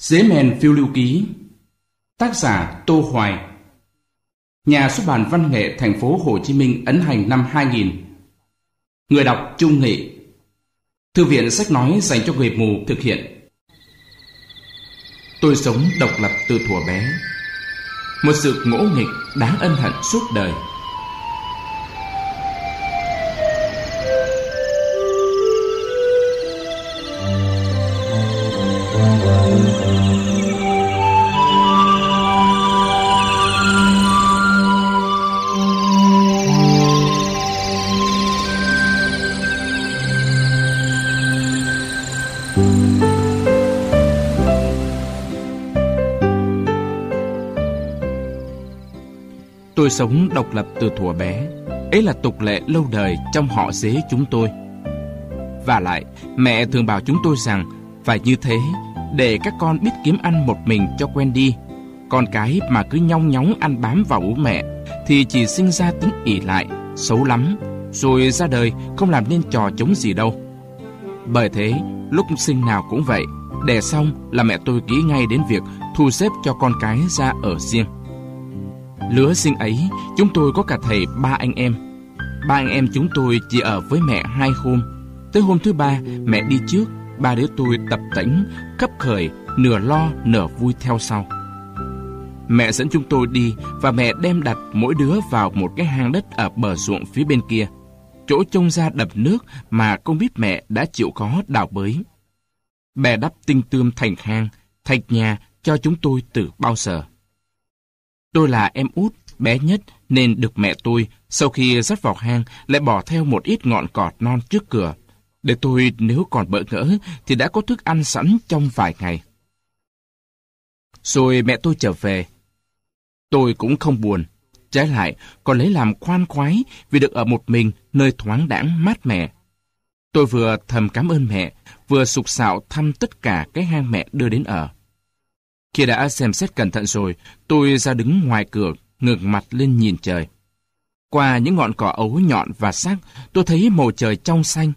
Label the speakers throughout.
Speaker 1: Dế mèn phiêu lưu ký. Tác giả Tô Hoài. Nhà xuất bản văn nghệ thành phố Hồ Chí Minh ấn hành năm 2000 Người đọc Trung Nghị. Thư viện sách nói dành cho người mù thực hiện. Tôi sống độc lập từ thuở bé. Một sự ngỗ nghịch đáng ân hận suốt đời. Tôi sống độc lập từ thuở bé. Ấy là tục lệ lâu đời trong họ dế chúng tôi. Và lại, mẹ thường bảo chúng tôi rằng phải như thế để các con biết kiếm ăn một mình cho quen đi. Con cái mà cứ nhong nhóng ăn bám vào bố mẹ thì chỉ sinh ra tính ỉ lại, xấu lắm, rồi ra đời không làm nên trò chống gì đâu. Bởi thế, lúc sinh nào cũng vậy, đẻ xong là mẹ tôi ký ngay đến việc thu xếp cho con cái ra ở riêng. Lứa sinh ấy, chúng tôi có cả thầy ba anh em. Ba anh em chúng tôi chỉ ở với mẹ hai hôm. Tới hôm thứ ba, mẹ đi trước, ba đứa tôi tập tễnh, cấp khởi, nửa lo, nửa vui theo sau. Mẹ dẫn chúng tôi đi và mẹ đem đặt mỗi đứa vào một cái hang đất ở bờ ruộng phía bên kia. Chỗ trông ra đập nước mà không biết mẹ đã chịu khó đào bới. Bè đắp tinh tươm thành hang, thành nhà cho chúng tôi từ bao giờ. Tôi là em út, bé nhất, nên được mẹ tôi, sau khi dắt vào hang, lại bỏ theo một ít ngọn cọt non trước cửa. Để tôi nếu còn bỡ ngỡ, thì đã có thức ăn sẵn trong vài ngày. Rồi mẹ tôi trở về. Tôi cũng không buồn. Trái lại, còn lấy làm khoan khoái vì được ở một mình nơi thoáng đãng mát mẻ. Tôi vừa thầm cảm ơn mẹ, vừa sục sạo thăm tất cả cái hang mẹ đưa đến ở. Khi đã xem xét cẩn thận rồi, tôi ra đứng ngoài cửa, ngược mặt lên nhìn trời. Qua những ngọn cỏ ấu nhọn và sắc, tôi thấy màu trời trong xanh.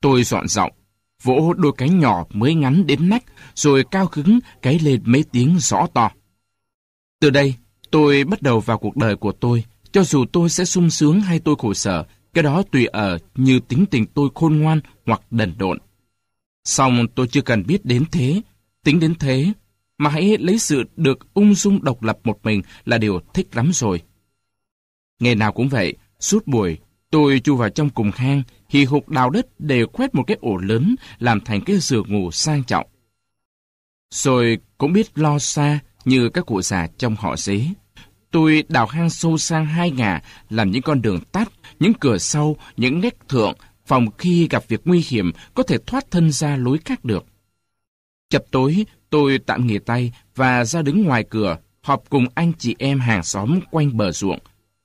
Speaker 1: Tôi dọn giọng, vỗ đôi cánh nhỏ mới ngắn đến nách, rồi cao hứng cái lên mấy tiếng rõ to. Từ đây, tôi bắt đầu vào cuộc đời của tôi. Cho dù tôi sẽ sung sướng hay tôi khổ sở, cái đó tùy ở như tính tình tôi khôn ngoan hoặc đần độn. Xong tôi chưa cần biết đến thế, tính đến thế mà hãy lấy sự được ung dung độc lập một mình là điều thích lắm rồi. Ngày nào cũng vậy, suốt buổi, tôi chui vào trong cùng hang, hì hục đào đất để khoét một cái ổ lớn làm thành cái giường ngủ sang trọng. Rồi cũng biết lo xa như các cụ già trong họ dế. Tôi đào hang sâu sang hai ngả, làm những con đường tắt, những cửa sâu, những ngách thượng, phòng khi gặp việc nguy hiểm có thể thoát thân ra lối khác được. Chập tối, tôi tạm nghỉ tay và ra đứng ngoài cửa, họp cùng anh chị em hàng xóm quanh bờ ruộng.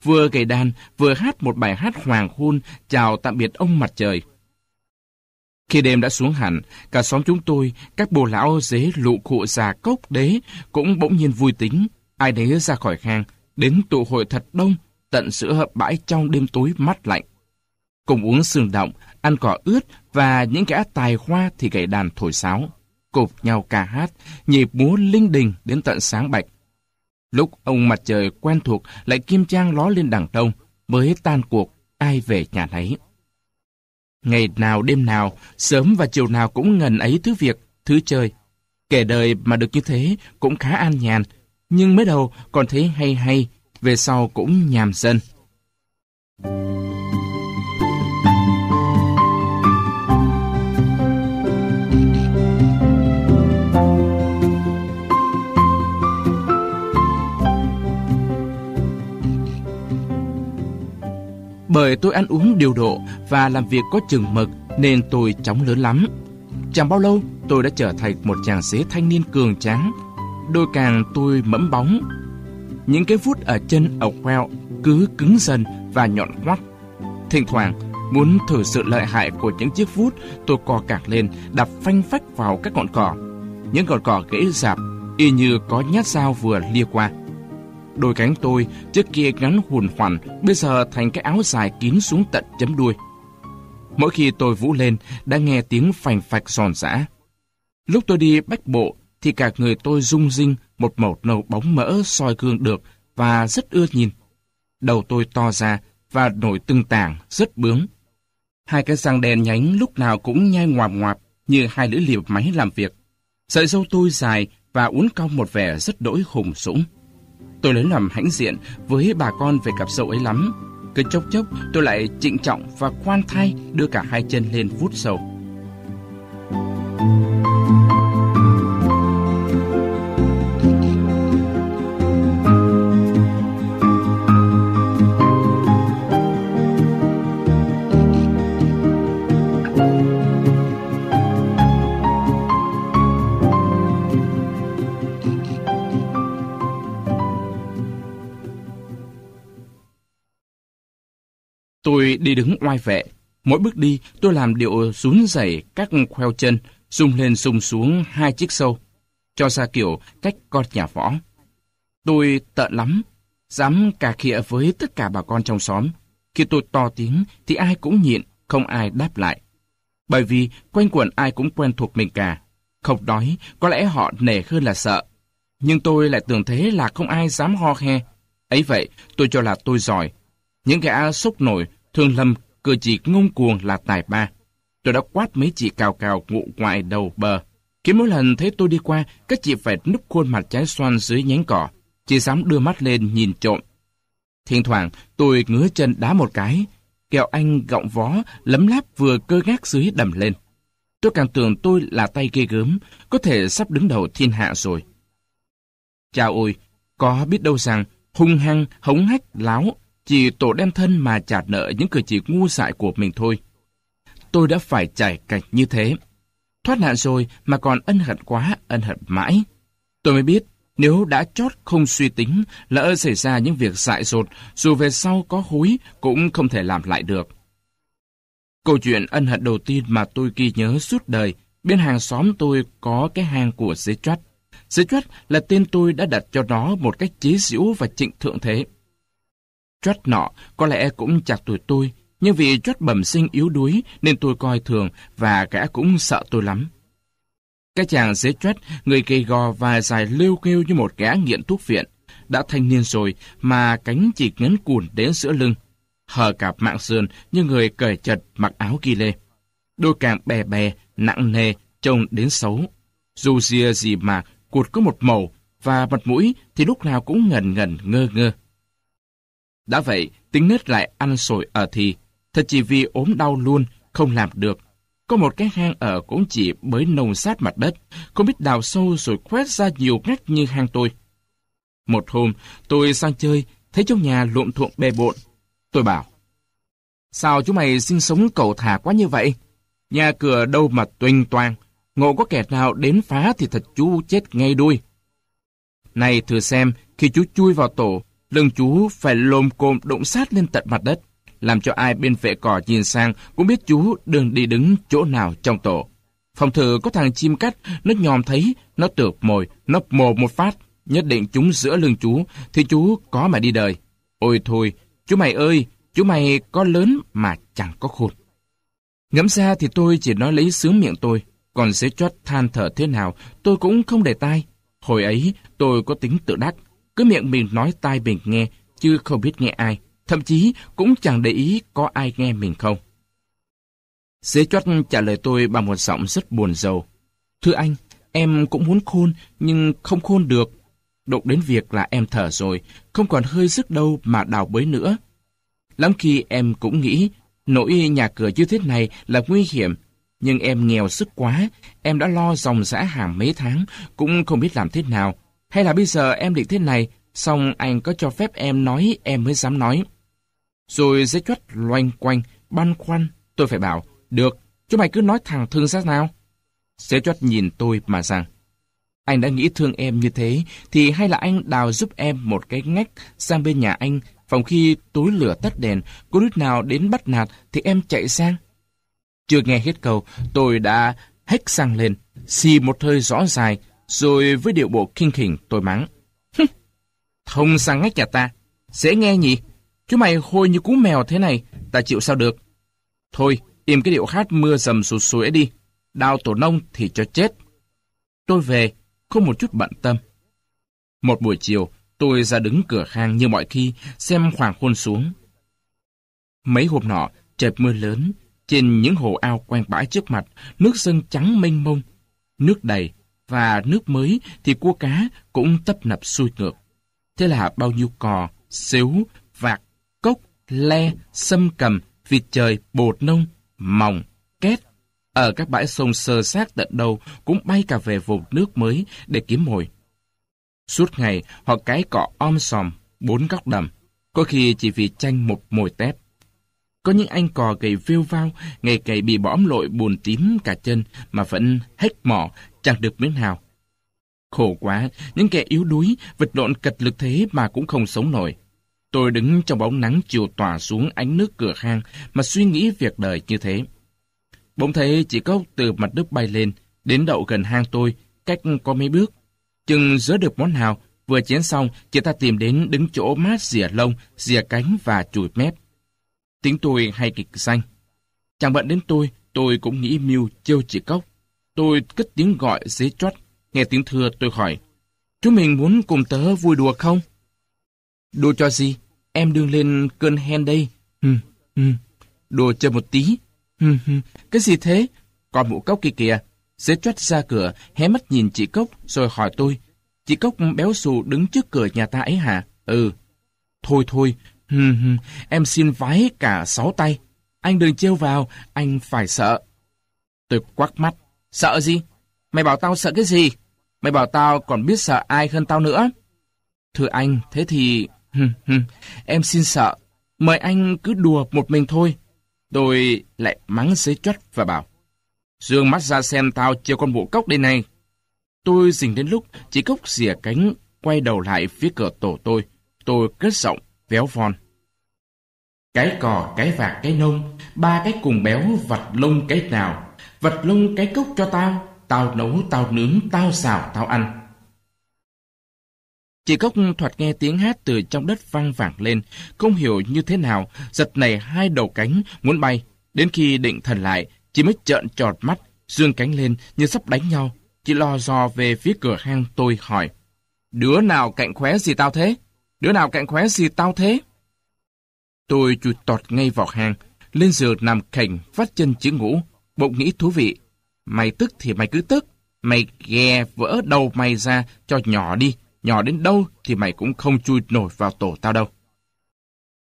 Speaker 1: Vừa gầy đàn, vừa hát một bài hát hoàng hôn chào tạm biệt ông mặt trời. Khi đêm đã xuống hẳn, cả xóm chúng tôi, các bồ lão dế lụ cụ già cốc đế cũng bỗng nhiên vui tính. Ai đấy ra khỏi hang, đến tụ hội thật đông, tận giữa hợp bãi trong đêm tối mát lạnh. Cùng uống sương động, ăn cỏ ướt và những kẻ tài hoa thì gầy đàn thổi sáo cụp nhau ca hát, nhịp múa linh đình đến tận sáng bạch. Lúc ông mặt trời quen thuộc lại kim trang ló lên đằng đông, mới tan cuộc, ai về nhà nấy. Ngày nào đêm nào, sớm và chiều nào cũng ngần ấy thứ việc, thứ chơi. Kể đời mà được như thế cũng khá an nhàn, nhưng mới đầu còn thấy hay hay, về sau cũng nhàm dần. Bởi tôi ăn uống điều độ và làm việc có chừng mực nên tôi chóng lớn lắm. Chẳng bao lâu tôi đã trở thành một chàng xế thanh niên cường tráng. Đôi càng tôi mẫm bóng. Những cái vút ở chân ọc queo cứ cứng dần và nhọn hoắt. Thỉnh thoảng, muốn thử sự lợi hại của những chiếc vút, tôi co cạc lên, đập phanh phách vào các ngọn cỏ. Những ngọn cỏ gãy rạp, y như có nhát dao vừa lia qua. Đôi cánh tôi trước kia ngắn hùn hoàn, bây giờ thành cái áo dài kín xuống tận chấm đuôi. Mỗi khi tôi vũ lên, đã nghe tiếng phành phạch giòn giã. Lúc tôi đi bách bộ, thì cả người tôi rung rinh một màu nâu bóng mỡ soi gương được và rất ưa nhìn. Đầu tôi to ra và nổi tưng tàng, rất bướng. Hai cái răng đen nhánh lúc nào cũng nhai ngoạp ngoạp như hai lưỡi liềm máy làm việc. Sợi dâu tôi dài và uốn cong một vẻ rất đỗi hùng sũng. Tôi lấy làm hãnh diện với bà con về cặp dâu ấy lắm. Cứ chốc chốc, tôi lại trịnh trọng và khoan thai đưa cả hai chân lên vút sâu. you. Đi đứng oai vệ. Mỗi bước đi, tôi làm điệu rún rẩy các khoeo chân, rung lên rung xuống hai chiếc sâu, cho ra kiểu cách con nhà võ. Tôi tợn lắm, dám cà khịa với tất cả bà con trong xóm. Khi tôi to tiếng thì ai cũng nhịn, không ai đáp lại. Bởi vì quanh quẩn ai cũng quen thuộc mình cả. Không nói, có lẽ họ nể hơn là sợ. Nhưng tôi lại tưởng thế là không ai dám ho khe. Ấy vậy, tôi cho là tôi giỏi. Những gã sốc nổi thường Lâm cử chỉ ngông cuồng là tài ba. Tôi đã quát mấy chị cào cào ngụ ngoài đầu bờ. Khi mỗi lần thấy tôi đi qua, các chị phải núp khuôn mặt trái xoan dưới nhánh cỏ. Chỉ dám đưa mắt lên nhìn trộm. Thỉnh thoảng, tôi ngứa chân đá một cái. Kẹo anh gọng vó, lấm láp vừa cơ gác dưới đầm lên. Tôi càng tưởng tôi là tay ghê gớm, có thể sắp đứng đầu thiên hạ rồi. Chào ôi, có biết đâu rằng hung hăng, hống hách, láo chỉ tổ đem thân mà trả nợ những cử chỉ ngu dại của mình thôi. Tôi đã phải trải cảnh như thế. Thoát nạn rồi mà còn ân hận quá, ân hận mãi. Tôi mới biết, nếu đã chót không suy tính, lỡ xảy ra những việc dại dột, dù về sau có hối, cũng không thể làm lại được. Câu chuyện ân hận đầu tiên mà tôi ghi nhớ suốt đời, bên hàng xóm tôi có cái hang của dế choát. Dế choát là tên tôi đã đặt cho nó một cách chế giễu và trịnh thượng thế. Chót nọ có lẽ cũng chặt tuổi tôi, nhưng vì chót bẩm sinh yếu đuối nên tôi coi thường và gã cũng sợ tôi lắm. Cái chàng dế chót, người gầy gò và dài lêu kêu như một gã nghiện thuốc viện, đã thanh niên rồi mà cánh chỉ ngấn cùn đến giữa lưng, hờ cạp mạng sườn như người cởi chật mặc áo ghi lê. Đôi càng bè bè, nặng nề, trông đến xấu. Dù ria gì mà, cuột có một màu, và mặt mũi thì lúc nào cũng ngần ngần ngơ ngơ. Đã vậy, tính nết lại ăn sổi ở thì, thật chỉ vì ốm đau luôn, không làm được. Có một cái hang ở cũng chỉ mới nồng sát mặt đất, không biết đào sâu rồi quét ra nhiều ngách như hang tôi. Một hôm, tôi sang chơi, thấy trong nhà lộn thuộm bề bộn. Tôi bảo, sao chú mày sinh sống cầu thả quá như vậy? Nhà cửa đâu mà tuênh toang, ngộ có kẻ nào đến phá thì thật chú chết ngay đuôi. Này thử xem, khi chú chui vào tổ, lưng chú phải lồm cồm đụng sát lên tận mặt đất, làm cho ai bên vệ cỏ nhìn sang cũng biết chú đường đi đứng chỗ nào trong tổ. Phòng thử có thằng chim cắt, nó nhòm thấy, nó tược mồi, nó mồ một phát, nhất định chúng giữa lưng chú, thì chú có mà đi đời. Ôi thôi, chú mày ơi, chú mày có lớn mà chẳng có khôn. Ngẫm ra thì tôi chỉ nói lấy sướng miệng tôi, còn dế chót than thở thế nào, tôi cũng không để tai. Hồi ấy, tôi có tính tự đắc, cứ miệng mình nói tai mình nghe, chứ không biết nghe ai. Thậm chí cũng chẳng để ý có ai nghe mình không. Dế chót trả lời tôi bằng một giọng rất buồn rầu. Thưa anh, em cũng muốn khôn, nhưng không khôn được. Đụng đến việc là em thở rồi, không còn hơi sức đâu mà đào bới nữa. Lắm khi em cũng nghĩ, nỗi nhà cửa như thế này là nguy hiểm, nhưng em nghèo sức quá, em đã lo dòng xã hàng mấy tháng, cũng không biết làm thế nào, hay là bây giờ em định thế này, xong anh có cho phép em nói em mới dám nói. Rồi dễ chuất loanh quanh, băn khoăn, tôi phải bảo, được, chúng mày cứ nói thẳng thương ra nào. Dễ chuất nhìn tôi mà rằng, anh đã nghĩ thương em như thế, thì hay là anh đào giúp em một cái ngách sang bên nhà anh, phòng khi tối lửa tắt đèn, có đứa nào đến bắt nạt thì em chạy sang. Chưa nghe hết câu, tôi đã hét sang lên, xì một hơi rõ dài, rồi với điệu bộ kinh khỉnh tôi mắng. Thông sang ngách nhà ta. Dễ nghe nhỉ? Chú mày hôi như cú mèo thế này, ta chịu sao được? Thôi, im cái điệu hát mưa dầm sụt suối đi. Đào tổ nông thì cho chết. Tôi về, không một chút bận tâm. Một buổi chiều, tôi ra đứng cửa hang như mọi khi, xem khoảng khuôn xuống. Mấy hôm nọ, trời mưa lớn, trên những hồ ao quanh bãi trước mặt, nước sân trắng mênh mông, nước đầy, và nước mới thì cua cá cũng tấp nập xuôi ngược. Thế là bao nhiêu cò, xếu, vạc, cốc, le, sâm cầm, vịt trời, bột nông, mòng, két. Ở các bãi sông sơ sát tận đầu cũng bay cả về vùng nước mới để kiếm mồi. Suốt ngày họ cái cọ om sòm, bốn góc đầm, có khi chỉ vì tranh một mồi tép. Có những anh cò gầy vêu vao, ngày cày bị bõm lội buồn tím cả chân mà vẫn hết mỏ, chẳng được miếng nào. Khổ quá, những kẻ yếu đuối, vật lộn cật lực thế mà cũng không sống nổi. Tôi đứng trong bóng nắng chiều tỏa xuống ánh nước cửa hang mà suy nghĩ việc đời như thế. Bỗng thấy chỉ cốc từ mặt đất bay lên, đến đậu gần hang tôi, cách có mấy bước. Chừng dỡ được món nào, vừa chén xong, chị ta tìm đến đứng chỗ mát rìa lông, rìa cánh và chùi mép. Tính tôi hay kịch xanh. Chẳng bận đến tôi, tôi cũng nghĩ mưu trêu chỉ cốc. Tôi cất tiếng gọi dế chót. Nghe tiếng thưa tôi hỏi. Chúng mình muốn cùng tớ vui đùa không? Đùa cho gì? Em đương lên cơn hen đây. Hừm, hừm. Đùa chơi một tí. Hừm, hừm. Cái gì thế? Còn mũ cốc kia kìa. Dế chót ra cửa, hé mắt nhìn chị Cốc, rồi hỏi tôi. Chị Cốc béo xù đứng trước cửa nhà ta ấy hả? Ừ. Thôi thôi, hừm, hừm. em xin vái cả sáu tay. Anh đừng trêu vào, anh phải sợ. Tôi quắc mắt. Sợ gì? Mày bảo tao sợ cái gì? Mày bảo tao còn biết sợ ai hơn tao nữa. Thưa anh, thế thì... em xin sợ. Mời anh cứ đùa một mình thôi. Tôi lại mắng giấy chót và bảo. Dương mắt ra xem tao chiều con bộ cốc đây này. Tôi dình đến lúc chỉ cốc xìa cánh quay đầu lại phía cửa tổ tôi. Tôi cất giọng, véo von. Cái cò, cái vạc, cái nông, ba cái cùng béo vặt lông cái nào vật lông cái cốc cho tao, tao nấu, tao nướng, tao xào, tao ăn. Chị Cốc thoạt nghe tiếng hát từ trong đất vang vẳng lên, không hiểu như thế nào, giật nảy hai đầu cánh, muốn bay. Đến khi định thần lại, chị mới trợn trọt mắt, dương cánh lên như sắp đánh nhau. Chị lo dò về phía cửa hang tôi hỏi. Đứa nào cạnh khóe gì tao thế? Đứa nào cạnh khóe gì tao thế? Tôi chụt tọt ngay vào hang, lên giường nằm khảnh, vắt chân chữ ngủ, Bụng nghĩ thú vị. Mày tức thì mày cứ tức, mày ghe vỡ đầu mày ra cho nhỏ đi, nhỏ đến đâu thì mày cũng không chui nổi vào tổ tao đâu.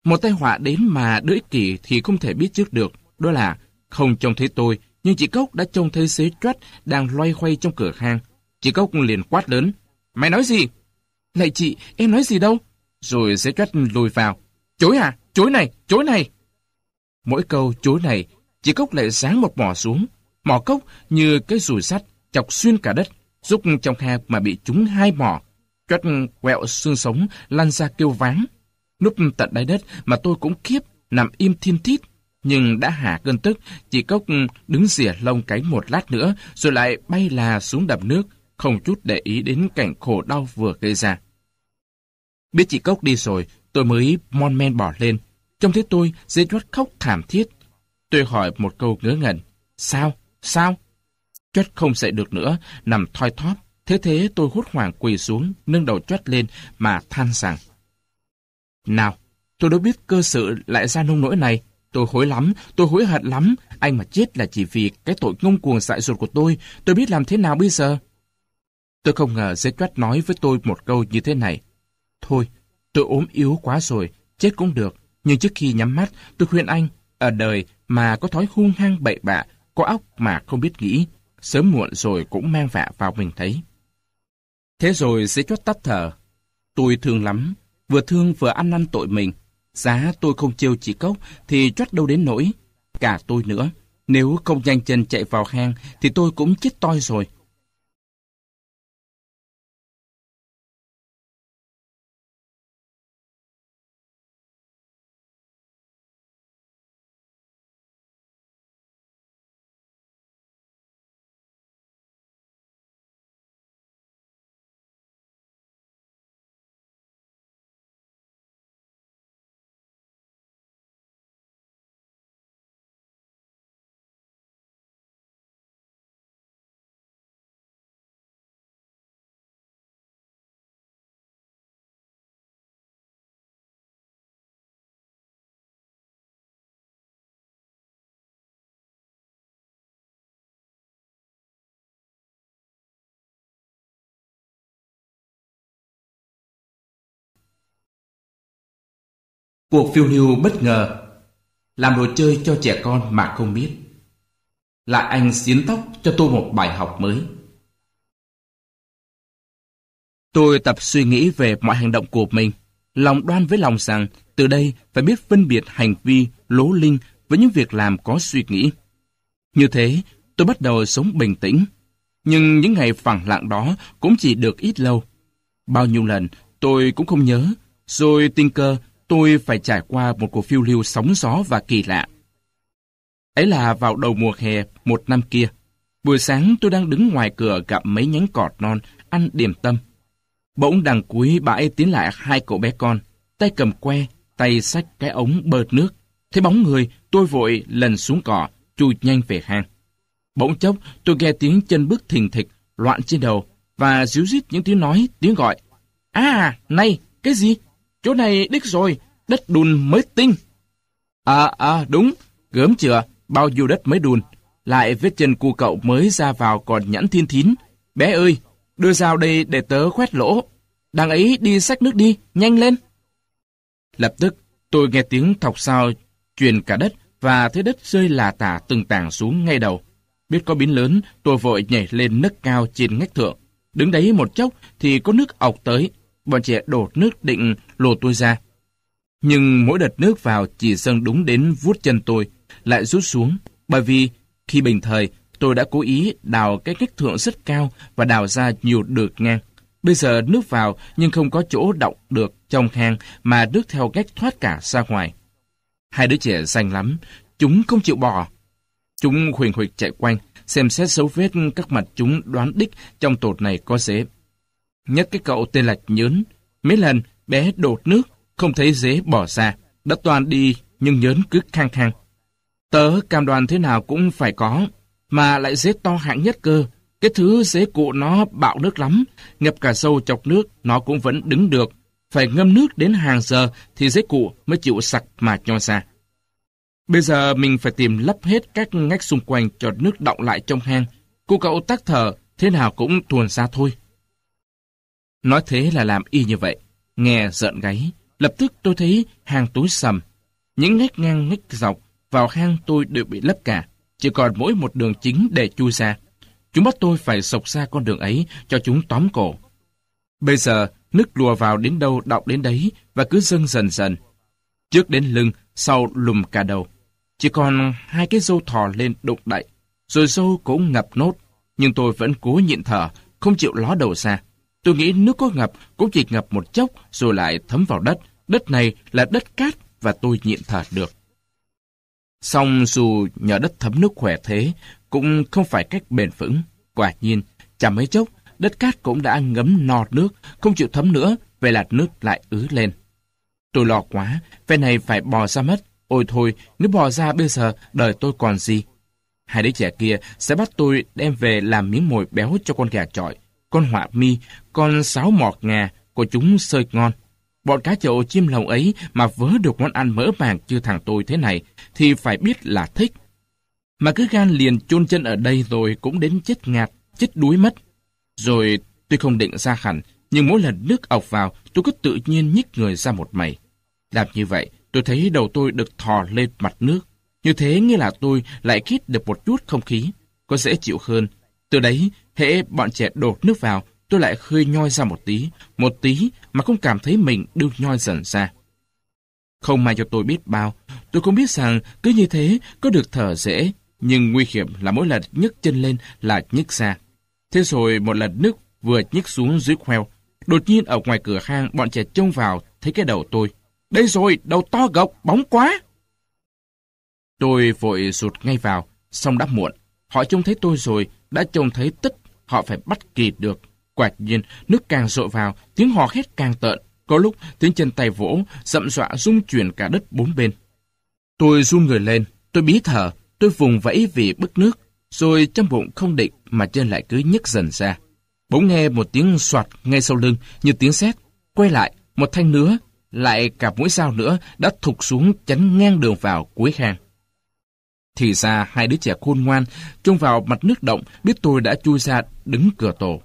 Speaker 1: Một tai họa đến mà đứa ích kỷ thì không thể biết trước được, đó là không trông thấy tôi, nhưng chị Cốc đã trông thấy xế choát đang loay hoay trong cửa hang. Chị Cốc liền quát lớn, mày nói gì? Lại chị, em nói gì đâu? Rồi xế choát lùi vào, chối à, chối này, chối này. Mỗi câu chối này, chị Cốc lại sáng một mỏ xuống. Mỏ cốc như cái rùi sắt chọc xuyên cả đất, rút trong khe mà bị trúng hai mỏ chót quẹo xương sống, lăn ra kêu váng. Núp tận đáy đất mà tôi cũng khiếp, nằm im thiên thít. Nhưng đã hạ cơn tức, chị Cốc đứng rỉa lông cánh một lát nữa, rồi lại bay là xuống đầm nước, không chút để ý đến cảnh khổ đau vừa gây ra. Biết chị Cốc đi rồi, tôi mới mon men bỏ lên. Trông thấy tôi, dê chót khóc thảm thiết. Tôi hỏi một câu ngớ ngẩn. Sao? Sao? Chót không dậy được nữa, nằm thoi thóp, Thế thế tôi hốt hoảng quỳ xuống, nâng đầu chót lên mà than rằng. Nào, tôi đâu biết cơ sự lại ra nông nỗi này. Tôi hối lắm, tôi hối hận lắm. Anh mà chết là chỉ vì cái tội ngông cuồng dại dột của tôi. Tôi biết làm thế nào bây giờ? Tôi không ngờ dế chót nói với tôi một câu như thế này. Thôi, tôi ốm yếu quá rồi, chết cũng được. Nhưng trước khi nhắm mắt, tôi khuyên anh, ở đời mà có thói hung hăng bậy bạ, có óc mà không biết nghĩ, sớm muộn rồi cũng mang vạ vào mình thấy. Thế rồi sẽ chót tắt thở. Tôi thương lắm, vừa thương vừa ăn năn tội mình. Giá tôi không trêu chị Cốc thì chót đâu đến nỗi. Cả tôi nữa. Nếu không nhanh chân chạy vào hang thì tôi cũng chết toi rồi. Cuộc phiêu lưu bất ngờ, làm đồ chơi cho trẻ con mà không biết. Lại anh xiến tóc cho tôi một bài học mới. Tôi tập suy nghĩ về mọi hành động của mình, lòng đoan với lòng rằng từ đây phải biết phân biệt hành vi lố linh với những việc làm có suy nghĩ. Như thế, tôi bắt đầu sống bình tĩnh. Nhưng những ngày phẳng lặng đó cũng chỉ được ít lâu. Bao nhiêu lần tôi cũng không nhớ, rồi tình cờ tôi phải trải qua một cuộc phiêu lưu sóng gió và kỳ lạ. Ấy là vào đầu mùa hè một năm kia. Buổi sáng tôi đang đứng ngoài cửa gặp mấy nhánh cọt non ăn điểm tâm. Bỗng đằng cuối bãi tiến lại hai cậu bé con, tay cầm que, tay xách cái ống bơt nước. Thấy bóng người, tôi vội lần xuống cỏ, chui nhanh về hang. Bỗng chốc, tôi nghe tiếng chân bước thình thịch, loạn trên đầu, và díu dít những tiếng nói, tiếng gọi. À, này, cái gì? Chỗ này đích rồi, đất đùn mới tinh. À, à, đúng, gớm chưa, bao nhiêu đất mới đùn. Lại vết chân cu cậu mới ra vào còn nhẵn thiên thín. Bé ơi, đưa dao đây để tớ khoét lỗ. Đằng ấy đi xách nước đi, nhanh lên. Lập tức, tôi nghe tiếng thọc sao truyền cả đất và thấy đất rơi là tả từng tảng xuống ngay đầu. Biết có biến lớn, tôi vội nhảy lên nấc cao trên ngách thượng. Đứng đấy một chốc thì có nước ọc tới. Bọn trẻ đổ nước định lột tôi ra. Nhưng mỗi đợt nước vào chỉ dâng đúng đến vuốt chân tôi, lại rút xuống. Bởi vì khi bình thời, tôi đã cố ý đào cái cách thượng rất cao và đào ra nhiều được ngang. Bây giờ nước vào nhưng không có chỗ động được trong hang mà nước theo cách thoát cả ra ngoài. Hai đứa trẻ xanh lắm, chúng không chịu bỏ. Chúng huyền huyệt chạy quanh, xem xét dấu vết các mặt chúng đoán đích trong tột này có dế. Nhất cái cậu tên là Nhớn, mấy lần bé đột nước, không thấy dế bỏ ra, đã toàn đi nhưng Nhớn cứ khang khang. Tớ cam đoan thế nào cũng phải có, mà lại dế to hạng nhất cơ. Cái thứ dế cụ nó bạo nước lắm, ngập cả sâu chọc nước, nó cũng vẫn đứng được. Phải ngâm nước đến hàng giờ thì dế cụ mới chịu sặc mà cho ra. Bây giờ mình phải tìm lấp hết các ngách xung quanh cho nước động lại trong hang. Cô cậu tắc thở, thế nào cũng tuồn ra thôi. Nói thế là làm y như vậy. Nghe giận gáy, lập tức tôi thấy hang tối sầm. Những ngách ngang ngách dọc vào hang tôi đều bị lấp cả. Chỉ còn mỗi một đường chính để chui ra. Chúng bắt tôi phải sộc ra con đường ấy cho chúng tóm cổ. Bây giờ, nước lùa vào đến đâu đọng đến đấy và cứ dâng dần dần. Trước đến lưng, sau lùm cả đầu. Chỉ còn hai cái dâu thò lên đụng đậy, rồi dâu cũng ngập nốt. Nhưng tôi vẫn cố nhịn thở, không chịu ló đầu ra. Tôi nghĩ nước có ngập cũng chỉ ngập một chốc rồi lại thấm vào đất. Đất này là đất cát và tôi nhịn thở được. Xong dù nhờ đất thấm nước khỏe thế, cũng không phải cách bền vững. Quả nhiên, chẳng mấy chốc, đất cát cũng đã ngấm no nước, không chịu thấm nữa, về là nước lại ứ lên. Tôi lo quá, phe này phải bò ra mất. Ôi thôi, nếu bò ra bây giờ, đời tôi còn gì? Hai đứa trẻ kia sẽ bắt tôi đem về làm miếng mồi béo cho con gà trọi, con họa mi, con sáo mọt ngà của chúng sơi ngon. Bọn cá chậu chim lồng ấy mà vớ được món ăn mỡ màng như thằng tôi thế này thì phải biết là thích. Mà cứ gan liền chôn chân ở đây rồi cũng đến chết ngạt, chết đuối mất. Rồi tôi không định ra hẳn, nhưng mỗi lần nước ọc vào tôi cứ tự nhiên nhích người ra một mày. Làm như vậy, tôi thấy đầu tôi được thò lên mặt nước. Như thế nghĩa là tôi lại khít được một chút không khí, có dễ chịu hơn. Từ đấy, hễ bọn trẻ đột nước vào, tôi lại khơi nhoi ra một tí, một tí mà không cảm thấy mình được nhoi dần ra. Không may cho tôi biết bao, tôi cũng biết rằng cứ như thế có được thở dễ, nhưng nguy hiểm là mỗi lần nhấc chân lên là nhấc ra. Thế rồi một lần nước vừa nhấc xuống dưới khoeo, đột nhiên ở ngoài cửa hang bọn trẻ trông vào thấy cái đầu tôi. Đây rồi, đầu to gọc, bóng quá. Tôi vội rụt ngay vào, xong đã muộn. Họ trông thấy tôi rồi, đã trông thấy tất, họ phải bắt kịp được. Quả nhiên, nước càng rội vào, tiếng hò hét càng tợn. Có lúc, tiếng chân tay vỗ, dậm dọa rung chuyển cả đất bốn bên. Tôi run người lên, tôi bí thở, tôi vùng vẫy vì bức nước, rồi trong bụng không định mà chân lại cứ nhấc dần ra. Bỗng nghe một tiếng soạt ngay sau lưng như tiếng sét, quay lại, một thanh nữa lại cả mũi dao nữa đã thụt xuống chắn ngang đường vào cuối hang. Thì ra hai đứa trẻ khôn ngoan, trông vào mặt nước động, biết tôi đã chui ra đứng cửa tổ.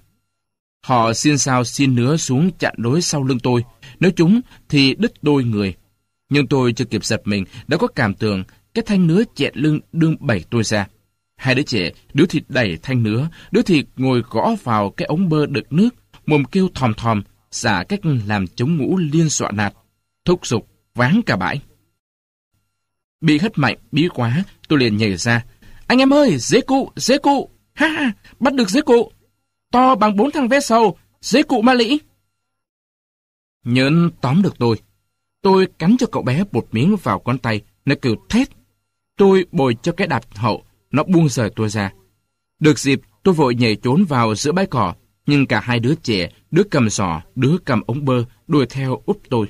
Speaker 1: Họ xin sao xin nữa xuống chặn đối sau lưng tôi, nếu chúng thì đứt đôi người. Nhưng tôi chưa kịp giật mình, đã có cảm tưởng cái thanh nứa chẹn lưng đương bẩy tôi ra. Hai đứa trẻ, đứa thịt đẩy thanh nứa, đứa thịt ngồi gõ vào cái ống bơ đực nước, mồm kêu thòm thòm, giả cách làm chống ngũ liên soạn nạt, thúc giục, váng cả bãi. Bị hất mạnh, bí quá, tôi liền nhảy ra. Anh em ơi, dế cụ, dế cụ, ha ha, bắt được dế cụ. To bằng bốn thằng vé sầu, dế cụ ma lĩ. Nhớn tóm được tôi. Tôi cắn cho cậu bé một miếng vào con tay, nó kêu thét. Tôi bồi cho cái đạp hậu, nó buông rời tôi ra. Được dịp, tôi vội nhảy trốn vào giữa bãi cỏ, nhưng cả hai đứa trẻ, đứa cầm giỏ, đứa cầm ống bơ, đuổi theo úp tôi.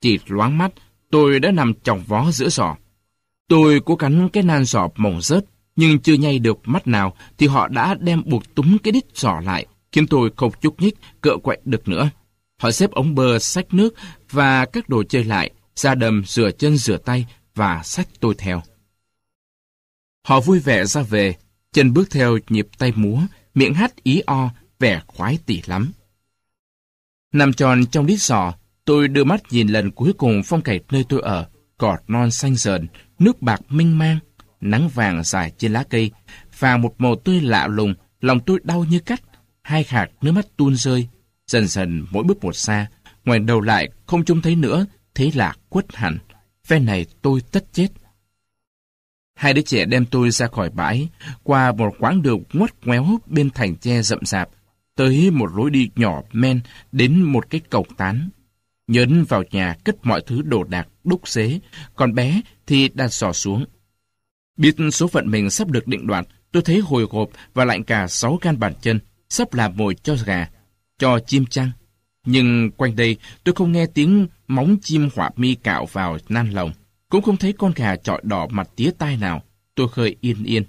Speaker 1: Chỉ loáng mắt, tôi đã nằm chồng vó giữa giỏ. Tôi cố cắn cái nan giỏ mỏng rớt, nhưng chưa nhay được mắt nào thì họ đã đem buộc túng cái đít giỏ lại, khiến tôi không chút nhích, cựa quậy được nữa. Họ xếp ống bơ, sách nước và các đồ chơi lại, ra đầm rửa chân rửa tay và sách tôi theo. Họ vui vẻ ra về, chân bước theo nhịp tay múa, miệng hát ý o, vẻ khoái tỉ lắm. Nằm tròn trong đít giỏ, tôi đưa mắt nhìn lần cuối cùng phong cảnh nơi tôi ở, cọt non xanh dờn, nước bạc minh mang, nắng vàng dài trên lá cây, và một màu tươi lạ lùng, lòng tôi đau như cắt, hai hạt nước mắt tuôn rơi, dần dần mỗi bước một xa, ngoài đầu lại không trông thấy nữa, thế là quất hẳn, phe này tôi tất chết. Hai đứa trẻ đem tôi ra khỏi bãi, qua một quãng đường ngoắt ngoéo bên thành tre rậm rạp, tới một lối đi nhỏ men đến một cái cầu tán. Nhấn vào nhà cất mọi thứ đồ đạc, đúc xế, còn bé thì đang sò xuống. Biết số phận mình sắp được định đoạt, tôi thấy hồi hộp và lạnh cả sáu gan bàn chân, sắp làm mồi cho gà, cho chim chăng. Nhưng quanh đây tôi không nghe tiếng móng chim hỏa mi cạo vào nan lồng, cũng không thấy con gà trọi đỏ mặt tía tai nào. Tôi khơi yên yên.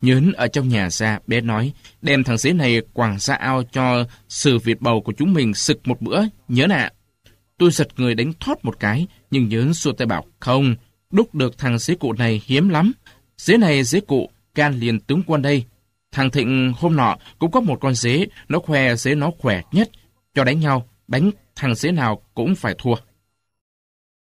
Speaker 1: Nhớn ở trong nhà ra, bé nói, đem thằng xế này quàng ra ao cho sự việt bầu của chúng mình sực một bữa, nhớ nạ. Tôi giật người đánh thoát một cái, nhưng nhớn xua tay bảo, không, đúc được thằng dế cụ này hiếm lắm. Dế này dế cụ, can liền tướng quân đây. Thằng Thịnh hôm nọ cũng có một con dế, nó khoe dế nó khỏe nhất. Cho đánh nhau, đánh thằng dế nào cũng phải thua.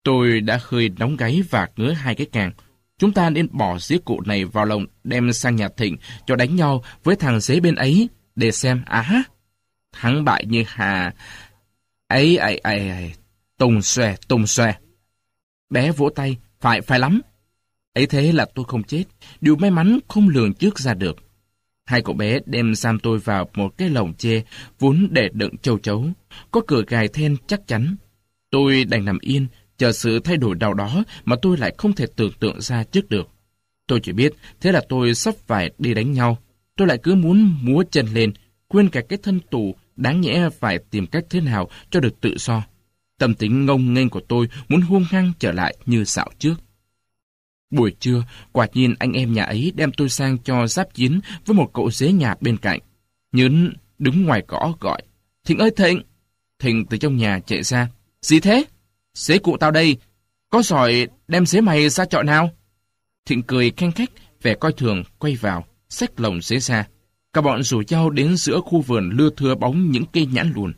Speaker 1: Tôi đã khơi nóng gáy và ngứa hai cái càng. Chúng ta nên bỏ dế cụ này vào lồng đem sang nhà Thịnh cho đánh nhau với thằng dế bên ấy để xem à á. thắng bại như hà. Ấy ấy ấy ấy. Tùng xòe, tùng xòe. Bé vỗ tay, phải, phải lắm. Ấy thế là tôi không chết, điều may mắn không lường trước ra được. Hai cậu bé đem giam tôi vào một cái lồng tre vốn để đựng châu chấu, có cửa gài then chắc chắn. Tôi đành nằm yên, chờ sự thay đổi nào đó mà tôi lại không thể tưởng tượng ra trước được. Tôi chỉ biết thế là tôi sắp phải đi đánh nhau. Tôi lại cứ muốn múa chân lên, quên cả cái thân tù, đáng nhẽ phải tìm cách thế nào cho được tự do. Tâm tính ngông nghênh của tôi muốn hung hăng trở lại như dạo trước. Buổi trưa, quả nhiên anh em nhà ấy đem tôi sang cho giáp chiến với một cậu dế nhà bên cạnh. Nhớn đứng ngoài cỏ gọi. Thịnh ơi Thịnh! Thịnh từ trong nhà chạy ra. Gì thế? Dế cụ tao đây. Có giỏi đem dế mày ra chợ nào? Thịnh cười khen khách, vẻ coi thường, quay vào, xách lồng dế ra. Cả bọn rủ nhau đến giữa khu vườn lưa thưa bóng những cây nhãn lùn.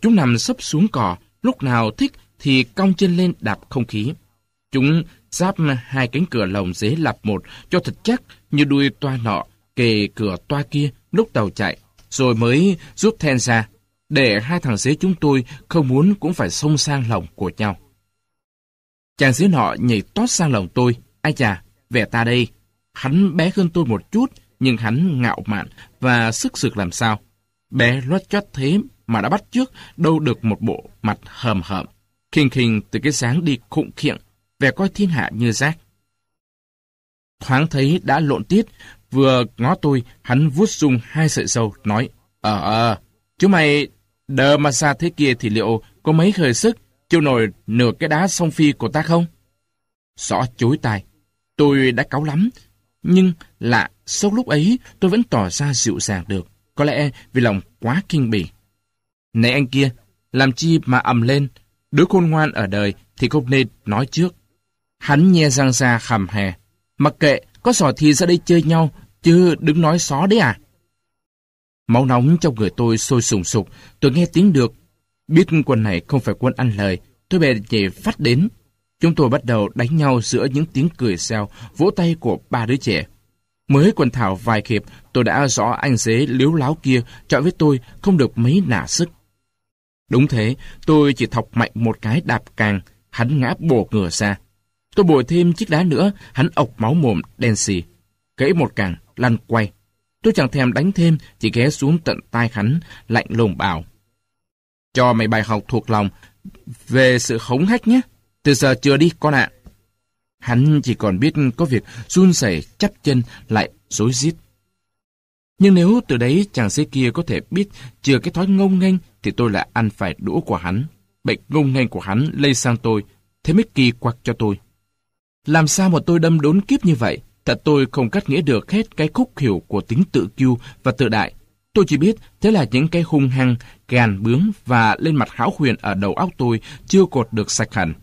Speaker 1: Chúng nằm sấp xuống cỏ, lúc nào thích thì cong chân lên đạp không khí. Chúng giáp hai cánh cửa lồng dế lập một cho thật chắc như đuôi toa nọ kề cửa toa kia lúc tàu chạy, rồi mới rút then ra, để hai thằng dế chúng tôi không muốn cũng phải xông sang lồng của nhau. Chàng dế nọ nhảy tót sang lồng tôi, ai chà, vẻ ta đây. Hắn bé hơn tôi một chút, nhưng hắn ngạo mạn và sức sực làm sao. Bé loát chót thế mà đã bắt trước đâu được một bộ mặt hầm hầm, khinh khinh từ cái sáng đi khụng khiệng vẻ coi thiên hạ như rác. Thoáng thấy đã lộn tiết, vừa ngó tôi, hắn vuốt sung hai sợi sâu, nói, Ờ ờ, chú mày đờ mà xa thế kia thì liệu có mấy khởi sức chịu nổi nửa cái đá song phi của ta không? Rõ chối tài tôi đã cáu lắm, nhưng lạ, sau lúc ấy tôi vẫn tỏ ra dịu dàng được, có lẽ vì lòng quá kinh bỉ. Này anh kia, làm chi mà ầm lên, đứa khôn ngoan ở đời thì không nên nói trước. Hắn nhe răng ra khầm hè. Mặc kệ, có sò thì ra đây chơi nhau, chứ đứng nói xó đấy à. Máu nóng trong người tôi sôi sùng sục, tôi nghe tiếng được. Biết quân này không phải quân ăn lời, tôi bèn nhảy phát đến. Chúng tôi bắt đầu đánh nhau giữa những tiếng cười xeo, vỗ tay của ba đứa trẻ. Mới quần thảo vài khiệp, tôi đã rõ anh dế liếu láo kia chọi với tôi không được mấy nả sức. Đúng thế, tôi chỉ thọc mạnh một cái đạp càng, hắn ngã bổ ngửa ra. Tôi bồi thêm chiếc đá nữa, hắn ọc máu mồm, đen xì. Gãy một càng, lăn quay. Tôi chẳng thèm đánh thêm, chỉ ghé xuống tận tai hắn, lạnh lùng bảo. Cho mày bài học thuộc lòng về sự khống hách nhé. Từ giờ chưa đi, con ạ. Hắn chỉ còn biết có việc run rẩy chắp chân lại rối rít. Nhưng nếu từ đấy chàng xế kia có thể biết chừa cái thói ngông nghênh thì tôi lại ăn phải đũa của hắn. Bệnh ngông nghênh của hắn lây sang tôi, thế mới kỳ quặc cho tôi. Làm sao mà tôi đâm đốn kiếp như vậy? Thật tôi không cắt nghĩa được hết cái khúc hiểu của tính tự kiêu và tự đại. Tôi chỉ biết thế là những cái hung hăng, gàn bướng và lên mặt hão huyền ở đầu óc tôi chưa cột được sạch hẳn.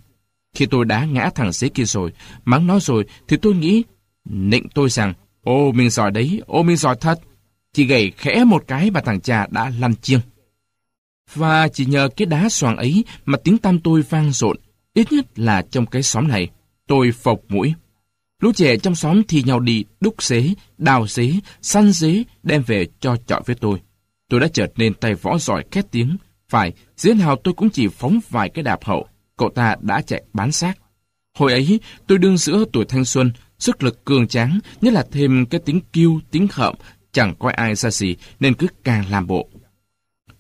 Speaker 1: Khi tôi đã ngã thằng xế kia rồi, mắng nó rồi, thì tôi nghĩ, nịnh tôi rằng, ô mình giỏi đấy, ô mình giỏi thật. Chỉ gầy khẽ một cái mà thằng cha đã lăn chiêng. Và chỉ nhờ cái đá xoàng ấy mà tiếng tam tôi vang rộn, ít nhất là trong cái xóm này. Tôi phộc mũi. Lũ trẻ trong xóm thì nhau đi đúc xế, đào xế, săn xế, đem về cho chọi với tôi. Tôi đã trở nên tay võ giỏi khét tiếng. Phải, diễn nào tôi cũng chỉ phóng vài cái đạp hậu, cậu ta đã chạy bán xác. Hồi ấy, tôi đương giữa tuổi thanh xuân, sức lực cường tráng, nhất là thêm cái tính kiêu tính hậm, chẳng coi ai ra gì, nên cứ càng làm bộ.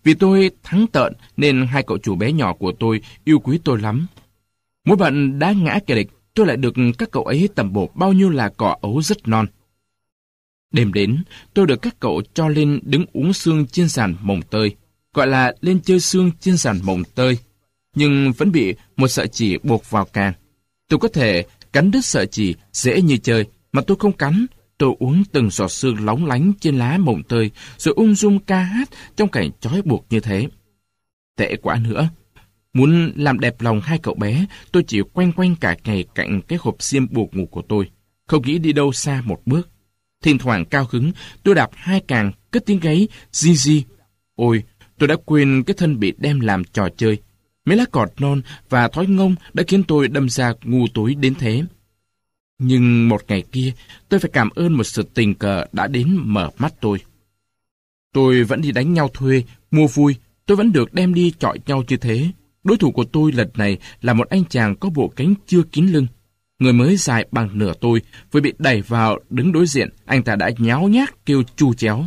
Speaker 1: Vì tôi thắng tợn, nên hai cậu chủ bé nhỏ của tôi yêu quý tôi lắm. Mỗi bận đã ngã kẻ địch, tôi lại được các cậu ấy tầm bổ bao nhiêu là cỏ ấu rất non. Đêm đến, tôi được các cậu cho lên đứng uống xương trên sàn mồng tơi, gọi là lên chơi xương trên sàn mồng tơi, nhưng vẫn bị một sợi chỉ buộc vào càng. Tôi có thể cắn đứt sợi chỉ dễ như chơi, mà tôi không cắn. Tôi uống từng giọt sương lóng lánh trên lá mộng tơi, rồi ung dung ca hát trong cảnh trói buộc như thế. Tệ quá nữa, Muốn làm đẹp lòng hai cậu bé, tôi chỉ quanh quanh cả ngày cạnh cái hộp xiêm buộc ngủ của tôi, không nghĩ đi đâu xa một bước. Thỉnh thoảng cao hứng, tôi đạp hai càng, cất tiếng gáy, di di. Ôi, tôi đã quên cái thân bị đem làm trò chơi. Mấy lá cọt non và thói ngông đã khiến tôi đâm ra ngu tối đến thế. Nhưng một ngày kia, tôi phải cảm ơn một sự tình cờ đã đến mở mắt tôi. Tôi vẫn đi đánh nhau thuê, mua vui, tôi vẫn được đem đi chọi nhau như thế. Đối thủ của tôi lần này là một anh chàng có bộ cánh chưa kín lưng. Người mới dài bằng nửa tôi, vừa bị đẩy vào đứng đối diện, anh ta đã nháo nhác kêu chu chéo.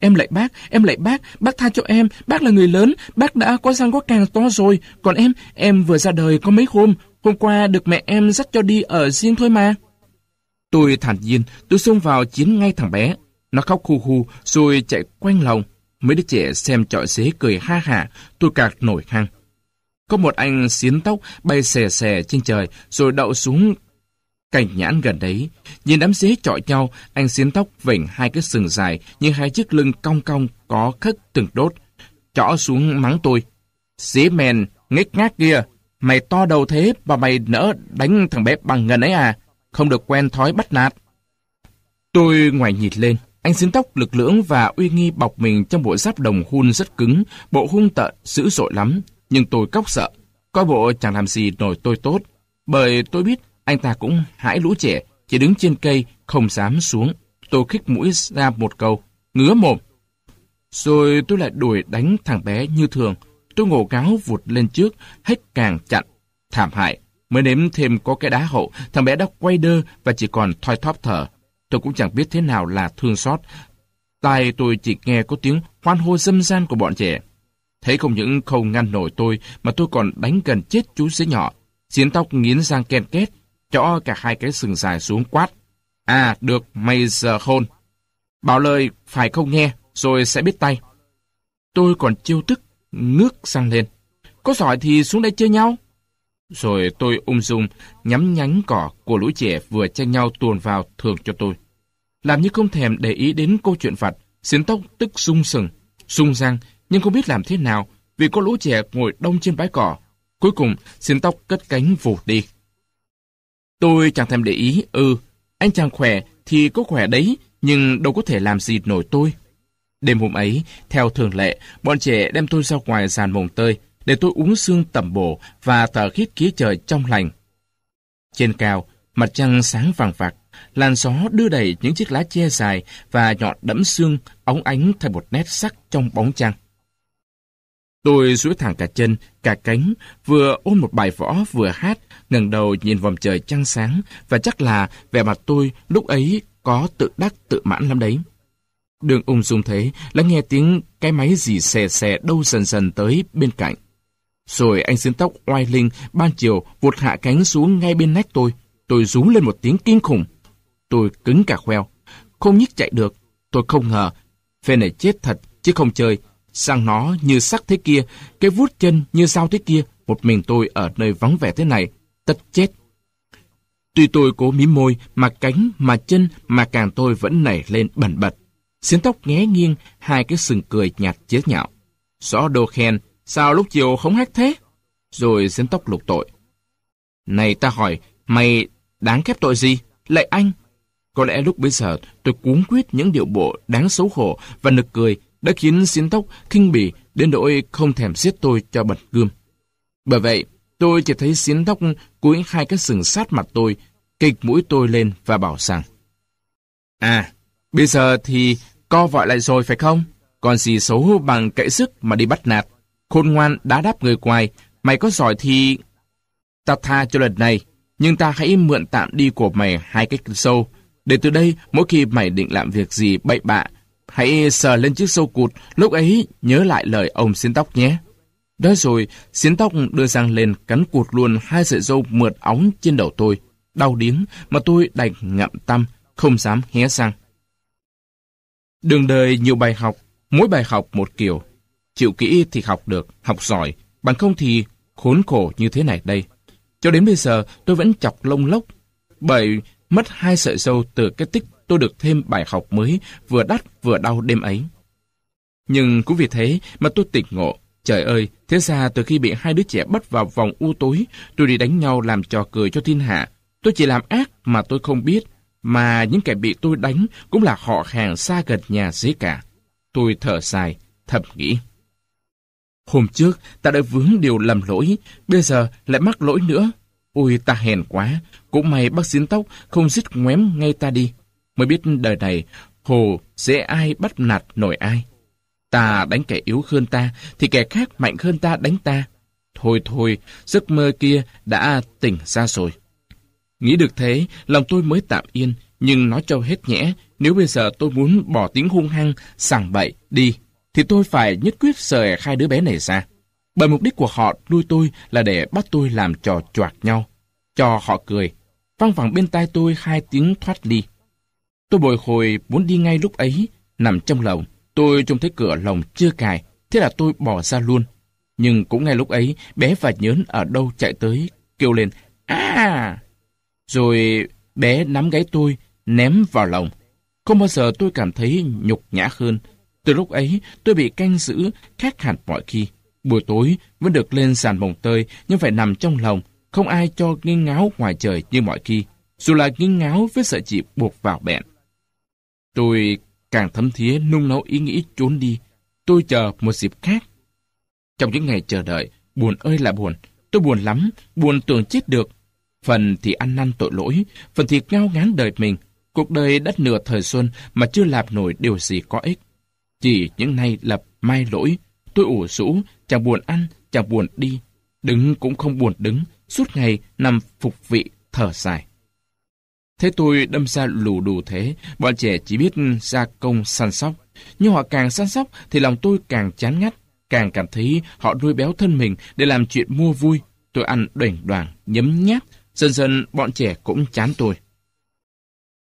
Speaker 1: Em lại bác, em lại bác, bác tha cho em, bác là người lớn, bác đã có răng có càng to rồi, còn em, em vừa ra đời có mấy hôm, hôm qua được mẹ em dắt cho đi ở riêng thôi mà. Tôi thản nhiên, tôi xông vào chiến ngay thằng bé. Nó khóc khu khu, rồi chạy quanh lòng. Mấy đứa trẻ xem trọi xế cười ha hả, tôi cạc nổi hăng. Có một anh xiến tóc bay xè xè trên trời rồi đậu xuống cành nhãn gần đấy. Nhìn đám dế chọi nhau, anh xiến tóc vểnh hai cái sừng dài như hai chiếc lưng cong cong có khất từng đốt. Chõ xuống mắng tôi. Dế mèn, nghếch ngác kia, mày to đầu thế mà mày nỡ đánh thằng bé bằng ngần ấy à? Không được quen thói bắt nạt. Tôi ngoài nhịt lên. Anh xiến tóc lực lưỡng và uy nghi bọc mình trong bộ giáp đồng hun rất cứng, bộ hung tợn, dữ dội lắm nhưng tôi cóc sợ. Coi bộ chẳng làm gì nổi tôi tốt, bởi tôi biết anh ta cũng hãi lũ trẻ, chỉ đứng trên cây, không dám xuống. Tôi khích mũi ra một câu, ngứa mồm. Rồi tôi lại đuổi đánh thằng bé như thường. Tôi ngổ cáo vụt lên trước, hết càng chặn. Thảm hại, mới nếm thêm có cái đá hậu, thằng bé đã quay đơ và chỉ còn thoi thóp thở. Tôi cũng chẳng biết thế nào là thương xót. Tai tôi chỉ nghe có tiếng hoan hô dâm gian của bọn trẻ. Thấy không những không ngăn nổi tôi, mà tôi còn đánh gần chết chú xế nhỏ. Xiến tóc nghiến răng ken két cho cả hai cái sừng dài xuống quát. À, được, mày giờ khôn. Bảo lời phải không nghe, rồi sẽ biết tay. Tôi còn chiêu tức, ngước sang lên. Có giỏi thì xuống đây chơi nhau. Rồi tôi ung dung nhắm nhánh cỏ của lũ trẻ vừa tranh nhau tuồn vào thường cho tôi. Làm như không thèm để ý đến câu chuyện vặt, xiến tóc tức sung sừng, sung răng, nhưng không biết làm thế nào vì có lũ trẻ ngồi đông trên bãi cỏ. Cuối cùng, xiến tóc cất cánh vụt đi. Tôi chẳng thèm để ý, ừ, anh chàng khỏe thì có khỏe đấy, nhưng đâu có thể làm gì nổi tôi. Đêm hôm ấy, theo thường lệ, bọn trẻ đem tôi ra ngoài sàn mồng tơi, để tôi uống xương tẩm bổ và tờ khít khí trời trong lành. Trên cao, mặt trăng sáng vàng vạc, làn gió đưa đẩy những chiếc lá che dài và nhọn đẫm xương óng ánh thành một nét sắc trong bóng trăng. Tôi duỗi thẳng cả chân, cả cánh, vừa ôm một bài võ vừa hát, ngẩng đầu nhìn vòng trời trăng sáng, và chắc là vẻ mặt tôi lúc ấy có tự đắc tự mãn lắm đấy. Đường ung dung thế, lắng nghe tiếng cái máy gì xè xè đâu dần dần tới bên cạnh. Rồi anh xin tóc oai linh, ban chiều vụt hạ cánh xuống ngay bên nách tôi. Tôi rú lên một tiếng kinh khủng. Tôi cứng cả khoeo. Không nhích chạy được. Tôi không ngờ. Phê này chết thật, chứ không chơi. Sang nó như sắc thế kia, cái vuốt chân như dao thế kia. Một mình tôi ở nơi vắng vẻ thế này. Tất chết. Tuy tôi cố mím môi, mà cánh, mà chân, mà càng tôi vẫn nảy lên bẩn bật. Xiến tóc nghé nghiêng, hai cái sừng cười nhạt chế nhạo. Xó đồ khen, sao lúc chiều không hát thế? Rồi xiến tóc lục tội. Này ta hỏi, mày đáng khép tội gì? Lại anh! Có lẽ lúc bây giờ tôi cuốn quyết những điệu bộ đáng xấu hổ và nực cười đã khiến xiến tóc kinh bỉ đến nỗi không thèm giết tôi cho bật gươm. Bởi vậy, tôi chỉ thấy xiến tóc cúi hai cái sừng sát mặt tôi, kịch mũi tôi lên và bảo rằng À, bây giờ thì co vọi lại rồi phải không? Còn gì xấu bằng cậy sức mà đi bắt nạt. Khôn ngoan đã đáp người ngoài, mày có giỏi thì... Ta tha cho lần này, nhưng ta hãy mượn tạm đi của mày hai cái sâu, để từ đây mỗi khi mày định làm việc gì bậy bạ, hãy sờ lên chiếc sâu cụt, lúc ấy nhớ lại lời ông xin tóc nhé. Đó rồi, xiến tóc đưa sang lên cắn cụt luôn hai sợi râu mượt óng trên đầu tôi. Đau điếng mà tôi đành ngậm tâm, không dám hé răng. Đường đời nhiều bài học, mỗi bài học một kiểu. Chịu kỹ thì học được, học giỏi, bằng không thì khốn khổ như thế này đây. Cho đến bây giờ tôi vẫn chọc lông lốc, bởi mất hai sợi dâu từ cái tích tôi được thêm bài học mới vừa đắt vừa đau đêm ấy. Nhưng cũng vì thế mà tôi tỉnh ngộ. Trời ơi, thế ra từ khi bị hai đứa trẻ bắt vào vòng u tối, tôi đi đánh nhau làm trò cười cho thiên hạ. Tôi chỉ làm ác mà tôi không biết, mà những kẻ bị tôi đánh cũng là họ hàng xa gần nhà dế cả. Tôi thở dài, thầm nghĩ. Hôm trước, ta đã vướng điều lầm lỗi, bây giờ lại mắc lỗi nữa. Ôi, ta hèn quá, cũng may bác xín tóc không giết ngoém ngay ta đi. Mới biết đời này, hồ dễ ai bắt nạt nổi ai. Ta đánh kẻ yếu hơn ta, thì kẻ khác mạnh hơn ta đánh ta. Thôi thôi, giấc mơ kia đã tỉnh ra rồi. Nghĩ được thế, lòng tôi mới tạm yên, nhưng nói cho hết nhẽ, nếu bây giờ tôi muốn bỏ tiếng hung hăng, sảng bậy, đi, thì tôi phải nhất quyết rời hai đứa bé này ra. Bởi mục đích của họ nuôi tôi là để bắt tôi làm trò choạc nhau, cho họ cười. Văng vẳng bên tai tôi hai tiếng thoát ly. Tôi bồi hồi muốn đi ngay lúc ấy, nằm trong lòng. Tôi trông thấy cửa lồng chưa cài, thế là tôi bỏ ra luôn. Nhưng cũng ngay lúc ấy, bé và nhớn ở đâu chạy tới, kêu lên, à Rồi bé nắm gáy tôi, ném vào lòng. Không bao giờ tôi cảm thấy nhục nhã hơn. Từ lúc ấy, tôi bị canh giữ khác hẳn mọi khi. Buổi tối vẫn được lên sàn bồng tơi, nhưng phải nằm trong lòng, không ai cho nghiêng ngáo ngoài trời như mọi khi, dù là nghiêng ngáo với sợi chỉ buộc vào bẹn. Tôi càng thấm thía nung nấu ý nghĩ trốn đi. Tôi chờ một dịp khác. Trong những ngày chờ đợi, buồn ơi là buồn. Tôi buồn lắm, buồn tưởng chết được. Phần thì ăn năn tội lỗi, phần thì ngao ngán đời mình. Cuộc đời đất nửa thời xuân mà chưa làm nổi điều gì có ích. Chỉ những nay lập mai lỗi, tôi ủ rũ, chẳng buồn ăn, chẳng buồn đi. Đứng cũng không buồn đứng, suốt ngày nằm phục vị, thở dài. Thế tôi đâm ra lù đù thế, bọn trẻ chỉ biết ra công săn sóc. Nhưng họ càng săn sóc thì lòng tôi càng chán ngắt, càng cảm thấy họ nuôi béo thân mình để làm chuyện mua vui. Tôi ăn đoảnh đoàn, nhấm nháp, dần dần bọn trẻ cũng chán tôi.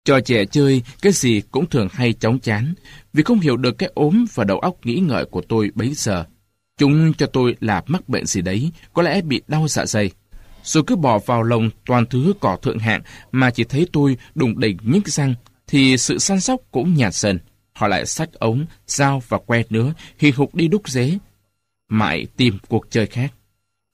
Speaker 1: Cho trẻ chơi, cái gì cũng thường hay chóng chán, vì không hiểu được cái ốm và đầu óc nghĩ ngợi của tôi bấy giờ. Chúng cho tôi là mắc bệnh gì đấy, có lẽ bị đau dạ dày rồi cứ bỏ vào lồng toàn thứ cỏ thượng hạng mà chỉ thấy tôi đùng đỉnh nhức răng, thì sự săn sóc cũng nhạt dần. Họ lại sách ống, dao và que nữa, hì hục đi đúc dế. Mãi tìm cuộc chơi khác.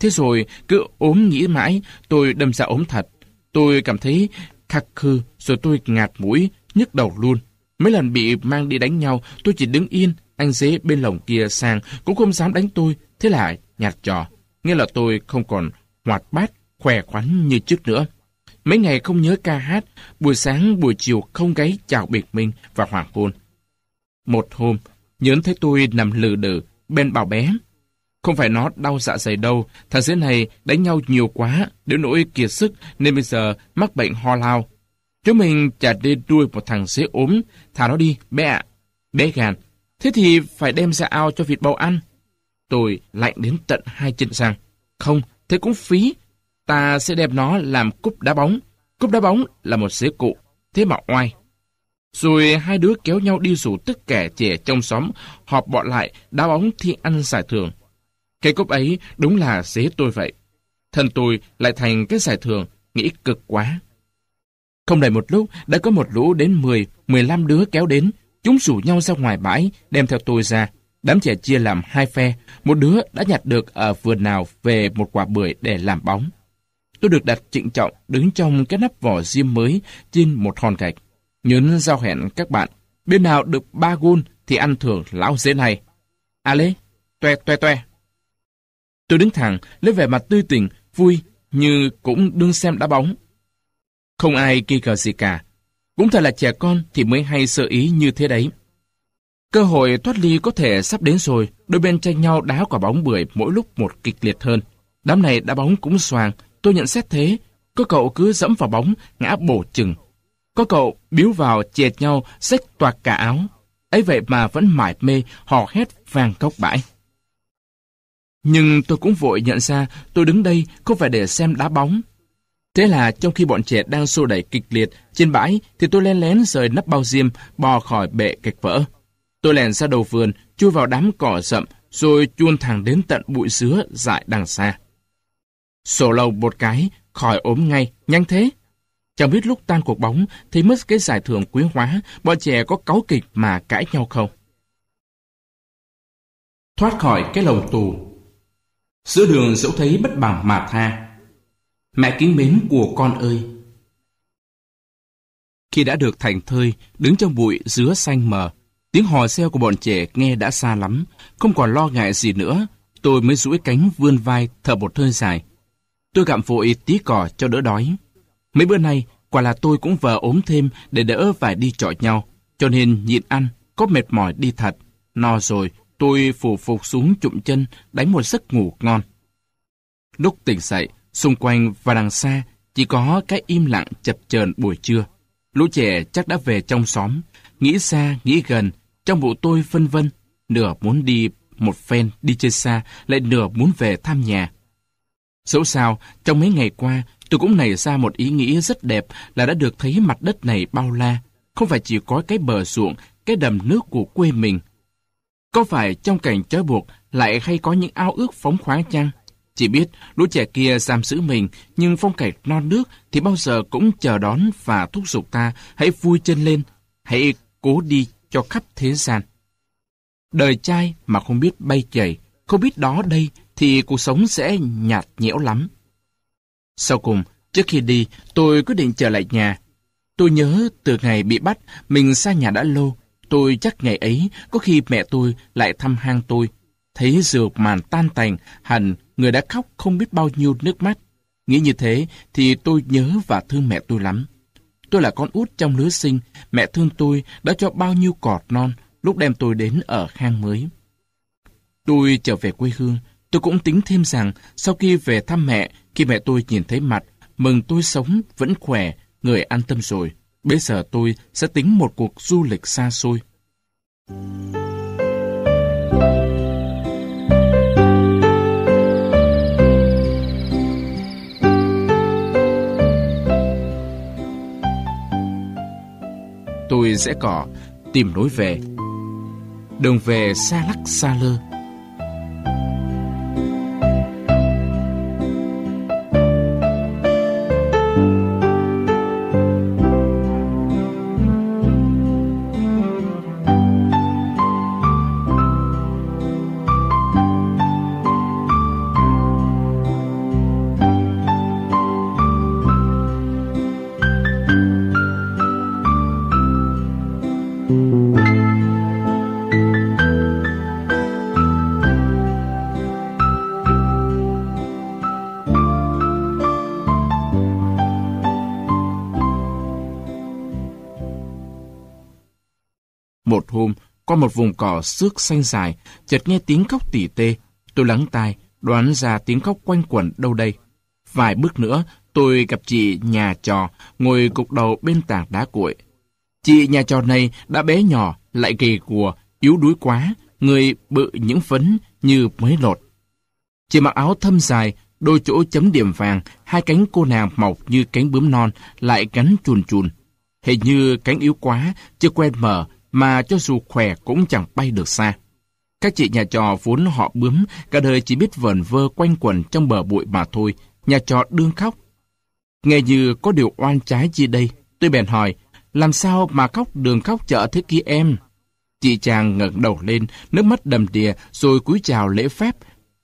Speaker 1: Thế rồi, cứ ốm nghĩ mãi, tôi đâm ra ốm thật. Tôi cảm thấy khắc khư, rồi tôi ngạt mũi, nhức đầu luôn. Mấy lần bị mang đi đánh nhau, tôi chỉ đứng yên, anh dế bên lồng kia sang cũng không dám đánh tôi, thế là nhạt trò. Nghĩa là tôi không còn hoạt bát khỏe khoắn như trước nữa. Mấy ngày không nhớ ca hát, buổi sáng buổi chiều không gáy chào biệt mình và hoàng hôn. Một hôm, nhớn thấy tôi nằm lừ đừ, bên bảo bé. Không phải nó đau dạ dày đâu, thằng dưới này đánh nhau nhiều quá, đến nỗi kiệt sức nên bây giờ mắc bệnh ho lao. Chúng mình chả đi đuôi một thằng dế ốm, thả nó đi, bé ạ. Bé gàn, thế thì phải đem ra ao cho vịt bầu ăn. Tôi lạnh đến tận hai chân răng. Không, thế cũng phí. Ta sẽ đem nó làm cúp đá bóng. Cúp đá bóng là một xế cụ, thế mà oai. Rồi hai đứa kéo nhau đi rủ tất cả trẻ trong xóm họp bọn lại đá bóng thi ăn giải thưởng. Cái cúp ấy đúng là xế tôi vậy. Thân tôi lại thành cái giải thưởng, nghĩ cực quá. Không đầy một lúc, đã có một lũ đến 10, 15 đứa kéo đến. Chúng rủ nhau ra ngoài bãi, đem theo tôi ra. Đám trẻ chia làm hai phe, một đứa đã nhặt được ở vườn nào về một quả bưởi để làm bóng. Tôi được đặt trịnh trọng đứng trong cái nắp vỏ diêm mới trên một hòn gạch. Nhớn giao hẹn các bạn, bên nào được ba gôn thì ăn thưởng lão dễ này. À lê, toe toe toe. Tôi đứng thẳng, lấy vẻ mặt tươi tỉnh, vui, như cũng đương xem đá bóng. Không ai kỳ cờ gì cả. Cũng thật là trẻ con thì mới hay sơ ý như thế đấy. Cơ hội thoát ly có thể sắp đến rồi, đôi bên tranh nhau đá quả bóng bưởi mỗi lúc một kịch liệt hơn. Đám này đá bóng cũng xoàng, tôi nhận xét thế. Có cậu cứ dẫm vào bóng, ngã bổ chừng. Có cậu biếu vào chẹt nhau, xách toạc cả áo. ấy vậy mà vẫn mải mê, hò hét vang cốc bãi. Nhưng tôi cũng vội nhận ra tôi đứng đây không phải để xem đá bóng. Thế là trong khi bọn trẻ đang xô đẩy kịch liệt trên bãi thì tôi len lén rời nắp bao diêm bò khỏi bệ gạch vỡ. Tôi lèn ra đầu vườn, chui vào đám cỏ rậm, rồi chuôn thẳng đến tận bụi dứa dại đằng xa. Sổ lầu một cái, khỏi ốm ngay, nhanh thế. Chẳng biết lúc tan cuộc bóng, thì mất cái giải thưởng quý hóa, bọn trẻ có cáu kịch mà cãi nhau không. Thoát khỏi cái lồng tù Giữa đường dẫu thấy bất bằng mà tha. Mẹ kính mến của con ơi! Khi đã được thành thơi, đứng trong bụi dứa xanh mờ, Tiếng hò reo của bọn trẻ nghe đã xa lắm, không còn lo ngại gì nữa. Tôi mới duỗi cánh vươn vai thở một hơi dài. Tôi gặm vội tí cỏ cho đỡ đói. Mấy bữa nay, quả là tôi cũng vờ ốm thêm để đỡ phải đi chọi nhau. Cho nên nhịn ăn, có mệt mỏi đi thật. No rồi, tôi phủ phục xuống chụm chân, đánh một giấc ngủ ngon. Lúc tỉnh dậy, xung quanh và đằng xa chỉ có cái im lặng chập chờn buổi trưa. Lũ trẻ chắc đã về trong xóm, nghĩ xa, nghĩ gần, trong bụng tôi phân vân, nửa muốn đi một phen đi chơi xa, lại nửa muốn về thăm nhà. Dẫu sao, trong mấy ngày qua, tôi cũng nảy ra một ý nghĩ rất đẹp là đã được thấy mặt đất này bao la, không phải chỉ có cái bờ ruộng, cái đầm nước của quê mình. Có phải trong cảnh trói buộc lại hay có những ao ước phóng khoáng chăng? Chỉ biết lũ trẻ kia giam giữ mình, nhưng phong cảnh non nước thì bao giờ cũng chờ đón và thúc giục ta hãy vui chân lên, hãy cố đi cho khắp thế gian. Đời trai mà không biết bay chảy, không biết đó đây thì cuộc sống sẽ nhạt nhẽo lắm. Sau cùng, trước khi đi, tôi quyết định trở lại nhà. Tôi nhớ từ ngày bị bắt, mình xa nhà đã lâu. Tôi chắc ngày ấy, có khi mẹ tôi lại thăm hang tôi. Thấy dược màn tan tành, hẳn người đã khóc không biết bao nhiêu nước mắt. Nghĩ như thế thì tôi nhớ và thương mẹ tôi lắm. Tôi là con út trong lứa sinh, mẹ thương tôi đã cho bao nhiêu cọt non lúc đem tôi đến ở hang mới. Tôi trở về quê hương, tôi cũng tính thêm rằng sau khi về thăm mẹ, khi mẹ tôi nhìn thấy mặt, mừng tôi sống vẫn khỏe, người an tâm rồi. Bây giờ tôi sẽ tính một cuộc du lịch xa xôi. tôi sẽ cỏ, tìm lối về. Đường về xa lắc xa lơ, một vùng cỏ xước xanh dài, chợt nghe tiếng khóc tỉ tê. Tôi lắng tai, đoán ra tiếng khóc quanh quẩn đâu đây. Vài bước nữa, tôi gặp chị nhà trò, ngồi cục đầu bên tảng đá cuội. Chị nhà trò này đã bé nhỏ, lại gầy gùa, yếu đuối quá, người bự những phấn như mới lột. Chị mặc áo thâm dài, đôi chỗ chấm điểm vàng, hai cánh cô nàng mọc như cánh bướm non, lại cánh chùn chùn. Hình như cánh yếu quá, chưa quen mở, mà cho dù khỏe cũng chẳng bay được xa. Các chị nhà trò vốn họ bướm, cả đời chỉ biết vờn vơ quanh quẩn trong bờ bụi mà thôi, nhà trò đương khóc. Nghe như có điều oan trái gì đây, tôi bèn hỏi, làm sao mà khóc đường khóc chợ thế kia em? Chị chàng ngẩng đầu lên, nước mắt đầm đìa, rồi cúi chào lễ phép.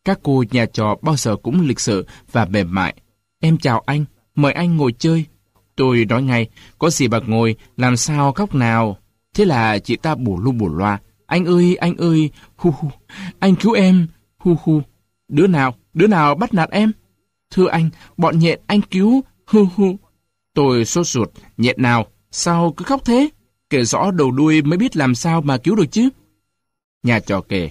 Speaker 1: Các cô nhà trò bao giờ cũng lịch sự và mềm mại. Em chào anh, mời anh ngồi chơi. Tôi nói ngay, có gì bạc ngồi, làm sao khóc nào? Thế là chị ta bù lu bù loa. Anh ơi, anh ơi, hu hu, anh cứu em, hu hu. Đứa nào, đứa nào bắt nạt em? Thưa anh, bọn nhện anh cứu, hu hu. Tôi sốt ruột, nhện nào, sao cứ khóc thế? Kể rõ đầu đuôi mới biết làm sao mà cứu được chứ. Nhà trò kể,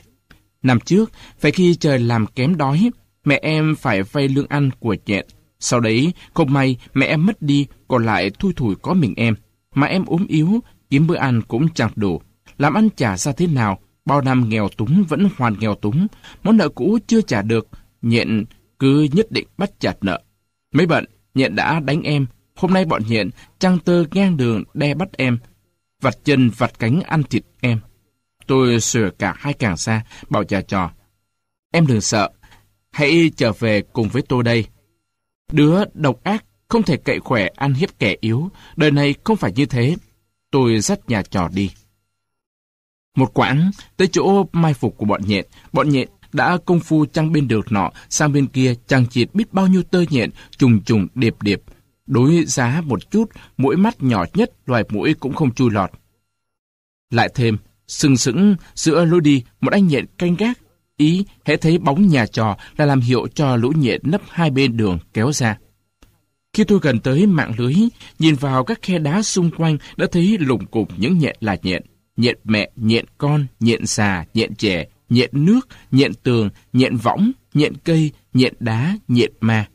Speaker 1: năm trước, phải khi trời làm kém đói, mẹ em phải vay lương ăn của nhện. Sau đấy, không may mẹ em mất đi, còn lại thui thủi có mình em. Mà em ốm yếu, kiếm bữa ăn cũng chẳng đủ. Làm ăn trả ra thế nào, bao năm nghèo túng vẫn hoàn nghèo túng. Món nợ cũ chưa trả được, nhện cứ nhất định bắt chặt nợ. Mấy bận, nhện đã đánh em. Hôm nay bọn nhện trăng tơ ngang đường đe bắt em. Vặt chân vặt cánh ăn thịt em. Tôi sửa cả hai càng xa, bảo trà trò. Em đừng sợ, hãy trở về cùng với tôi đây. Đứa độc ác không thể cậy khỏe ăn hiếp kẻ yếu, đời này không phải như thế. Tôi dắt nhà trò đi. Một quãng, tới chỗ mai phục của bọn nhện, bọn nhện đã công phu trăng bên được nọ sang bên kia chằng chịt biết bao nhiêu tơ nhện trùng trùng điệp điệp. Đối giá một chút, mũi mắt nhỏ nhất loài mũi cũng không chui lọt. Lại thêm, sừng sững giữa lối đi một anh nhện canh gác. Ý, hễ thấy bóng nhà trò là làm hiệu cho lũ nhện nấp hai bên đường kéo ra. Khi tôi gần tới mạng lưới, nhìn vào các khe đá xung quanh đã thấy lủng cục những nhện là nhện. Nhện mẹ, nhện con, nhện già, nhện trẻ, nhện nước, nhện tường, nhện võng, nhện cây, nhện đá, nhện ma.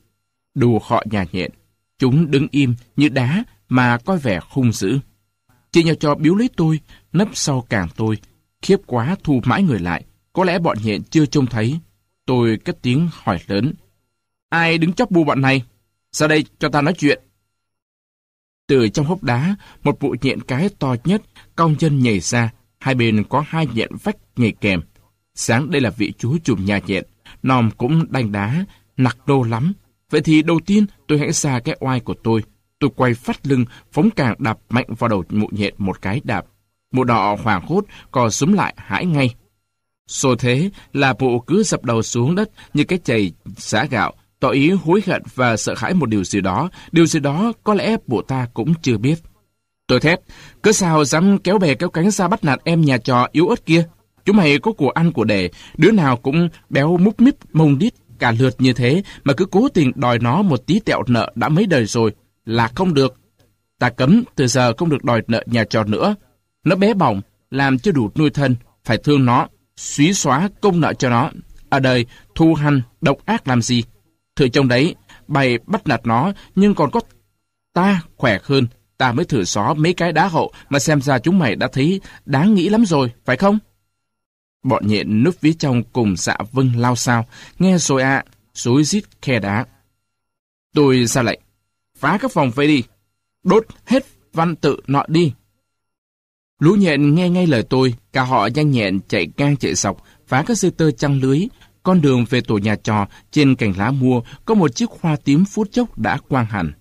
Speaker 1: Đùa họ nhà nhện. Chúng đứng im như đá mà coi vẻ hung dữ. Chị nhà trò biếu lấy tôi, nấp sau càng tôi. Khiếp quá thu mãi người lại. Có lẽ bọn nhện chưa trông thấy. Tôi cất tiếng hỏi lớn. Ai đứng chóc bu bọn này? Ra đây cho ta nói chuyện. Từ trong hốc đá, một bộ nhện cái to nhất, cong chân nhảy ra. Hai bên có hai nhện vách nhảy kèm. Sáng đây là vị chúa chùm nhà nhện. Nòm cũng đanh đá, nặc đô lắm. Vậy thì đầu tiên tôi hãy xa cái oai của tôi. Tôi quay phát lưng, phóng càng đạp mạnh vào đầu mụ nhện một cái đạp. Mụ đỏ hoảng hốt, cò súng lại hãi ngay. Rồi thế là mụ cứ dập đầu xuống đất như cái chày xả gạo, tỏ ý hối hận và sợ hãi một điều gì đó, điều gì đó có lẽ bộ ta cũng chưa biết. Tôi thét, cứ sao dám kéo bè kéo cánh ra bắt nạt em nhà trò yếu ớt kia. Chúng mày có của ăn của đẻ, đứa nào cũng béo múp míp mông đít cả lượt như thế mà cứ cố tình đòi nó một tí tẹo nợ đã mấy đời rồi là không được. Ta cấm từ giờ không được đòi nợ nhà trò nữa. Nó bé bỏng, làm chưa đủ nuôi thân, phải thương nó, xúy xóa công nợ cho nó. Ở đời, thu hành, độc ác làm gì? Thử trong đấy, bày bắt nạt nó, nhưng còn có ta khỏe hơn, ta mới thử xó mấy cái đá hậu mà xem ra chúng mày đã thấy đáng nghĩ lắm rồi, phải không? Bọn nhện núp phía trong cùng dạ vâng lao sao, nghe rồi ạ, à, rối rít khe đá. Tôi ra lệnh, phá các phòng vây đi, đốt hết văn tự nọ đi. Lũ nhện nghe ngay lời tôi, cả họ nhanh nhẹn chạy ngang chạy dọc, phá các dây tơ trăng lưới, con đường về tổ nhà trò, trên cành lá mua, có một chiếc hoa tím phút chốc đã quang hẳn.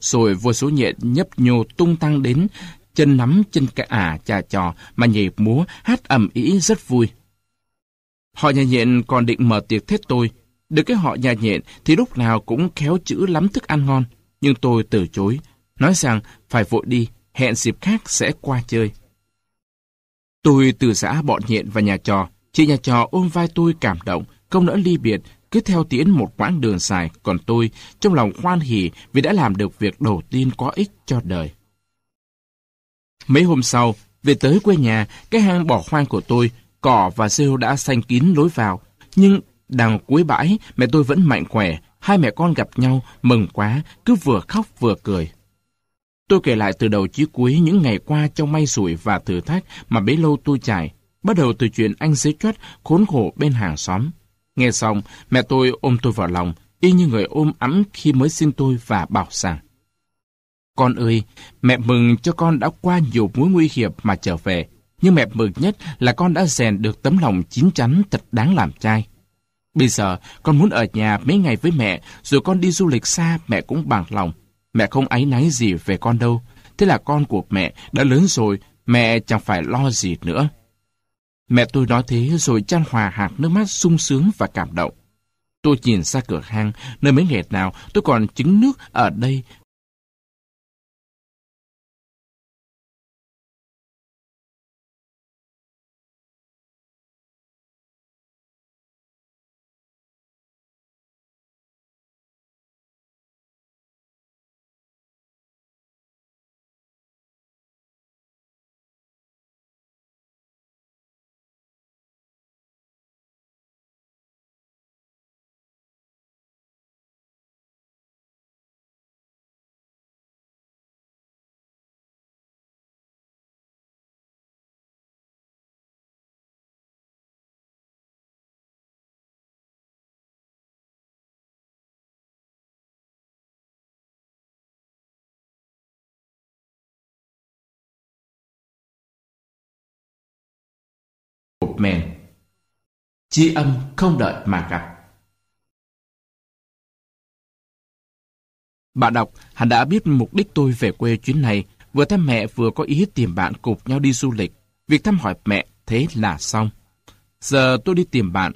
Speaker 1: Rồi vô số nhện nhấp nhô tung tăng đến, chân nắm chân cái ả trà trò mà nhảy múa, hát ầm ĩ rất vui. Họ nhà nhện còn định mở tiệc thết tôi. Được cái họ nhà nhện thì lúc nào cũng khéo chữ lắm thức ăn ngon. Nhưng tôi từ chối, nói rằng phải vội đi, hẹn dịp khác sẽ qua chơi. Tôi từ giã bọn nhện và nhà trò, chị nhà trò ôm vai tôi cảm động, không nỡ ly biệt, cứ theo tiến một quãng đường dài, còn tôi trong lòng hoan hỉ vì đã làm được việc đầu tiên có ích cho đời. Mấy hôm sau, Về tới quê nhà, cái hang bỏ hoang của tôi, cỏ và rêu đã xanh kín lối vào. Nhưng đằng cuối bãi, mẹ tôi vẫn mạnh khỏe. Hai mẹ con gặp nhau, mừng quá, cứ vừa khóc vừa cười. Tôi kể lại từ đầu chí cuối những ngày qua trong may rủi và thử thách mà bấy lâu tôi trải. Bắt đầu từ chuyện anh xế chuất khốn khổ bên hàng xóm. Nghe xong, mẹ tôi ôm tôi vào lòng, y như người ôm ấm khi mới sinh tôi và bảo rằng Con ơi, mẹ mừng cho con đã qua nhiều mối nguy hiểm mà trở về. Nhưng mẹ mừng nhất là con đã rèn được tấm lòng chín chắn thật đáng làm trai. Bây giờ, con muốn ở nhà mấy ngày với mẹ, rồi con đi du lịch xa mẹ cũng bằng lòng. Mẹ không áy náy gì về con đâu. Thế là con của mẹ đã lớn rồi, mẹ chẳng phải lo gì nữa. Mẹ tôi nói thế rồi chan hòa hạt nước mắt sung sướng và cảm động. Tôi nhìn ra cửa hang, nơi mấy ngày nào tôi còn trứng nước ở đây mèn. Chi âm không đợi mà gặp. Bạn đọc hẳn đã biết mục đích tôi về quê chuyến này, vừa thăm mẹ vừa có ý tìm bạn cùng nhau đi du lịch. Việc thăm hỏi mẹ thế là xong. Giờ tôi đi tìm bạn.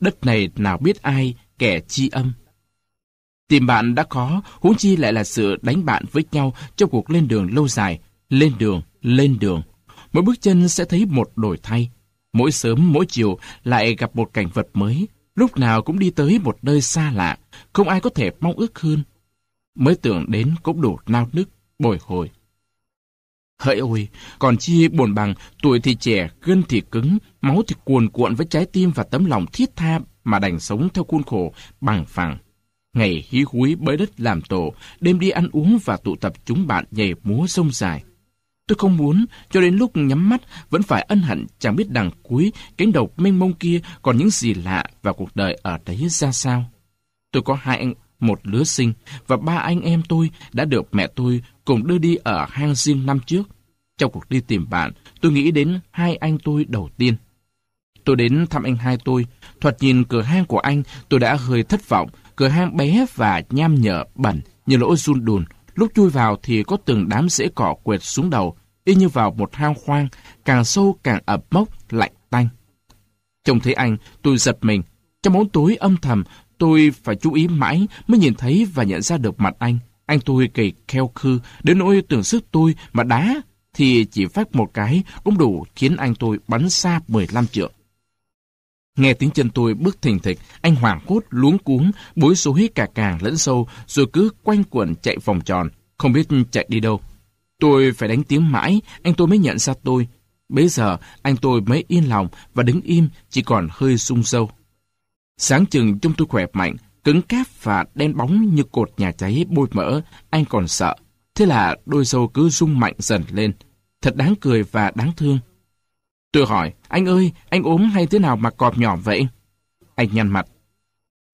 Speaker 1: Đất này nào biết ai, kẻ chi âm. Tìm bạn đã khó, huống chi lại là sự đánh bạn với nhau trong cuộc lên đường lâu dài. Lên đường, lên đường. Mỗi bước chân sẽ thấy một đổi thay. Mỗi sớm mỗi chiều lại gặp một cảnh vật mới, lúc nào cũng đi tới một nơi xa lạ, không ai có thể mong ước hơn. Mới tưởng đến cũng đủ nao nức, bồi hồi. Hỡi ôi, còn chi buồn bằng, tuổi thì trẻ, gân thì cứng, máu thì cuồn cuộn với trái tim và tấm lòng thiết tha mà đành sống theo khuôn khổ, bằng phẳng. Ngày hí húi bới đất làm tổ, đêm đi ăn uống và tụ tập chúng bạn nhảy múa sông dài. Tôi không muốn, cho đến lúc nhắm mắt, vẫn phải ân hận chẳng biết đằng cuối cánh đầu mênh mông kia còn những gì lạ và cuộc đời ở đấy ra sao. Tôi có hai anh, một lứa sinh, và ba anh em tôi đã được mẹ tôi cùng đưa đi ở hang riêng năm trước. Trong cuộc đi tìm bạn, tôi nghĩ đến hai anh tôi đầu tiên. Tôi đến thăm anh hai tôi, thoạt nhìn cửa hang của anh tôi đã hơi thất vọng, cửa hang bé và nham nhở bẩn như lỗ run đùn, Lúc chui vào thì có từng đám rễ cỏ quệt xuống đầu, y như vào một hang khoang, càng sâu càng ẩm mốc, lạnh tanh. Trông thấy anh, tôi giật mình. Trong bóng tối âm thầm, tôi phải chú ý mãi mới nhìn thấy và nhận ra được mặt anh. Anh tôi gầy keo khư, đến nỗi tưởng sức tôi mà đá, thì chỉ phát một cái cũng đủ khiến anh tôi bắn xa 15 trượng. Nghe tiếng chân tôi bước thình thịch, anh hoảng hốt, luống cuống, bối rối cả càng lẫn sâu, rồi cứ quanh quẩn chạy vòng tròn, không biết chạy đi đâu. Tôi phải đánh tiếng mãi, anh tôi mới nhận ra tôi. Bây giờ, anh tôi mới yên lòng và đứng im, chỉ còn hơi sung sâu. Sáng chừng chúng tôi khỏe mạnh, cứng cáp và đen bóng như cột nhà cháy bôi mỡ, anh còn sợ. Thế là đôi sâu cứ rung mạnh dần lên. Thật đáng cười và đáng thương. Tôi hỏi, anh ơi, anh ốm hay thế nào mà cọp nhỏ vậy? Anh nhăn mặt.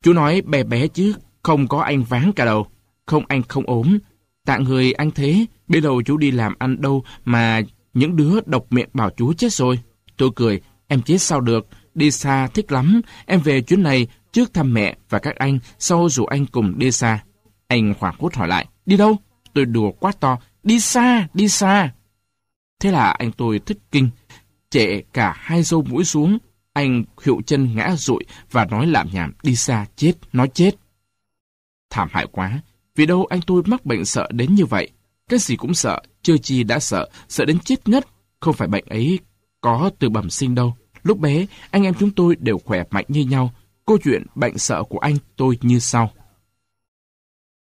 Speaker 1: Chú nói bé bé chứ, không có anh ván cả đâu. Không anh không ốm. Tạng người anh thế, biết đầu chú đi làm ăn đâu mà những đứa độc miệng bảo chú chết rồi. Tôi cười, em chết sao được, đi xa thích lắm. Em về chuyến này trước thăm mẹ và các anh, sau rủ anh cùng đi xa. Anh hoảng hốt hỏi lại, đi đâu? Tôi đùa quá to, đi xa, đi xa. Thế là anh tôi thích kinh, trệ cả hai dâu mũi xuống. Anh hiệu chân ngã rụi và nói lạm nhảm đi xa chết, nói chết. Thảm hại quá, vì đâu anh tôi mắc bệnh sợ đến như vậy. Cái gì cũng sợ, chưa chi đã sợ, sợ đến chết ngất. Không phải bệnh ấy có từ bẩm sinh đâu. Lúc bé, anh em chúng tôi đều khỏe mạnh như nhau. Câu chuyện bệnh sợ của anh tôi như sau.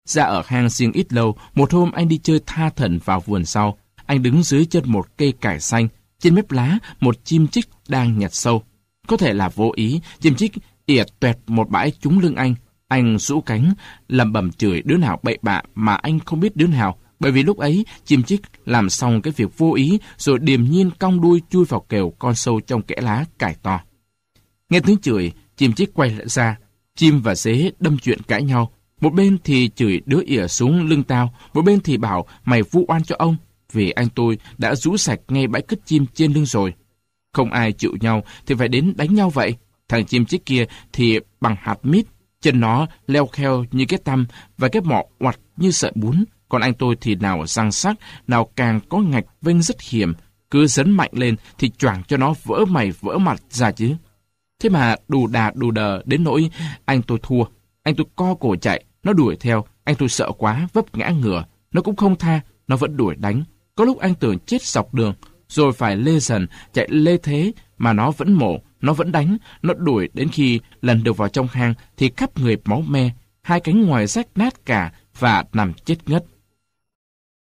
Speaker 1: Ra ở hang riêng ít lâu, một hôm anh đi chơi tha thần vào vườn sau. Anh đứng dưới chân một cây cải xanh, trên mép lá, một chim chích đang nhặt sâu. Có thể là vô ý, chim chích ỉa tuẹt một bãi trúng lưng anh. Anh rũ cánh, lầm bầm chửi đứa nào bậy bạ mà anh không biết đứa nào. Bởi vì lúc ấy, chim chích làm xong cái việc vô ý rồi điềm nhiên cong đuôi chui vào kèo con sâu trong kẽ lá cải to. Nghe tiếng chửi, chim chích quay lại ra. Chim và dế đâm chuyện cãi nhau. Một bên thì chửi đứa ỉa xuống lưng tao, một bên thì bảo mày vu oan cho ông, vì anh tôi đã rũ sạch ngay bãi cất chim trên lưng rồi. Không ai chịu nhau thì phải đến đánh nhau vậy. Thằng chim chiếc kia thì bằng hạt mít, chân nó leo kheo như cái tăm và cái mỏ oặt như sợi bún. Còn anh tôi thì nào răng sắc, nào càng có ngạch vênh rất hiểm. Cứ dấn mạnh lên thì choảng cho nó vỡ mày vỡ mặt ra chứ. Thế mà đù đà đù đờ đến nỗi anh tôi thua. Anh tôi co cổ chạy, nó đuổi theo. Anh tôi sợ quá, vấp ngã ngửa. Nó cũng không tha, nó vẫn đuổi đánh. Có lúc anh tưởng chết dọc đường, rồi phải lê dần, chạy lê thế mà nó vẫn mổ, nó vẫn đánh, nó đuổi đến khi lần được vào trong hang thì khắp người máu me, hai cánh ngoài rách nát cả và nằm chết ngất.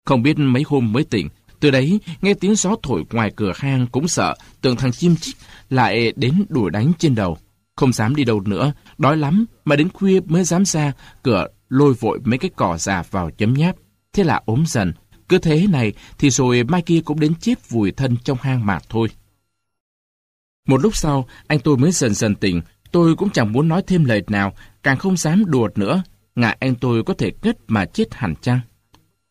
Speaker 1: Không biết mấy hôm mới tỉnh, từ đấy nghe tiếng gió thổi ngoài cửa hang cũng sợ, tưởng thằng chim chích lại đến đuổi đánh trên đầu. Không dám đi đâu nữa, đói lắm mà đến khuya mới dám ra, cửa lôi vội mấy cái cỏ già vào chấm nháp. Thế là ốm dần, cứ thế này thì rồi mai kia cũng đến chết vùi thân trong hang mà thôi. Một lúc sau, anh tôi mới dần dần tỉnh, tôi cũng chẳng muốn nói thêm lời nào, càng không dám đùa nữa, ngại anh tôi có thể ngất mà chết hẳn chăng.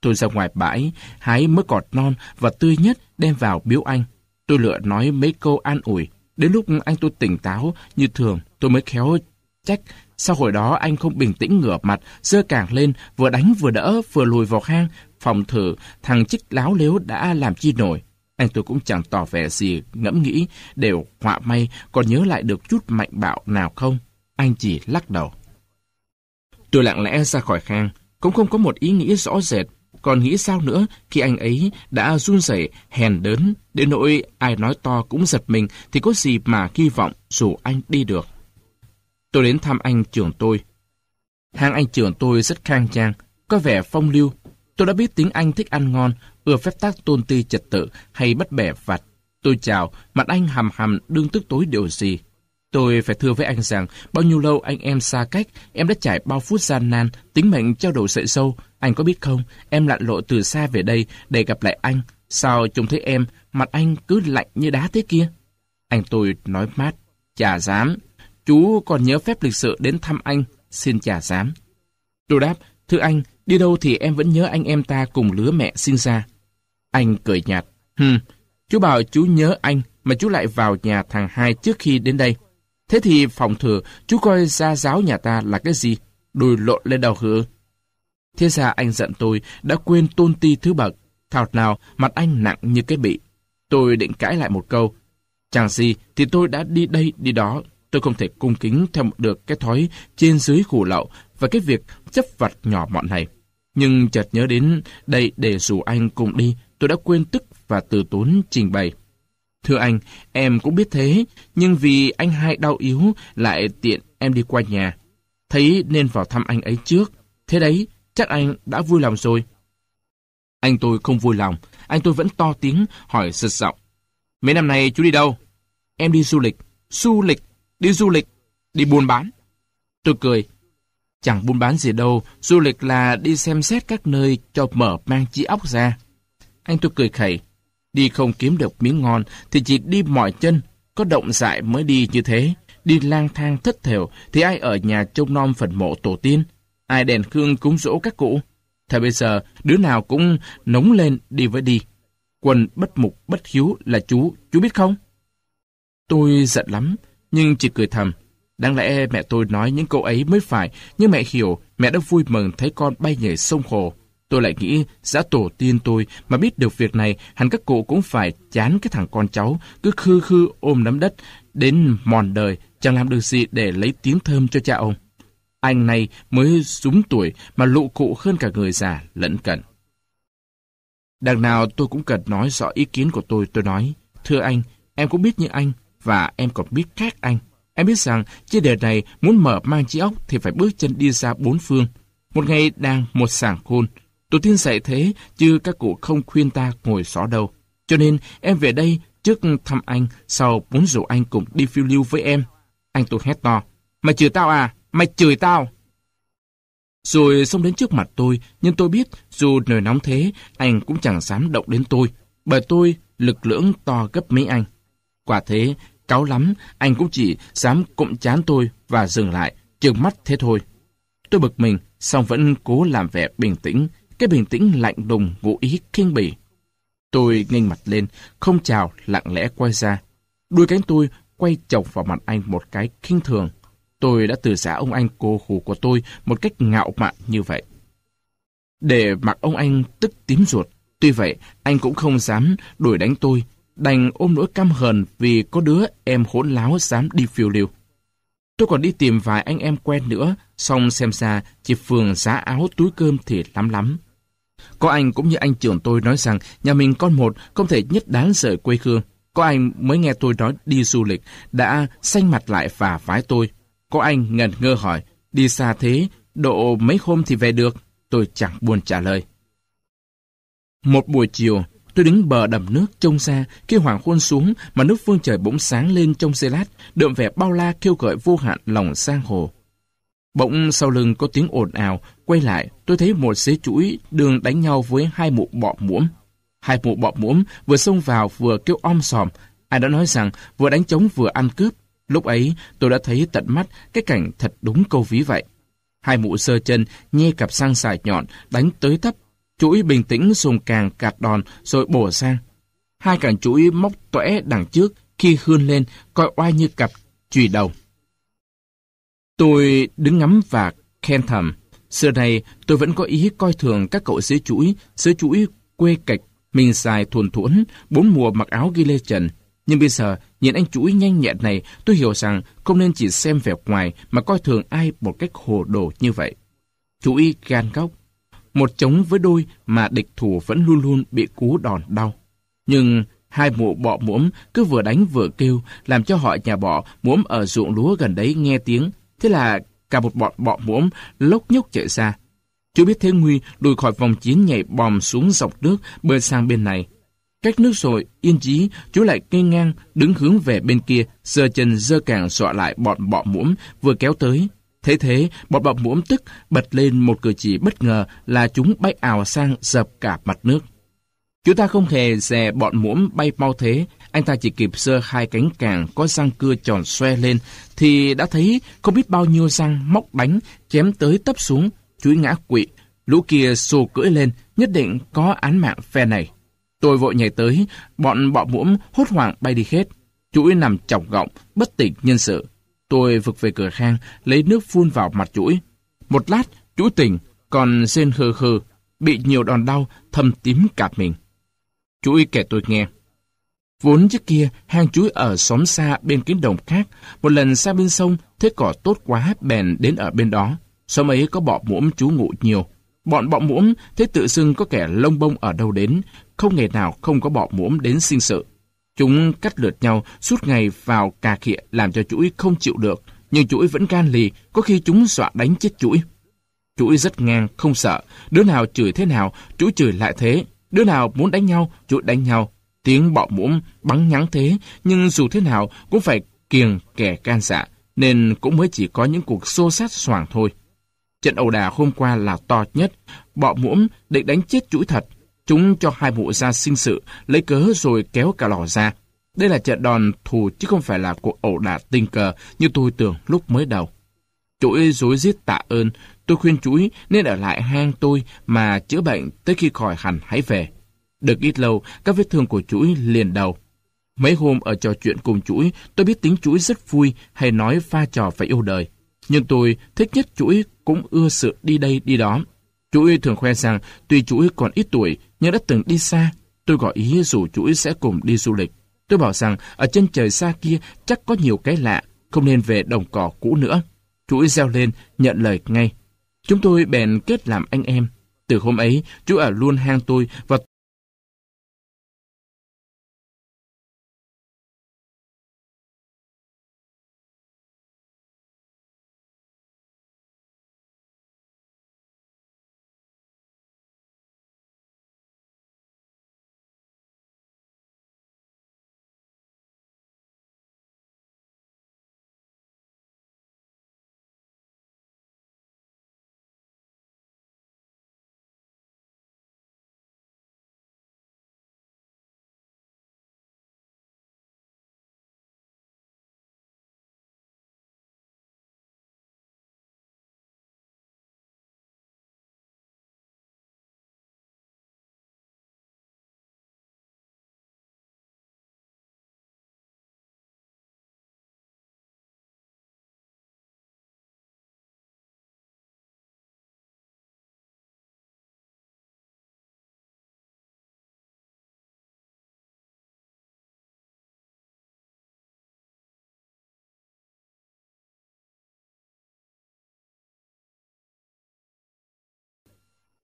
Speaker 1: Tôi ra ngoài bãi, hái mớ cọt non và tươi nhất đem vào biếu anh. Tôi lựa nói mấy câu an ủi. Đến lúc anh tôi tỉnh táo như thường, tôi mới khéo trách. Sau hồi đó anh không bình tĩnh ngửa mặt, dơ càng lên, vừa đánh vừa đỡ, vừa lùi vào hang, phòng thử, thằng chích láo lếu đã làm chi nổi. Anh tôi cũng chẳng tỏ vẻ gì, ngẫm nghĩ, đều họa may, còn nhớ lại được chút mạnh bạo nào không. Anh chỉ lắc đầu. Tôi lặng lẽ ra khỏi khang, cũng không có một ý nghĩ rõ rệt, còn nghĩ sao nữa khi anh ấy đã run rẩy hèn đớn, đến nỗi ai nói to cũng giật mình thì có gì mà hy vọng dù anh đi được. Tôi đến thăm anh trưởng tôi. Hang anh trưởng tôi rất khang trang, có vẻ phong lưu, Tôi đã biết tiếng Anh thích ăn ngon, ưa phép tác tôn ti trật tự hay bắt bẻ vặt. Tôi chào, mặt anh hầm hầm đương tức tối điều gì. Tôi phải thưa với anh rằng, bao nhiêu lâu anh em xa cách, em đã trải bao phút gian nan, tính mệnh trao đổi sợi sâu. Anh có biết không, em lặn lộ từ xa về đây để gặp lại anh. Sao trông thấy em, mặt anh cứ lạnh như đá thế kia? Anh tôi nói mát, chả dám. Chú còn nhớ phép lịch sự đến thăm anh, xin chả dám. Tôi đáp, thưa anh, Đi đâu thì em vẫn nhớ anh em ta cùng lứa mẹ sinh ra. Anh cười nhạt. Hừm, chú bảo chú nhớ anh mà chú lại vào nhà thằng hai trước khi đến đây. Thế thì phòng thừa, chú coi gia giáo nhà ta là cái gì? Đùi lộn lên đầu hứa. Thế ra anh giận tôi đã quên tôn ti thứ bậc. Thảo nào mặt anh nặng như cái bị. Tôi định cãi lại một câu. Chẳng gì thì tôi đã đi đây đi đó. Tôi không thể cung kính theo được cái thói trên dưới khủ lậu và cái việc chấp vật nhỏ mọn này. Nhưng chợt nhớ đến đây để rủ anh cùng đi, tôi đã quên tức và từ tốn trình bày. Thưa anh, em cũng biết thế, nhưng vì anh hai đau yếu lại tiện em đi qua nhà. Thấy nên vào thăm anh ấy trước. Thế đấy, chắc anh đã vui lòng rồi. Anh tôi không vui lòng, anh tôi vẫn to tiếng hỏi sật giọng. Mấy năm nay chú đi đâu? Em đi du lịch. Du lịch? Đi du lịch? Đi buôn bán? Tôi cười. Chẳng buôn bán gì đâu, du lịch là đi xem xét các nơi cho mở mang trí óc ra. Anh tôi cười khẩy, đi không kiếm được miếng ngon thì chỉ đi mỏi chân, có động dại mới đi như thế. Đi lang thang thất thểu thì ai ở nhà trông nom phần mộ tổ tiên, ai đèn hương cúng dỗ các cụ. Thời bây giờ, đứa nào cũng nóng lên đi với đi. quần bất mục bất hiếu là chú, chú biết không? Tôi giận lắm, nhưng chỉ cười thầm. Đáng lẽ mẹ tôi nói những câu ấy mới phải, nhưng mẹ hiểu, mẹ đã vui mừng thấy con bay nhảy sông hồ. Tôi lại nghĩ, giá tổ tiên tôi mà biết được việc này, hẳn các cụ cũng phải chán cái thằng con cháu, cứ khư khư ôm nắm đất, đến mòn đời, chẳng làm được gì để lấy tiếng thơm cho cha ông. Anh này mới súng tuổi mà lụ cụ hơn cả người già lẫn cận. Đằng nào tôi cũng cần nói rõ ý kiến của tôi, tôi nói, thưa anh, em cũng biết như anh, và em còn biết khác anh. Em biết rằng trên đời này muốn mở mang trí óc thì phải bước chân đi ra bốn phương. Một ngày đang một sảng khôn. Tổ tiên dạy thế, chứ các cụ không khuyên ta ngồi xó đâu. Cho nên em về đây Trước thăm anh, sau muốn rủ anh cùng đi phiêu lưu với em. Anh tôi hét to. Mày chửi tao à? Mày chửi tao! Rồi xông đến trước mặt tôi, nhưng tôi biết dù nời nóng thế, anh cũng chẳng dám động đến tôi, bởi tôi lực lưỡng to gấp mấy anh. Quả thế, cáo lắm, anh cũng chỉ dám cụm chán tôi và dừng lại, trừng mắt thế thôi. Tôi bực mình, song vẫn cố làm vẻ bình tĩnh, cái bình tĩnh lạnh đùng ngụ ý khinh bỉ. Tôi nghênh mặt lên, không chào, lặng lẽ quay ra. Đuôi cánh tôi quay chọc vào mặt anh một cái khinh thường. Tôi đã từ giã ông anh cô hù của tôi một cách ngạo mạn như vậy. Để mặc ông anh tức tím ruột, tuy vậy anh cũng không dám đuổi đánh tôi, đành ôm nỗi căm hờn vì có đứa em hỗn láo dám đi phiêu lưu. Tôi còn đi tìm vài anh em quen nữa, xong xem ra chỉ phường giá áo túi cơm thì lắm lắm. Có anh cũng như anh trưởng tôi nói rằng nhà mình con một không thể nhất đáng rời quê hương. Có anh mới nghe tôi nói đi du lịch, đã xanh mặt lại và vái tôi. Có anh ngần ngơ hỏi, đi xa thế, độ mấy hôm thì về được? Tôi chẳng buồn trả lời. Một buổi chiều, tôi đứng bờ đầm nước trông xa, khi hoàng hôn xuống mà nước phương trời bỗng sáng lên trong giây lát, đượm vẻ bao la kêu gọi vô hạn lòng sang hồ. Bỗng sau lưng có tiếng ồn ào, quay lại, tôi thấy một xế chuỗi đường đánh nhau với hai mụ bọ muỗm. Hai mụ bọ muỗm vừa xông vào vừa kêu om sòm. Ai đã nói rằng vừa đánh trống vừa ăn cướp. Lúc ấy tôi đã thấy tận mắt cái cảnh thật đúng câu ví vậy. Hai mụ sơ chân nhe cặp sang xài nhọn đánh tới tấp. Chuỗi bình tĩnh dùng càng cạt đòn rồi bổ sang. Hai cành chuỗi móc tóe đằng trước khi hươn lên coi oai như cặp chùy đầu. Tôi đứng ngắm và khen thầm. Xưa này tôi vẫn có ý coi thường các cậu sứ chuỗi, sứ chuỗi quê cạch, mình xài thuần thuẫn, bốn mùa mặc áo ghi lê trần. Nhưng bây giờ, nhìn anh chuỗi nhanh nhẹn này, tôi hiểu rằng không nên chỉ xem vẻ ngoài mà coi thường ai một cách hồ đồ như vậy. Chuỗi gan góc, một chống với đôi mà địch thủ vẫn luôn luôn bị cú đòn đau. Nhưng hai mụ bọ muỗm cứ vừa đánh vừa kêu, làm cho họ nhà bọ muỗm ở ruộng lúa gần đấy nghe tiếng, Thế là cả một bọn bọ muỗm lốc nhúc chạy ra. Chú biết thế nguy đùi khỏi vòng chiến nhảy bòm xuống dọc nước bơi sang bên này. Cách nước rồi, yên chí, chú lại cây ngang, đứng hướng về bên kia, giơ chân giơ càng dọa lại bọn bọ muỗm vừa kéo tới. Thế thế, bọn bọ muỗng tức bật lên một cử chỉ bất ngờ là chúng bay ảo sang dập cả mặt nước. Chúng ta không hề dè bọn muỗng bay mau thế, anh ta chỉ kịp sơ hai cánh càng có răng cưa tròn xoe lên, thì đã thấy không biết bao nhiêu răng móc đánh, chém tới tấp xuống, chuối ngã quỵ. Lũ kia xô cưỡi lên, nhất định có án mạng phe này. Tôi vội nhảy tới, bọn bọ muỗng hốt hoảng bay đi hết. Chuỗi nằm chọc gọng, bất tỉnh nhân sự. Tôi vực về cửa khang, lấy nước phun vào mặt chuỗi. Một lát, chuỗi tỉnh, còn rên khờ khờ, bị nhiều đòn đau, thâm tím cả mình. Chuỗi kể tôi nghe. Vốn trước kia, hang chuối ở xóm xa bên cánh đồng khác, một lần xa bên sông, thế cỏ tốt quá bèn đến ở bên đó. Xóm ấy có bọ muỗm chú ngụ nhiều. Bọn bọ muỗm thế tự xưng có kẻ lông bông ở đâu đến, không ngày nào không có bọ muỗm đến sinh sự. Chúng cắt lượt nhau suốt ngày vào cà khịa làm cho chuỗi không chịu được, nhưng chuỗi vẫn gan lì, có khi chúng dọa đánh chết chuỗi. Chuỗi rất ngang, không sợ, đứa nào chửi thế nào, chuỗi chửi lại thế, đứa nào muốn đánh nhau, chuỗi đánh nhau, Tiếng bọ muỗng bắn nhắn thế, nhưng dù thế nào cũng phải kiềng kẻ can dạ, nên cũng mới chỉ có những cuộc xô sát xoàng thôi. Trận ẩu đả hôm qua là to nhất, bọ muỗng định đánh chết chuỗi thật. Chúng cho hai mụ ra sinh sự, lấy cớ rồi kéo cả lò ra. Đây là trận đòn thù chứ không phải là cuộc ẩu đả tình cờ như tôi tưởng lúc mới đầu. Chuỗi dối giết tạ ơn, tôi khuyên chuỗi nên ở lại hang tôi mà chữa bệnh tới khi khỏi hẳn hãy về. Được ít lâu, các vết thương của chuỗi liền đầu. Mấy hôm ở trò chuyện cùng chuỗi, tôi biết tính chuỗi rất vui hay nói pha trò phải yêu đời. Nhưng tôi thích nhất chuỗi cũng ưa sự đi đây đi đó. Chuỗi thường khoe rằng tuy chuỗi còn ít tuổi nhưng đã từng đi xa. Tôi gọi ý rủ chuỗi sẽ cùng đi du lịch. Tôi bảo rằng ở chân trời xa kia chắc có nhiều cái lạ, không nên về đồng cỏ cũ nữa. Chuỗi reo lên, nhận lời ngay. Chúng tôi bèn kết làm anh em. Từ hôm ấy, chú ở luôn hang tôi và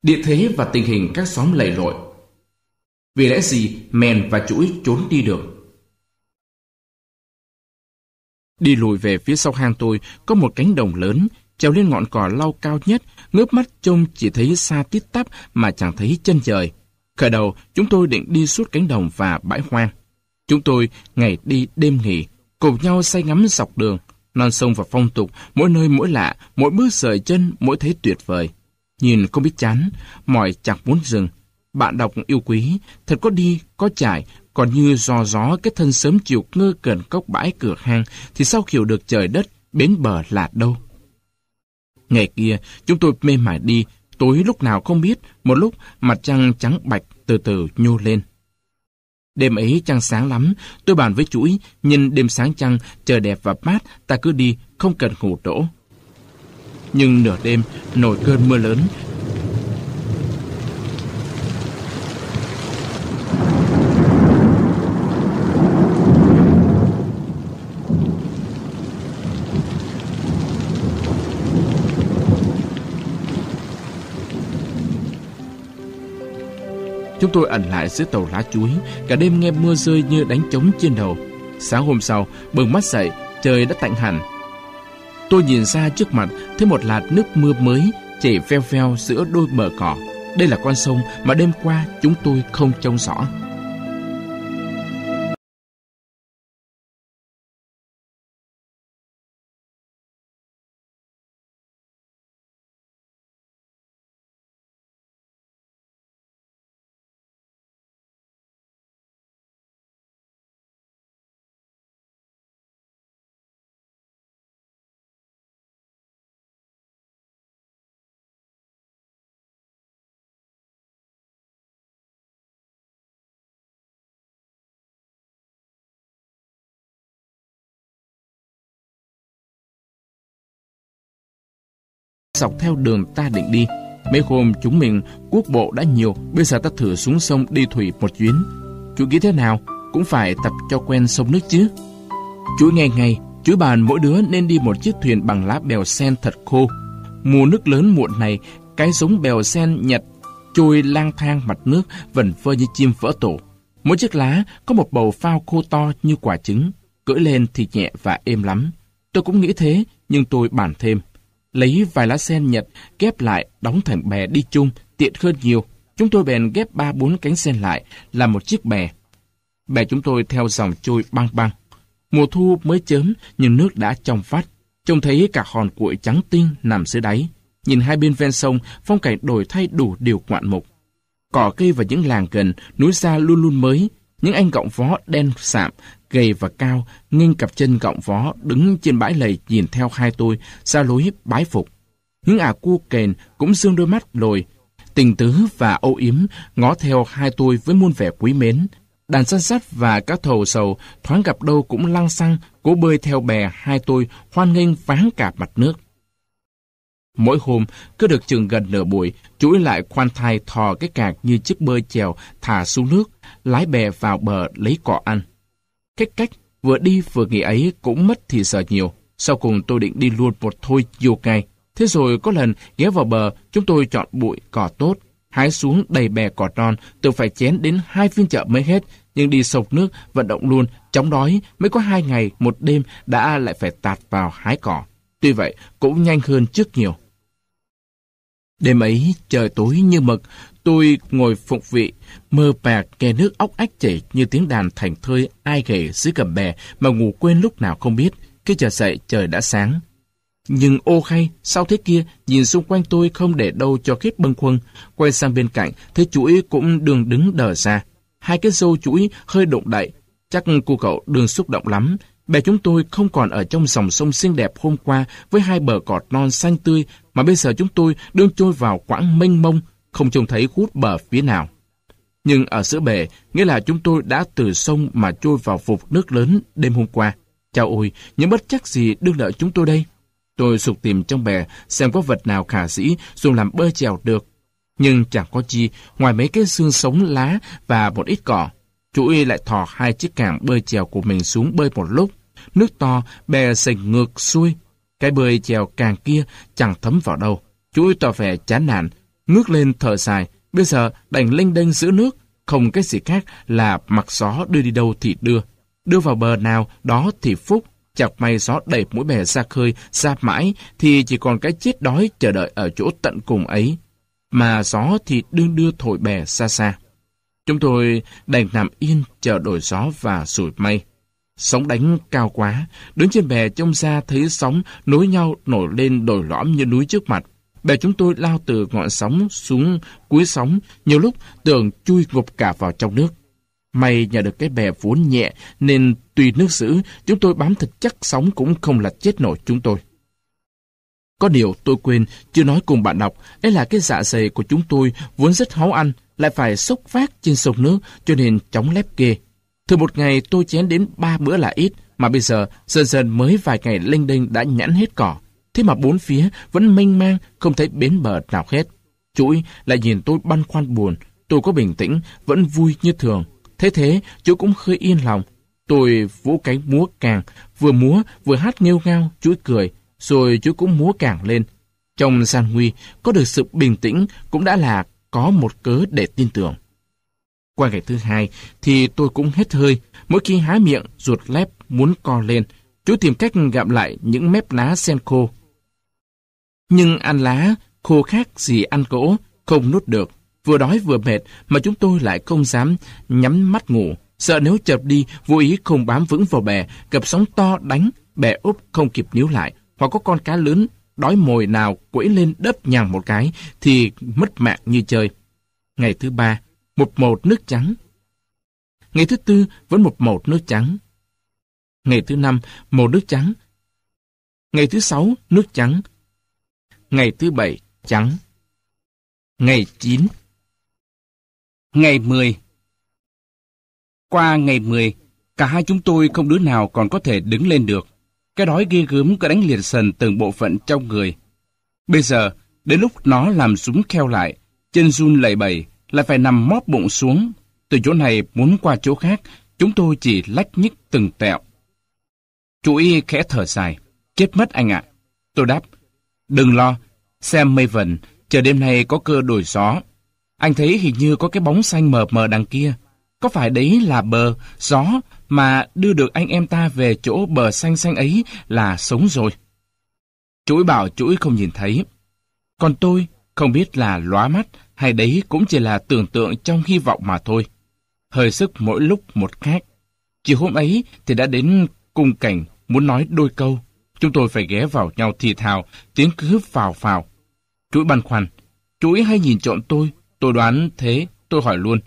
Speaker 1: Địa thế và tình hình các xóm lầy lội. Vì lẽ gì mèn và chuỗi trốn đi được? Đi lùi về phía sau hang tôi có một cánh đồng lớn, trèo lên ngọn cỏ lau cao nhất, ngước mắt trông chỉ thấy xa tít tắp mà chẳng thấy chân trời. Khởi đầu, chúng tôi định đi suốt cánh đồng và bãi hoang. Chúng tôi ngày đi đêm nghỉ, cùng nhau say ngắm dọc đường, non sông và phong tục, mỗi nơi mỗi lạ, mỗi bước rời chân, mỗi thấy tuyệt vời. Nhìn không biết chán, mỏi chẳng muốn dừng. Bạn đọc yêu quý, thật có đi, có trải, còn như do gió cái thân sớm chiều ngơ cần cốc bãi cửa hang, thì sao hiểu được trời đất, bến bờ là đâu. Ngày kia, chúng tôi mê mải đi, tối lúc nào không biết, một lúc mặt trăng trắng bạch từ từ nhô lên. Đêm ấy trăng sáng lắm, tôi bàn với chuỗi, nhìn đêm sáng trăng, trời đẹp và mát, ta cứ đi, không cần ngủ đỗ. Nhưng nửa đêm, nổi cơn mưa lớn, Chúng tôi ẩn lại dưới tàu lá chuối, cả đêm nghe mưa rơi như đánh trống trên đầu. Sáng hôm sau, bừng mắt dậy, trời đã tạnh hẳn. Tôi nhìn ra trước mặt, thấy một lạt nước mưa mới chảy veo veo giữa đôi bờ cỏ. Đây là con sông mà đêm qua chúng tôi không trông rõ. Dọc theo đường ta định đi. Mấy hôm chúng mình quốc bộ đã nhiều, bây giờ ta thử xuống sông đi thủy một chuyến. Chú nghĩ thế nào? Cũng phải tập cho quen sông nước chứ. Chú nghe ngay, chú bàn mỗi đứa nên đi một chiếc thuyền bằng lá bèo sen thật khô. Mùa nước lớn muộn này, cái giống bèo sen nhật trôi lang thang mặt nước vẩn vơ như chim vỡ tổ. Mỗi chiếc lá có một bầu phao khô to như quả trứng, cưỡi lên thì nhẹ và êm lắm. Tôi cũng nghĩ thế, nhưng tôi bàn thêm lấy vài lá sen nhật ghép lại đóng thành bè đi chung tiện hơn nhiều. Chúng tôi bèn ghép ba bốn cánh sen lại làm một chiếc bè. Bè chúng tôi theo dòng trôi băng băng. Mùa thu mới chớm nhưng nước đã trong vắt. Trông thấy cả hòn cuội trắng tinh nằm dưới đáy. Nhìn hai bên ven sông, phong cảnh đổi thay đủ điều ngoạn mục. Cỏ cây và những làng gần, núi xa luôn luôn mới. Những anh gọng vó đen sạm gầy và cao, nghiêng cặp chân gọng vó, đứng trên bãi lầy nhìn theo hai tôi, ra lối bái phục. Những ả cu kền cũng dương đôi mắt lồi, tình tứ và âu yếm, ngó theo hai tôi với muôn vẻ quý mến. Đàn săn sắt và các thầu sầu thoáng gặp đâu cũng lăng xăng, cố bơi theo bè hai tôi hoan nghênh ván cả mặt nước. Mỗi hôm, cứ được chừng gần nửa buổi, chuỗi lại khoan thai thò cái cạc như chiếc bơi chèo thả xuống nước, lái bè vào bờ lấy cỏ ăn. Cách cách, vừa đi vừa nghỉ ấy cũng mất thì giờ nhiều. Sau cùng tôi định đi luôn một thôi nhiều ngày. Thế rồi có lần ghé vào bờ, chúng tôi chọn bụi cỏ tốt, hái xuống đầy bè cỏ non, tự phải chén đến hai phiên chợ mới hết, nhưng đi sộc nước, vận động luôn, chóng đói, mới có hai ngày, một đêm đã lại phải tạt vào hái cỏ. Tuy vậy, cũng nhanh hơn trước nhiều. Đêm ấy, trời tối như mực, tôi ngồi phục vị, mơ bạc kè nước óc ách chảy như tiếng đàn thành thơi ai ghề dưới cầm bè mà ngủ quên lúc nào không biết. Khi trở dậy, trời đã sáng. Nhưng ô khay, sau thế kia, nhìn xung quanh tôi không để đâu cho khiếp bâng khuâng. Quay sang bên cạnh, thấy chuỗi cũng đường đứng đờ ra. Hai cái râu chuỗi hơi động đậy. Chắc cô cậu đường xúc động lắm. Bè chúng tôi không còn ở trong dòng sông xinh đẹp hôm qua với hai bờ cọt non xanh tươi, mà bây giờ chúng tôi đương trôi vào quãng mênh mông, không trông thấy hút bờ phía nào. Nhưng ở giữa bể, nghĩa là chúng tôi đã từ sông mà trôi vào phục nước lớn đêm hôm qua. Chào ôi, những bất chắc gì đương đợi chúng tôi đây? Tôi sục tìm trong bè xem có vật nào khả dĩ dùng làm bơi chèo được. Nhưng chẳng có chi ngoài mấy cái xương sống lá và một ít cỏ. Chú y lại thò hai chiếc càng bơi chèo của mình xuống bơi một lúc. Nước to, bè sành ngược xuôi. Cái bơi chèo càng kia chẳng thấm vào đâu. Chú y tỏ vẻ chán nản ngước lên thở dài, bây giờ đành lênh đênh giữa nước, không cái gì khác là mặc gió đưa đi đâu thì đưa. Đưa vào bờ nào, đó thì phúc, chặt may gió đẩy mũi bè ra khơi, ra mãi, thì chỉ còn cái chết đói chờ đợi ở chỗ tận cùng ấy. Mà gió thì đương đưa thổi bè xa xa. Chúng tôi đành nằm yên chờ đổi gió và rủi mây. Sóng đánh cao quá, đứng trên bè trông ra thấy sóng nối nhau nổi lên đồi lõm như núi trước mặt. Bè chúng tôi lao từ ngọn sóng xuống cuối sóng, nhiều lúc tưởng chui gục cả vào trong nước. May nhờ được cái bè vốn nhẹ nên tùy nước giữ, chúng tôi bám thật chắc sóng cũng không lật chết nổi chúng tôi. Có điều tôi quên, chưa nói cùng bạn đọc, đấy là cái dạ dày của chúng tôi vốn rất háu ăn, lại phải sốc phát trên sông nước cho nên chóng lép ghê. Thường một ngày tôi chén đến ba bữa là ít, mà bây giờ dần dần mới vài ngày linh đinh đã nhẵn hết cỏ. Thế mà bốn phía vẫn mênh mang, không thấy bến bờ nào hết. Chuỗi lại nhìn tôi băn khoăn buồn, tôi có bình tĩnh, vẫn vui như thường. Thế thế, chú cũng hơi yên lòng. Tôi vũ cánh múa càng, vừa múa vừa hát nghêu ngao, chuỗi cười, rồi chú cũng múa càng lên. Trong gian nguy, có được sự bình tĩnh cũng đã là có một cớ để tin tưởng. Qua ngày thứ hai thì tôi cũng hết hơi, mỗi khi há miệng, ruột lép muốn co lên, chú tìm cách gặm lại những mép lá sen khô. Nhưng ăn lá, khô khác gì ăn gỗ, không nuốt được. Vừa đói vừa mệt mà chúng tôi lại không dám nhắm mắt ngủ, sợ nếu chợp đi, vô ý không bám vững vào bè, gặp sóng to đánh, bè úp không kịp níu lại, hoặc có con cá lớn đói mồi nào quẫy lên đớp nhằng một cái thì mất mạng như chơi. Ngày thứ ba, một màu nước trắng. Ngày thứ tư vẫn một màu nước trắng. Ngày thứ năm, màu nước trắng. Ngày thứ sáu, nước trắng. Ngày thứ bảy, trắng. Ngày chín. Ngày mười. Qua ngày mười, cả hai chúng tôi không đứa nào còn có thể đứng lên được. Cái đói ghê gớm cứ đánh liệt sần từng bộ phận trong người. Bây giờ, đến lúc nó làm súng kheo lại, chân run lẩy bẩy, lại phải nằm móp bụng xuống. Từ chỗ này muốn qua chỗ khác, chúng tôi chỉ lách nhích từng tẹo. Chú y khẽ thở dài. Chết mất anh ạ. Tôi đáp. Đừng lo. Xem Maven, chờ đêm nay có cơ đổi gió. Anh thấy hình như có cái bóng xanh mờ mờ đằng kia. Có phải đấy là bờ, gió mà đưa được anh em ta về chỗ bờ xanh xanh ấy là sống rồi? Chuỗi bảo chuỗi không nhìn thấy. Còn tôi không biết là lóa mắt hay đấy cũng chỉ là tưởng tượng trong hy vọng mà thôi. Hơi sức mỗi lúc một khác. Chiều hôm ấy thì đã đến cung cảnh muốn nói đôi câu. Chúng tôi phải ghé vào nhau thì thào, tiếng cứ phào phào. Chuỗi băn khoăn. Chuỗi hay nhìn trộm tôi, tôi đoán thế, tôi hỏi luôn.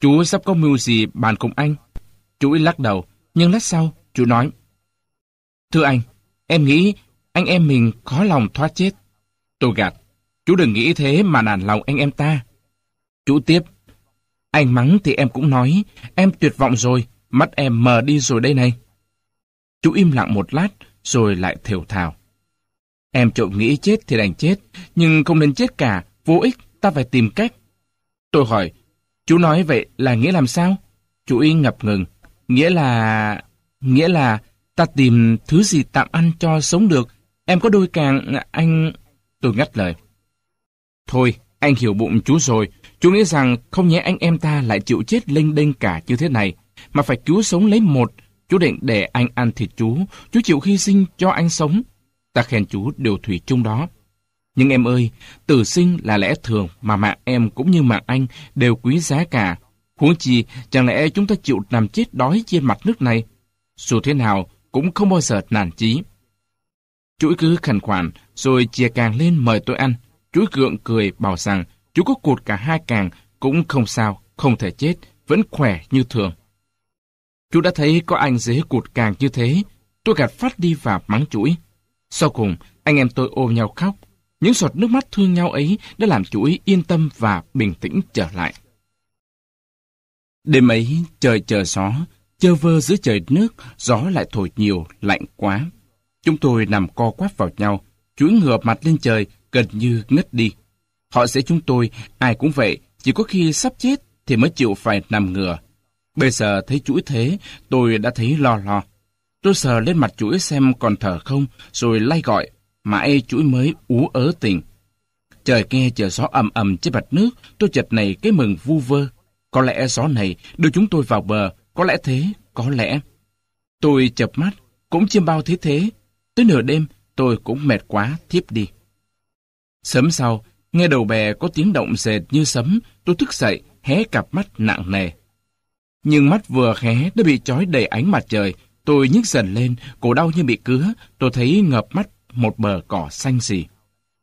Speaker 1: Chú sắp có mưu gì bàn cùng anh? Chuỗi lắc đầu, nhưng lát sau, chú nói. Thưa anh, em nghĩ anh em mình khó lòng thoát chết. Tôi gạt. Chú đừng nghĩ thế mà nản lòng anh em ta. Chú tiếp. Anh mắng thì em cũng nói, em tuyệt vọng rồi, mắt em mờ đi rồi đây này. Chú im lặng một lát, rồi lại thều thào. Em trộm nghĩ chết thì đành chết, nhưng không nên chết cả, vô ích, ta phải tìm cách. Tôi hỏi, chú nói vậy là nghĩa làm sao? Chú y ngập ngừng, nghĩa là... Nghĩa là ta tìm thứ gì tạm ăn cho sống được. Em có đôi càng, anh... Tôi ngắt lời. Thôi, anh hiểu bụng chú rồi. Chú nghĩ rằng không nhẽ anh em ta lại chịu chết lênh đênh cả như thế này, mà phải cứu sống lấy một. Chú định để anh ăn thịt chú, chú chịu hy sinh cho anh sống. Ta khen chú điều thủy chung đó. Nhưng em ơi, tử sinh là lẽ thường mà mạng em cũng như mạng anh đều quý giá cả. Huống chi, chẳng lẽ chúng ta chịu nằm chết đói trên mặt nước này? Dù thế nào, cũng không bao giờ nản chí. Chuỗi cứ khẩn khoản, rồi chia càng lên mời tôi ăn. Chuỗi gượng cười bảo rằng chú có cụt cả hai càng cũng không sao, không thể chết, vẫn khỏe như thường. Chú đã thấy có anh dễ cụt càng như thế, tôi gạt phát đi và mắng chuỗi. Sau cùng, anh em tôi ôm nhau khóc. Những giọt nước mắt thương nhau ấy đã làm chuỗi yên tâm và bình tĩnh trở lại. Đêm ấy, trời chờ gió, chơ vơ giữa trời nước, gió lại thổi nhiều, lạnh quá. Chúng tôi nằm co quắp vào nhau, chuỗi ngửa mặt lên trời, gần như ngất đi. Họ sẽ chúng tôi, ai cũng vậy, chỉ có khi sắp chết thì mới chịu phải nằm ngửa. Bây giờ thấy chuỗi thế, tôi đã thấy lo lo. Tôi sờ lên mặt chuỗi xem còn thở không, rồi lay gọi, mãi chuỗi mới ú ớ tình. Trời nghe chờ gió ầm ầm trên bạch nước, tôi chợt này cái mừng vu vơ. Có lẽ gió này đưa chúng tôi vào bờ, có lẽ thế, có lẽ. Tôi chập mắt, cũng chiêm bao thế thế. Tới nửa đêm, tôi cũng mệt quá, thiếp đi. Sớm sau, nghe đầu bè có tiếng động rệt như sấm, tôi thức dậy, hé cặp mắt nặng nề. Nhưng mắt vừa khé đã bị trói đầy ánh mặt trời, tôi nhức dần lên, cổ đau như bị cứa, tôi thấy ngập mắt một bờ cỏ xanh xì.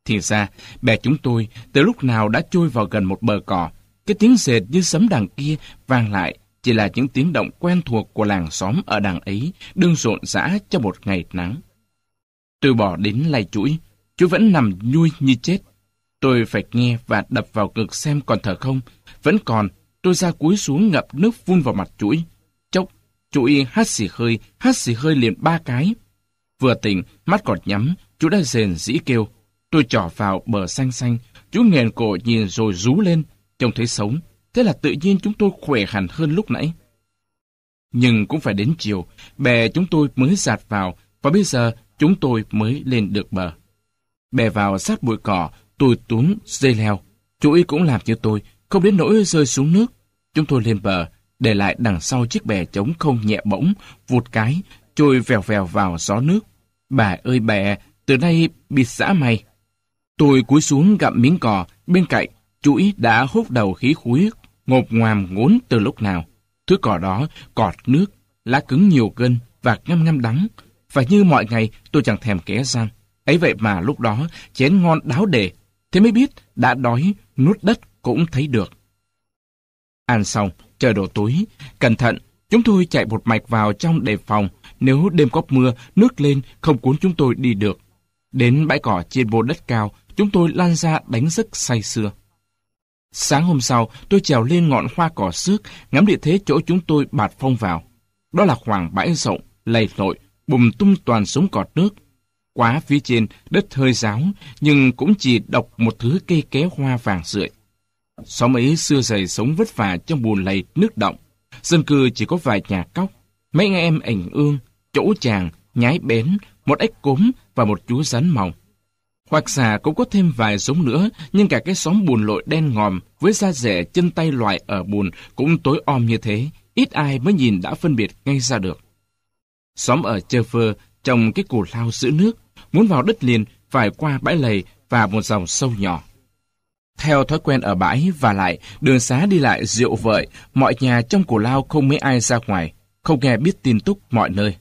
Speaker 1: Thì ra, bè chúng tôi từ lúc nào đã trôi vào gần một bờ cỏ, cái tiếng sệt như sấm đằng kia vang lại chỉ là những tiếng động quen thuộc của làng xóm ở đằng ấy đương rộn rã cho một ngày nắng. Tôi bỏ đến lay chuỗi, chú vẫn nằm nhui như chết. Tôi phải nghe và đập vào ngực xem còn thở không. Vẫn còn, tôi ra cúi xuống ngập nước phun vào mặt chuỗi. Chốc, chuỗi hát xì hơi, hát xì hơi liền ba cái. Vừa tỉnh, mắt còn nhắm, chú đã rền dĩ kêu. Tôi trỏ vào bờ xanh xanh, chú nghèn cổ nhìn rồi rú lên, trông thấy sống. Thế là tự nhiên chúng tôi khỏe hẳn hơn lúc nãy. Nhưng cũng phải đến chiều, bè chúng tôi mới giạt vào, và bây giờ chúng tôi mới lên được bờ. Bè vào sát bụi cỏ, tôi túm dây leo. Chú ý cũng làm như tôi, không đến nỗi rơi xuống nước. Chúng tôi lên bờ, để lại đằng sau chiếc bè trống không nhẹ bỗng, vụt cái, trôi vèo vèo vào gió nước. Bà ơi bè, từ nay bị xã mày. Tôi cúi xuống gặm miếng cỏ, bên cạnh, chú ý đã hút đầu khí khúi, ngộp ngoàm ngốn từ lúc nào. Thứ cỏ đó cọt nước, lá cứng nhiều gân và ngâm ngâm đắng. Và như mọi ngày tôi chẳng thèm ké răng. Ấy vậy mà lúc đó chén ngon đáo đề. Thế mới biết đã đói, nuốt đất cũng thấy được. Ăn xong, chờ đổ tối. Cẩn thận, chúng tôi chạy một mạch vào trong đề phòng. Nếu đêm có mưa, nước lên không cuốn chúng tôi đi được. Đến bãi cỏ trên bô đất cao, chúng tôi lan ra đánh giấc say sưa. Sáng hôm sau, tôi trèo lên ngọn hoa cỏ xước, ngắm địa thế chỗ chúng tôi bạt phong vào. Đó là khoảng bãi rộng, lầy lội, bùm tung toàn súng cọt nước. Quá phía trên, đất hơi ráo, nhưng cũng chỉ đọc một thứ cây ké hoa vàng rượi. Xóm ấy xưa dày sống vất vả trong bùn lầy nước động. Dân cư chỉ có vài nhà cóc, mấy anh em ảnh ương, chỗ chàng, nhái bén, một ếch cốm và một chú rắn mỏng. Hoặc xà cũng có thêm vài giống nữa, nhưng cả cái xóm bùn lội đen ngòm với da rẻ chân tay loại ở bùn cũng tối om như thế, ít ai mới nhìn đã phân biệt ngay ra được. Xóm ở Chơ Phơ, trong cái củ lao giữ nước, muốn vào đất liền phải qua bãi lầy và một dòng sâu nhỏ. Theo thói quen ở bãi và lại, đường xá đi lại rượu vợi, mọi nhà trong cổ lao không mấy ai ra ngoài, không nghe biết tin tức mọi nơi.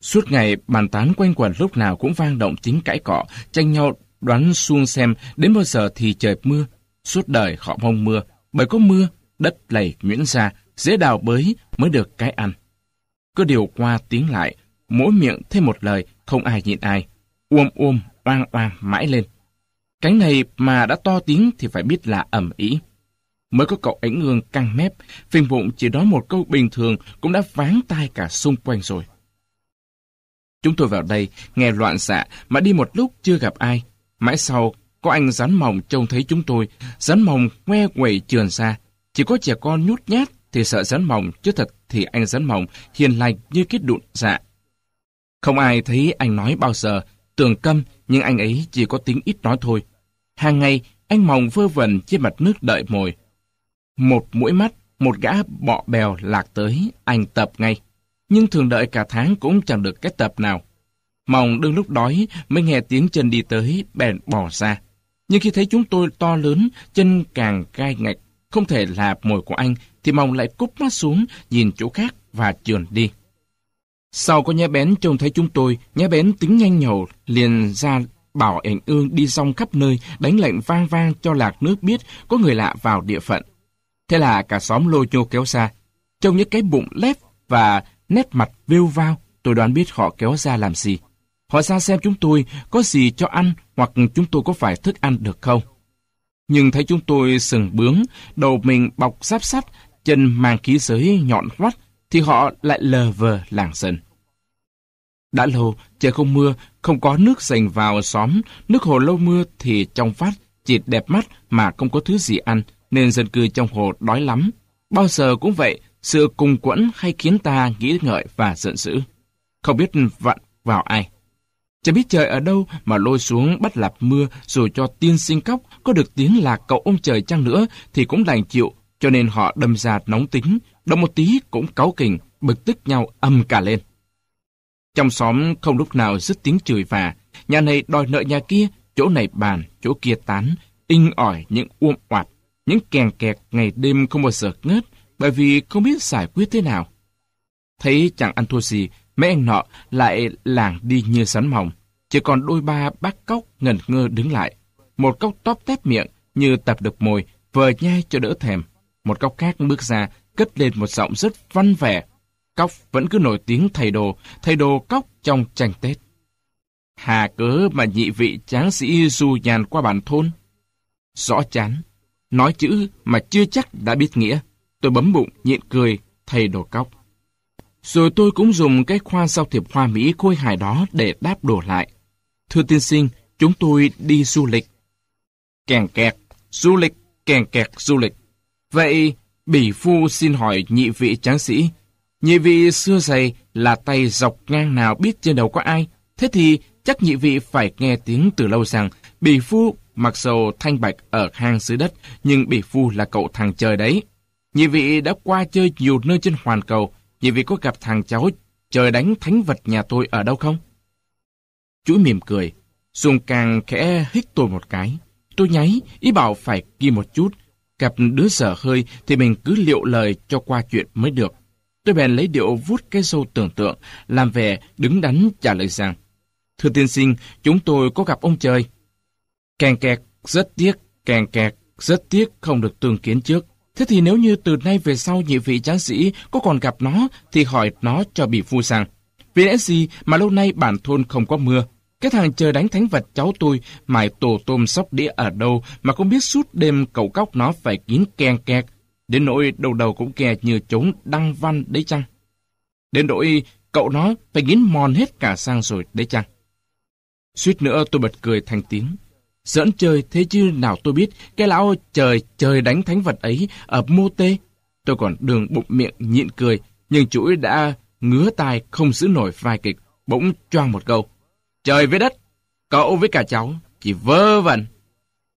Speaker 1: Suốt ngày, bàn tán quanh quẩn lúc nào cũng vang động tiếng cãi cọ, tranh nhau đoán suông xem đến bao giờ thì trời mưa. Suốt đời họ mong mưa, bởi có mưa, đất lầy nhuyễn ra, dễ đào bới mới được cái ăn. Cứ điều qua tiếng lại, mỗi miệng thêm một lời, không ai nhịn ai. Uôm uôm, oang oang mãi lên. Cánh này mà đã to tiếng thì phải biết là ẩm ý. Mới có cậu ánh ương căng mép, phình bụng chỉ nói một câu bình thường cũng đã váng tai cả xung quanh rồi. Chúng tôi vào đây, nghe loạn xạ, mà đi một lúc chưa gặp ai. Mãi sau, có anh rắn mỏng trông thấy chúng tôi, rắn mỏng ngoe quẩy trườn ra. Chỉ có trẻ con nhút nhát thì sợ rắn mỏng, chứ thật thì anh rắn mỏng hiền lành như cái đụn dạ. Không ai thấy anh nói bao giờ, tường câm, nhưng anh ấy chỉ có tính ít nói thôi. Hàng ngày, anh Mòng vơ vẩn trên mặt nước đợi mồi. Một mũi mắt, một gã bọ bèo lạc tới, anh tập ngay nhưng thường đợi cả tháng cũng chẳng được cái tập nào. Mòng đương lúc đói mới nghe tiếng chân đi tới, bèn bỏ ra. Nhưng khi thấy chúng tôi to lớn, chân càng gai ngạch, không thể là mồi của anh, thì Mòng lại cúp mắt xuống, nhìn chỗ khác và trườn đi. Sau có nhé bén trông thấy chúng tôi, nhé bén tính nhanh nhầu, liền ra bảo ảnh ương đi rong khắp nơi, đánh lệnh vang vang cho lạc nước biết có người lạ vào địa phận. Thế là cả xóm lôi nhô kéo ra trông những cái bụng lép và nét mặt vêu vao, tôi đoán biết họ kéo ra làm gì. Họ ra xem chúng tôi có gì cho ăn hoặc chúng tôi có phải thức ăn được không. Nhưng thấy chúng tôi sừng bướng, đầu mình bọc giáp sắt, chân mang khí giới nhọn hoắt, thì họ lại lờ vờ làng dần. Đã lâu, trời không mưa, không có nước dành vào xóm, nước hồ lâu mưa thì trong vắt chỉ đẹp mắt mà không có thứ gì ăn, nên dân cư trong hồ đói lắm. Bao giờ cũng vậy, sự cùng quẫn hay khiến ta nghĩ ngợi và giận dữ. Không biết vặn vào ai. Chẳng biết trời ở đâu mà lôi xuống bắt lạp mưa rồi cho tiên sinh cóc có được tiếng là cậu ông trời chăng nữa thì cũng đành chịu, cho nên họ đâm ra nóng tính, động một tí cũng cáu kỉnh, bực tức nhau âm cả lên. Trong xóm không lúc nào dứt tiếng chửi và, nhà này đòi nợ nhà kia, chỗ này bàn, chỗ kia tán, inh ỏi những uom oạt, những kèn kẹt ngày đêm không bao giờ ngớt, bởi vì không biết giải quyết thế nào. Thấy chẳng ăn thua gì, mấy anh nọ lại làng đi như sắn mỏng. Chỉ còn đôi ba bác cóc ngần ngơ đứng lại. Một cốc tóp tép miệng như tập được mồi, vờ nhai cho đỡ thèm. Một cốc khác bước ra, cất lên một giọng rất văn vẻ. Cóc vẫn cứ nổi tiếng thầy đồ, thầy đồ cóc trong tranh Tết. Hà cớ mà nhị vị tráng sĩ du nhàn qua bản thôn. Rõ chán, nói chữ mà chưa chắc đã biết nghĩa. Tôi bấm bụng, nhịn cười, thầy đồ cóc. Rồi tôi cũng dùng cái khoa giao thiệp hoa Mỹ khôi hài đó để đáp đổ lại. Thưa tiên sinh, chúng tôi đi du lịch. Kèn kẹt, du lịch, kèn kẹt, du lịch. Vậy, bỉ phu xin hỏi nhị vị tráng sĩ. Nhị vị xưa dày là tay dọc ngang nào biết trên đầu có ai. Thế thì chắc nhị vị phải nghe tiếng từ lâu rằng bỉ phu mặc dầu thanh bạch ở hang dưới đất, nhưng bỉ phu là cậu thằng trời đấy. Nhị vị đã qua chơi nhiều nơi trên hoàn cầu, nhị vị có gặp thằng cháu trời đánh thánh vật nhà tôi ở đâu không? Chuỗi mỉm cười, Xuân càng khẽ hít tôi một cái. Tôi nháy, ý bảo phải ghi một chút. Gặp đứa sở hơi thì mình cứ liệu lời cho qua chuyện mới được. Tôi bèn lấy điệu vút cái sâu tưởng tượng, làm vẻ đứng đắn trả lời rằng Thưa tiên sinh, chúng tôi có gặp ông trời. Càng kẹt, rất tiếc, càng kẹt, rất tiếc không được tương kiến trước. Thế thì nếu như từ nay về sau nhị vị tráng sĩ có còn gặp nó, thì hỏi nó cho bị phu rằng, vì lẽ gì mà lâu nay bản thôn không có mưa? Cái thằng chờ đánh thánh vật cháu tôi, mài tổ tôm sóc đĩa ở đâu mà không biết suốt đêm cậu cóc nó phải kín keng kẹt, đến nỗi đầu đầu cũng kè như trốn đăng văn đấy chăng? Đến nỗi cậu nó phải nghiến mòn hết cả sang rồi đấy chăng? Suýt nữa tôi bật cười thành tiếng. Giỡn chơi thế chứ nào tôi biết cái lão trời trời đánh thánh vật ấy ở mô tê. Tôi còn đường bụng miệng nhịn cười, nhưng chuỗi đã ngứa tai không giữ nổi vai kịch, bỗng choang một câu. Trời với đất, cậu với cả cháu chỉ vơ vẩn.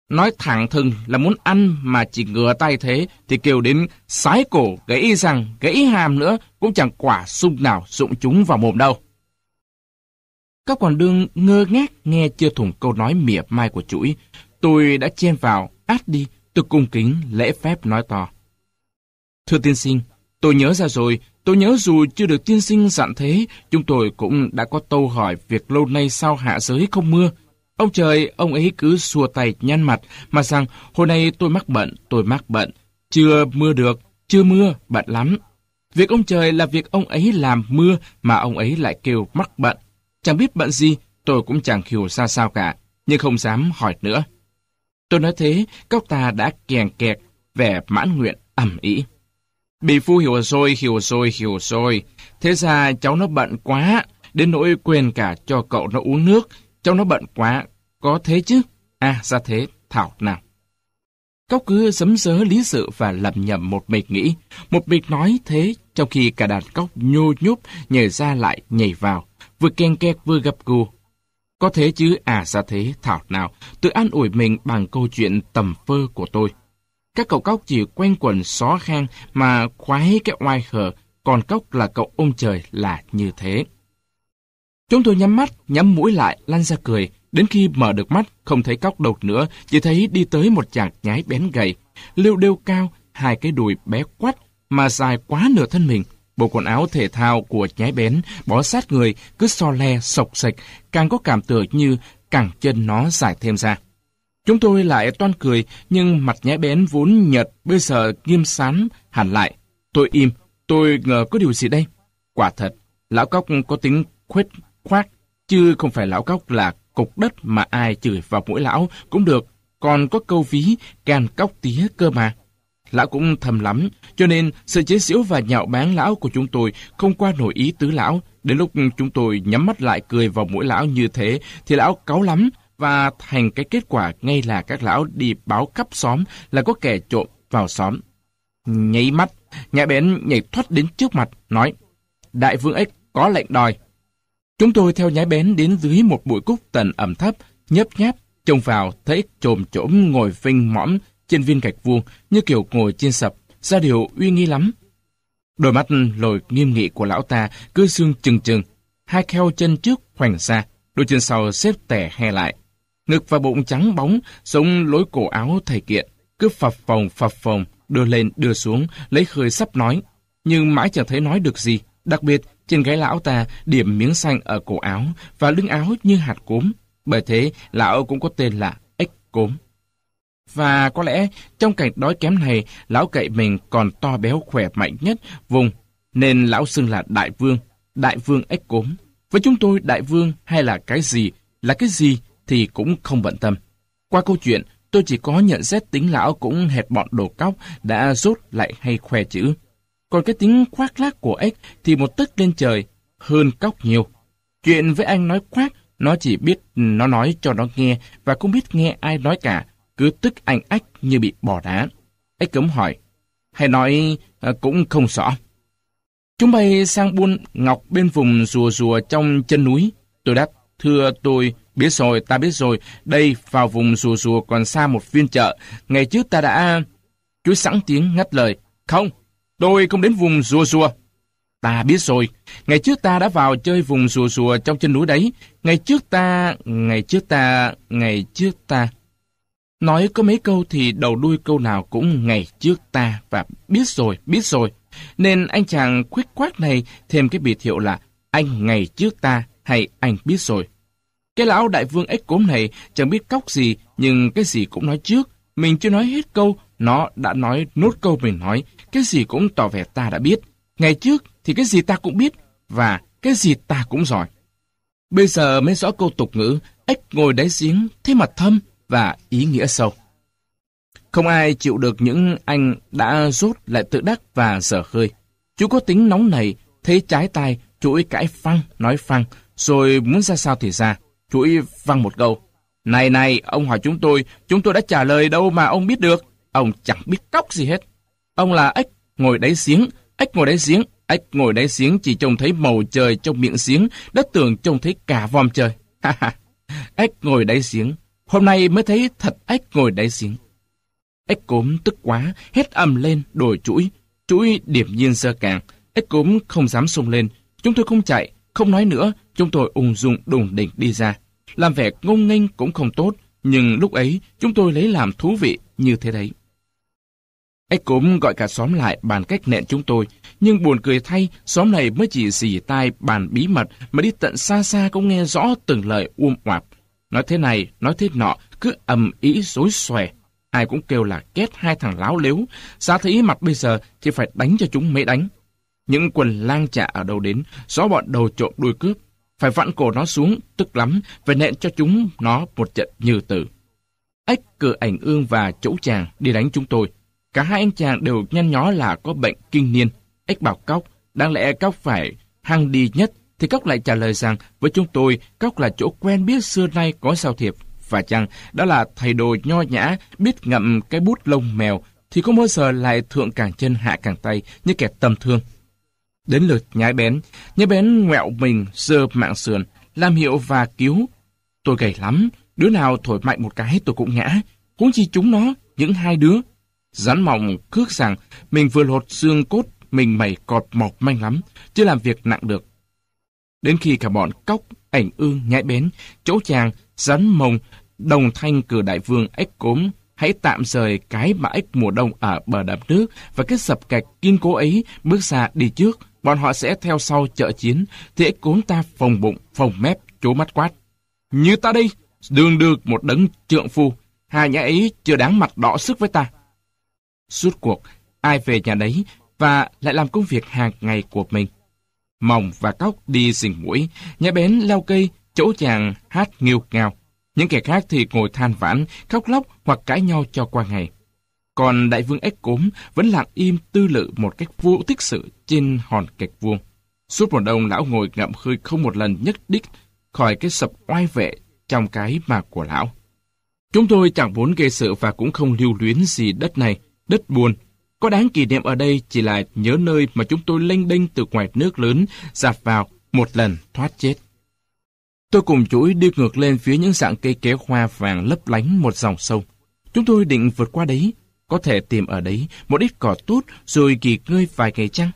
Speaker 1: Nói thẳng thừng là muốn ăn mà chỉ ngửa tay thế thì kêu đến sái cổ, gãy răng, gãy hàm nữa cũng chẳng quả sung nào dụng chúng vào mồm đâu. Các quản đương ngơ ngác nghe chưa thủng câu nói mỉa mai của chuỗi. Tôi đã chen vào, át đi, tôi cung kính, lễ phép nói to. Thưa tiên sinh, tôi nhớ ra rồi, tôi nhớ dù chưa được tiên sinh dặn thế, chúng tôi cũng đã có câu hỏi việc lâu nay sao hạ giới không mưa. Ông trời, ông ấy cứ xua tay nhăn mặt, mà rằng hôm nay tôi mắc bận, tôi mắc bận. Chưa mưa được, chưa mưa, bận lắm. Việc ông trời là việc ông ấy làm mưa mà ông ấy lại kêu mắc bận. Chẳng biết bận gì, tôi cũng chẳng hiểu ra sao cả, nhưng không dám hỏi nữa. Tôi nói thế, các ta đã kèn kẹt, vẻ mãn nguyện, ẩm ý. Bị phu hiểu rồi, hiểu rồi, hiểu rồi. Thế ra cháu nó bận quá, đến nỗi quên cả cho cậu nó uống nước. Cháu nó bận quá, có thế chứ? À, ra thế, Thảo nào. Cốc cứ sấm sớ lý sự và lầm nhầm một mình nghĩ. Một mình nói thế, trong khi cả đàn cốc nhô nhúp nhảy ra lại nhảy vào vừa ken két vừa gập gù. Có thế chứ, à ra thế, thảo nào, tự an ủi mình bằng câu chuyện tầm phơ của tôi. Các cậu cóc chỉ quen quần xó khang mà khoái cái oai khờ, còn cóc là cậu ông trời là như thế. Chúng tôi nhắm mắt, nhắm mũi lại, lăn ra cười. Đến khi mở được mắt, không thấy cóc đột nữa, chỉ thấy đi tới một chàng nhái bén gầy, liêu đêu cao, hai cái đùi bé quắt, mà dài quá nửa thân mình. Bộ quần áo thể thao của nhái bén bó sát người cứ so le sộc sạch, càng có cảm tưởng như càng chân nó dài thêm ra. Chúng tôi lại toan cười, nhưng mặt nhái bén vốn nhợt bây giờ nghiêm sán hẳn lại. Tôi im, tôi ngờ có điều gì đây? Quả thật, lão cóc có tính khuyết khoác, chứ không phải lão cóc là cục đất mà ai chửi vào mũi lão cũng được, còn có câu ví can cóc tía cơ mà. Lão cũng thầm lắm, cho nên sự chế giễu và nhạo báng lão của chúng tôi không qua nổi ý tứ lão. Đến lúc chúng tôi nhắm mắt lại cười vào mũi lão như thế, thì lão cáu lắm, và thành cái kết quả ngay là các lão đi báo cấp xóm là có kẻ trộm vào xóm. Nháy mắt, nhà bén nhảy thoát đến trước mặt, nói, Đại vương ếch có lệnh đòi. Chúng tôi theo nhái bén đến dưới một bụi cúc tần ẩm thấp, nhấp nháp, trông vào thấy trồm trỗm ngồi vinh mõm trên viên gạch vuông như kiểu ngồi trên sập, ra điều uy nghi lắm. Đôi mắt lồi nghiêm nghị của lão ta cứ xương chừng chừng, hai kheo chân trước hoành ra, đôi chân sau xếp tẻ he lại. Ngực và bụng trắng bóng, giống lối cổ áo thầy kiện, cứ phập phồng phập phồng, đưa lên đưa xuống, lấy khơi sắp nói. Nhưng mãi chẳng thấy nói được gì, đặc biệt trên gáy lão ta điểm miếng xanh ở cổ áo và lưng áo như hạt cốm. Bởi thế, lão cũng có tên là ếch cốm. Và có lẽ trong cảnh đói kém này, lão cậy mình còn to béo khỏe mạnh nhất vùng, nên lão xưng là đại vương, đại vương ếch cốm. Với chúng tôi, đại vương hay là cái gì, là cái gì thì cũng không bận tâm. Qua câu chuyện, tôi chỉ có nhận xét tính lão cũng hẹp bọn đồ cóc đã rốt lại hay khoe chữ. Còn cái tính khoác lác của ếch thì một tức lên trời, hơn cóc nhiều. Chuyện với anh nói khoác, nó chỉ biết nó nói cho nó nghe và không biết nghe ai nói cả, cứ tức anh ếch như bị bỏ đá. Ếch cấm hỏi, hay nói à, cũng không rõ. Chúng bay sang buôn ngọc bên vùng rùa rùa trong chân núi. Tôi đáp, thưa tôi, biết rồi, ta biết rồi, đây vào vùng rùa rùa còn xa một phiên chợ. Ngày trước ta đã... Chú sẵn tiếng ngắt lời, không, tôi không đến vùng rùa rùa. Ta biết rồi, ngày trước ta đã vào chơi vùng rùa rùa trong trên núi đấy. Ngày trước ta, ngày trước ta, ngày trước ta. Nói có mấy câu thì đầu đuôi câu nào cũng ngày trước ta và biết rồi, biết rồi. Nên anh chàng khuyết quát này thêm cái biệt hiệu là anh ngày trước ta hay anh biết rồi. Cái lão đại vương ếch cốm này chẳng biết cóc gì nhưng cái gì cũng nói trước. Mình chưa nói hết câu, nó đã nói nốt câu mình nói. Cái gì cũng tỏ vẻ ta đã biết. Ngày trước thì cái gì ta cũng biết và cái gì ta cũng giỏi. Bây giờ mới rõ câu tục ngữ ếch ngồi đáy giếng thế mặt thâm và ý nghĩa sâu. Không ai chịu được những anh đã rút lại tự đắc và dở hơi. Chú có tính nóng này, thấy trái tay chú ấy cãi phăng, nói phăng, rồi muốn ra sao thì ra. Chú ấy văng một câu. Này này, ông hỏi chúng tôi, chúng tôi đã trả lời đâu mà ông biết được. Ông chẳng biết cóc gì hết. Ông là ếch ngồi đáy giếng, ếch ngồi đáy giếng, ếch ngồi đáy giếng chỉ trông thấy màu trời trong miệng giếng, đất tường trông thấy cả vòm trời. Ha ha, ếch ngồi đáy giếng, hôm nay mới thấy thật ếch ngồi đáy giếng. Ếch cốm tức quá, hét ầm lên, đổi chuỗi. Chuỗi điểm nhiên sơ càng. Ếch cốm không dám xông lên. Chúng tôi không chạy, không nói nữa. Chúng tôi ung dung đùng đỉnh đi ra. Làm vẻ ngông nghênh cũng không tốt, nhưng lúc ấy chúng tôi lấy làm thú vị như thế đấy. Anh cốm gọi cả xóm lại bàn cách nện chúng tôi, nhưng buồn cười thay, xóm này mới chỉ dì tai bàn bí mật mà đi tận xa xa cũng nghe rõ từng lời uông oạp. Nói thế này, nói thế nọ, cứ ầm ý dối xòe, ai cũng kêu là kết hai thằng láo lếu, giá thấy mặt bây giờ thì phải đánh cho chúng mới đánh. Những quần lang chạ ở đâu đến, gió bọn đầu trộm đuôi cướp, phải vặn cổ nó xuống, tức lắm, phải nện cho chúng nó một trận như tử. Ếch cử ảnh ương và chỗ chàng đi đánh chúng tôi. Cả hai anh chàng đều nhăn nhó là có bệnh kinh niên. Ếch bảo Cóc, đáng lẽ Cóc phải hăng đi nhất, thì Cóc lại trả lời rằng với chúng tôi, Cóc là chỗ quen biết xưa nay có sao thiệp và chăng đó là thầy đồ nho nhã biết ngậm cái bút lông mèo thì không bao giờ lại thượng càng chân hạ càng tay như kẻ tầm thương. Đến lượt nhái bén, nhái bén ngẹo mình dơ mạng sườn, làm hiệu và cứu. Tôi gầy lắm, đứa nào thổi mạnh một cái tôi cũng ngã, huống chi chúng nó, những hai đứa. Rắn mỏng khước rằng mình vừa lột xương cốt, mình mày cọt mọc manh lắm, chưa làm việc nặng được. Đến khi cả bọn cóc, ảnh ương, nhãi bén, chỗ chàng, rắn mông Đồng thanh cử đại vương ếch cốm, hãy tạm rời cái mà ếch mùa đông ở bờ đập nước và cái sập cạch kiên cố ấy bước ra đi trước, bọn họ sẽ theo sau trợ chiến, thì ếch cốm ta phòng bụng, phòng mép, chố mắt quát. Như ta đây, đường được một đấng trượng phu, hai nhà ấy chưa đáng mặt đỏ sức với ta. Suốt cuộc, ai về nhà đấy và lại làm công việc hàng ngày của mình. Mỏng và cóc đi xình mũi, nhà bén leo cây, chỗ chàng hát nghiêu ngao. Những kẻ khác thì ngồi than vãn, khóc lóc hoặc cãi nhau cho qua ngày. Còn đại vương ếch cốm vẫn lặng im tư lự một cách vô tích sự trên hòn kịch vuông. Suốt một đông lão ngồi ngậm khơi không một lần nhất đích khỏi cái sập oai vệ trong cái mà của lão. Chúng tôi chẳng muốn gây sự và cũng không lưu luyến gì đất này, đất buồn. Có đáng kỷ niệm ở đây chỉ là nhớ nơi mà chúng tôi lênh đênh từ ngoài nước lớn, dạt vào một lần thoát chết. Tôi cùng chuỗi đi ngược lên phía những dạng cây kéo hoa vàng lấp lánh một dòng sông. Chúng tôi định vượt qua đấy, có thể tìm ở đấy một ít cỏ tốt rồi kỳ ngơi vài ngày chăng?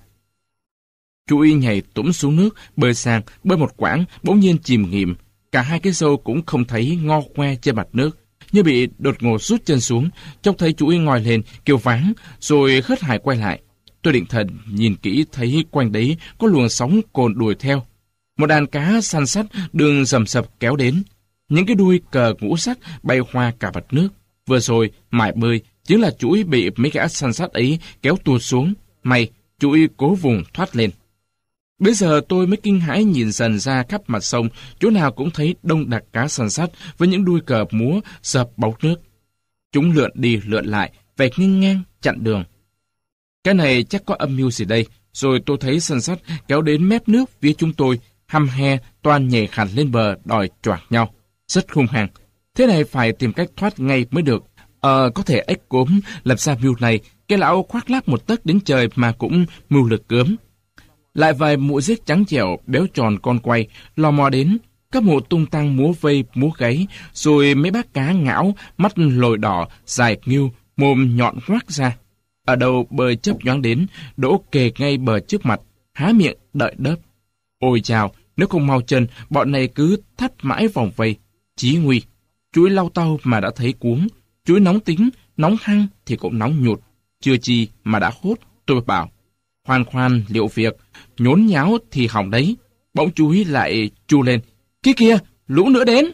Speaker 1: Chuỗi nhảy tủm xuống nước, bơi sang, bơi một quãng, bỗng nhiên chìm nghiệm. Cả hai cái sâu cũng không thấy ngo que trên mặt nước, như bị đột ngột rút chân xuống, trông thấy chú y ngồi lên, kêu váng, rồi hớt hải quay lại. Tôi định thần nhìn kỹ thấy quanh đấy có luồng sóng cồn đuổi theo. Một đàn cá săn sắt đường rầm sập kéo đến. Những cái đuôi cờ ngũ sắc bay hoa cả mặt nước. Vừa rồi, mải bơi, chính là chuỗi bị mấy gã săn sắt ấy kéo tuột xuống. May, chuỗi cố vùng thoát lên. Bây giờ tôi mới kinh hãi nhìn dần ra khắp mặt sông, chỗ nào cũng thấy đông đặc cá săn sắt với những đuôi cờ múa dập bọc nước. Chúng lượn đi lượn lại, vẹt nghiêng ngang, chặn đường. Cái này chắc có âm mưu gì đây, rồi tôi thấy săn sắt kéo đến mép nước phía chúng tôi, hăm he, toàn nhảy khẳng lên bờ đòi choạc nhau. Rất hung hăng. Thế này phải tìm cách thoát ngay mới được. Ờ, có thể ếch cốm lập ra mưu này, cái lão khoác lác một tấc đến trời mà cũng mưu lực cướm. Lại vài mụ giết trắng trẻo, béo tròn con quay, lò mò đến, các mụ tung tăng múa vây, múa gáy, rồi mấy bác cá ngão, mắt lồi đỏ, dài nghiêu, mồm nhọn ngoác ra. Ở đầu bờ chớp nhoáng đến, đỗ kề ngay bờ trước mặt, há miệng đợi đớp. Ôi chào, nếu không mau chân, bọn này cứ thắt mãi vòng vây. Chí nguy, chuối lau tao mà đã thấy cuống, chuối nóng tính, nóng hăng thì cũng nóng nhụt. Chưa chi mà đã hốt, tôi bảo. Khoan khoan, liệu việc, nhốn nháo thì hỏng đấy. Bỗng chuối lại chu lên. Kia kia, lũ nữa đến.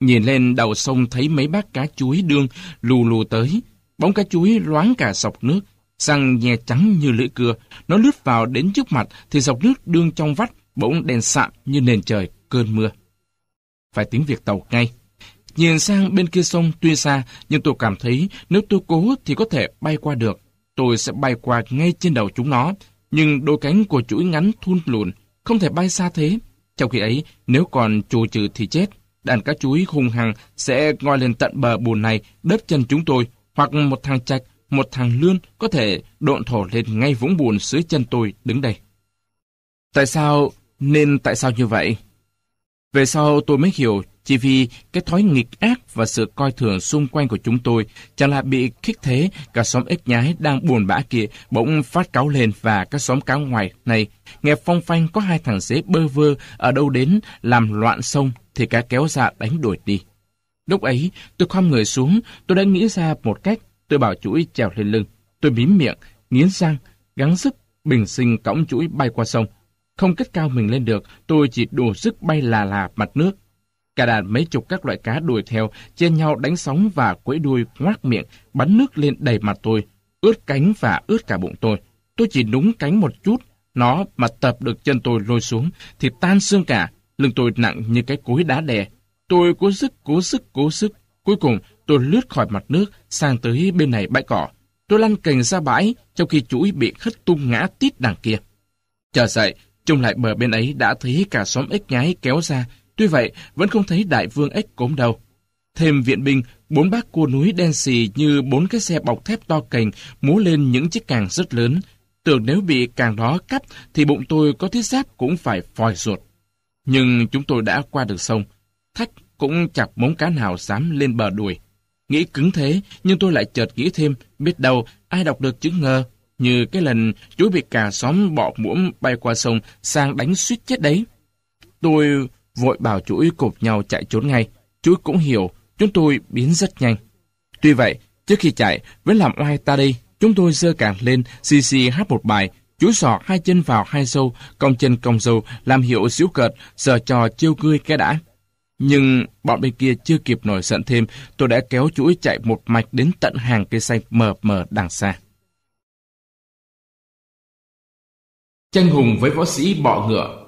Speaker 1: Nhìn lên đầu sông thấy mấy bác cá chuối đương lù lù tới. Bóng cá chuối loáng cả sọc nước, răng nhè trắng như lưỡi cưa. Nó lướt vào đến trước mặt thì dọc nước đương trong vắt bỗng đèn sạm như nền trời cơn mưa. Phải tính việc tàu ngay. Nhìn sang bên kia sông tuy xa, nhưng tôi cảm thấy nếu tôi cố thì có thể bay qua được. Tôi sẽ bay qua ngay trên đầu chúng nó, nhưng đôi cánh của chuỗi ngắn thun lùn, không thể bay xa thế. Trong khi ấy, nếu còn trù trừ thì chết, đàn cá chuối hung hăng sẽ ngoi lên tận bờ bùn này đớp chân chúng tôi, hoặc một thằng trạch, một thằng lươn có thể độn thổ lên ngay vũng bùn dưới chân tôi đứng đây. Tại sao, nên tại sao như vậy? Về sau tôi mới hiểu chỉ vì cái thói nghịch ác và sự coi thường xung quanh của chúng tôi chẳng là bị khích thế, cả xóm ếch nhái đang buồn bã kia bỗng phát cáo lên và các xóm cáo ngoài này, nghe phong phanh có hai thằng dế bơ vơ ở đâu đến làm loạn sông thì cá kéo ra đánh đuổi đi. Lúc ấy, tôi khom người xuống, tôi đã nghĩ ra một cách, tôi bảo chuỗi trèo lên lưng. Tôi mím miệng, nghiến răng, gắng sức, bình sinh cõng chuỗi bay qua sông. Không kết cao mình lên được, tôi chỉ đủ sức bay là là mặt nước. Cả đàn mấy chục các loại cá đuổi theo, chen nhau đánh sóng và quẫy đuôi ngoác miệng, bắn nước lên đầy mặt tôi, ướt cánh và ướt cả bụng tôi. Tôi chỉ đúng cánh một chút, nó mà tập được chân tôi lôi xuống thì tan xương cả, lưng tôi nặng như cái cối đá đè. Tôi cố sức, cố sức, cố sức. Cuối cùng tôi lướt khỏi mặt nước sang tới bên này bãi cỏ. Tôi lăn cành ra bãi trong khi chuỗi bị khất tung ngã tít đằng kia. Chờ dậy, trông lại bờ bên ấy đã thấy cả xóm ếch nhái kéo ra Tuy vậy, vẫn không thấy đại vương ếch cốm đâu. Thêm viện binh, bốn bác cua núi đen xì như bốn cái xe bọc thép to cành múa lên những chiếc càng rất lớn. Tưởng nếu bị càng đó cắt thì bụng tôi có thiết giáp cũng phải phòi ruột. Nhưng chúng tôi đã qua được sông. Thách cũng chặt móng cá nào dám lên bờ đuổi. Nghĩ cứng thế, nhưng tôi lại chợt nghĩ thêm, biết đâu ai đọc được chữ ngờ. Như cái lần chú bị cả xóm bọ muỗng bay qua sông sang đánh suýt chết đấy. Tôi vội bảo chuỗi cột nhau chạy trốn ngay. Chuỗi cũng hiểu, chúng tôi biến rất nhanh. Tuy vậy, trước khi chạy, vẫn làm oai ta đi. chúng tôi dơ càng lên, xì xì hát một bài, chuỗi sọ hai chân vào hai sâu, cong chân cong dâu, làm hiệu xíu cợt, giờ trò chiêu cười cái đã. Nhưng bọn bên kia chưa kịp nổi giận thêm, tôi đã kéo chuỗi chạy một mạch đến tận hàng cây xanh mờ mờ đằng xa. Tranh hùng với võ sĩ bọ ngựa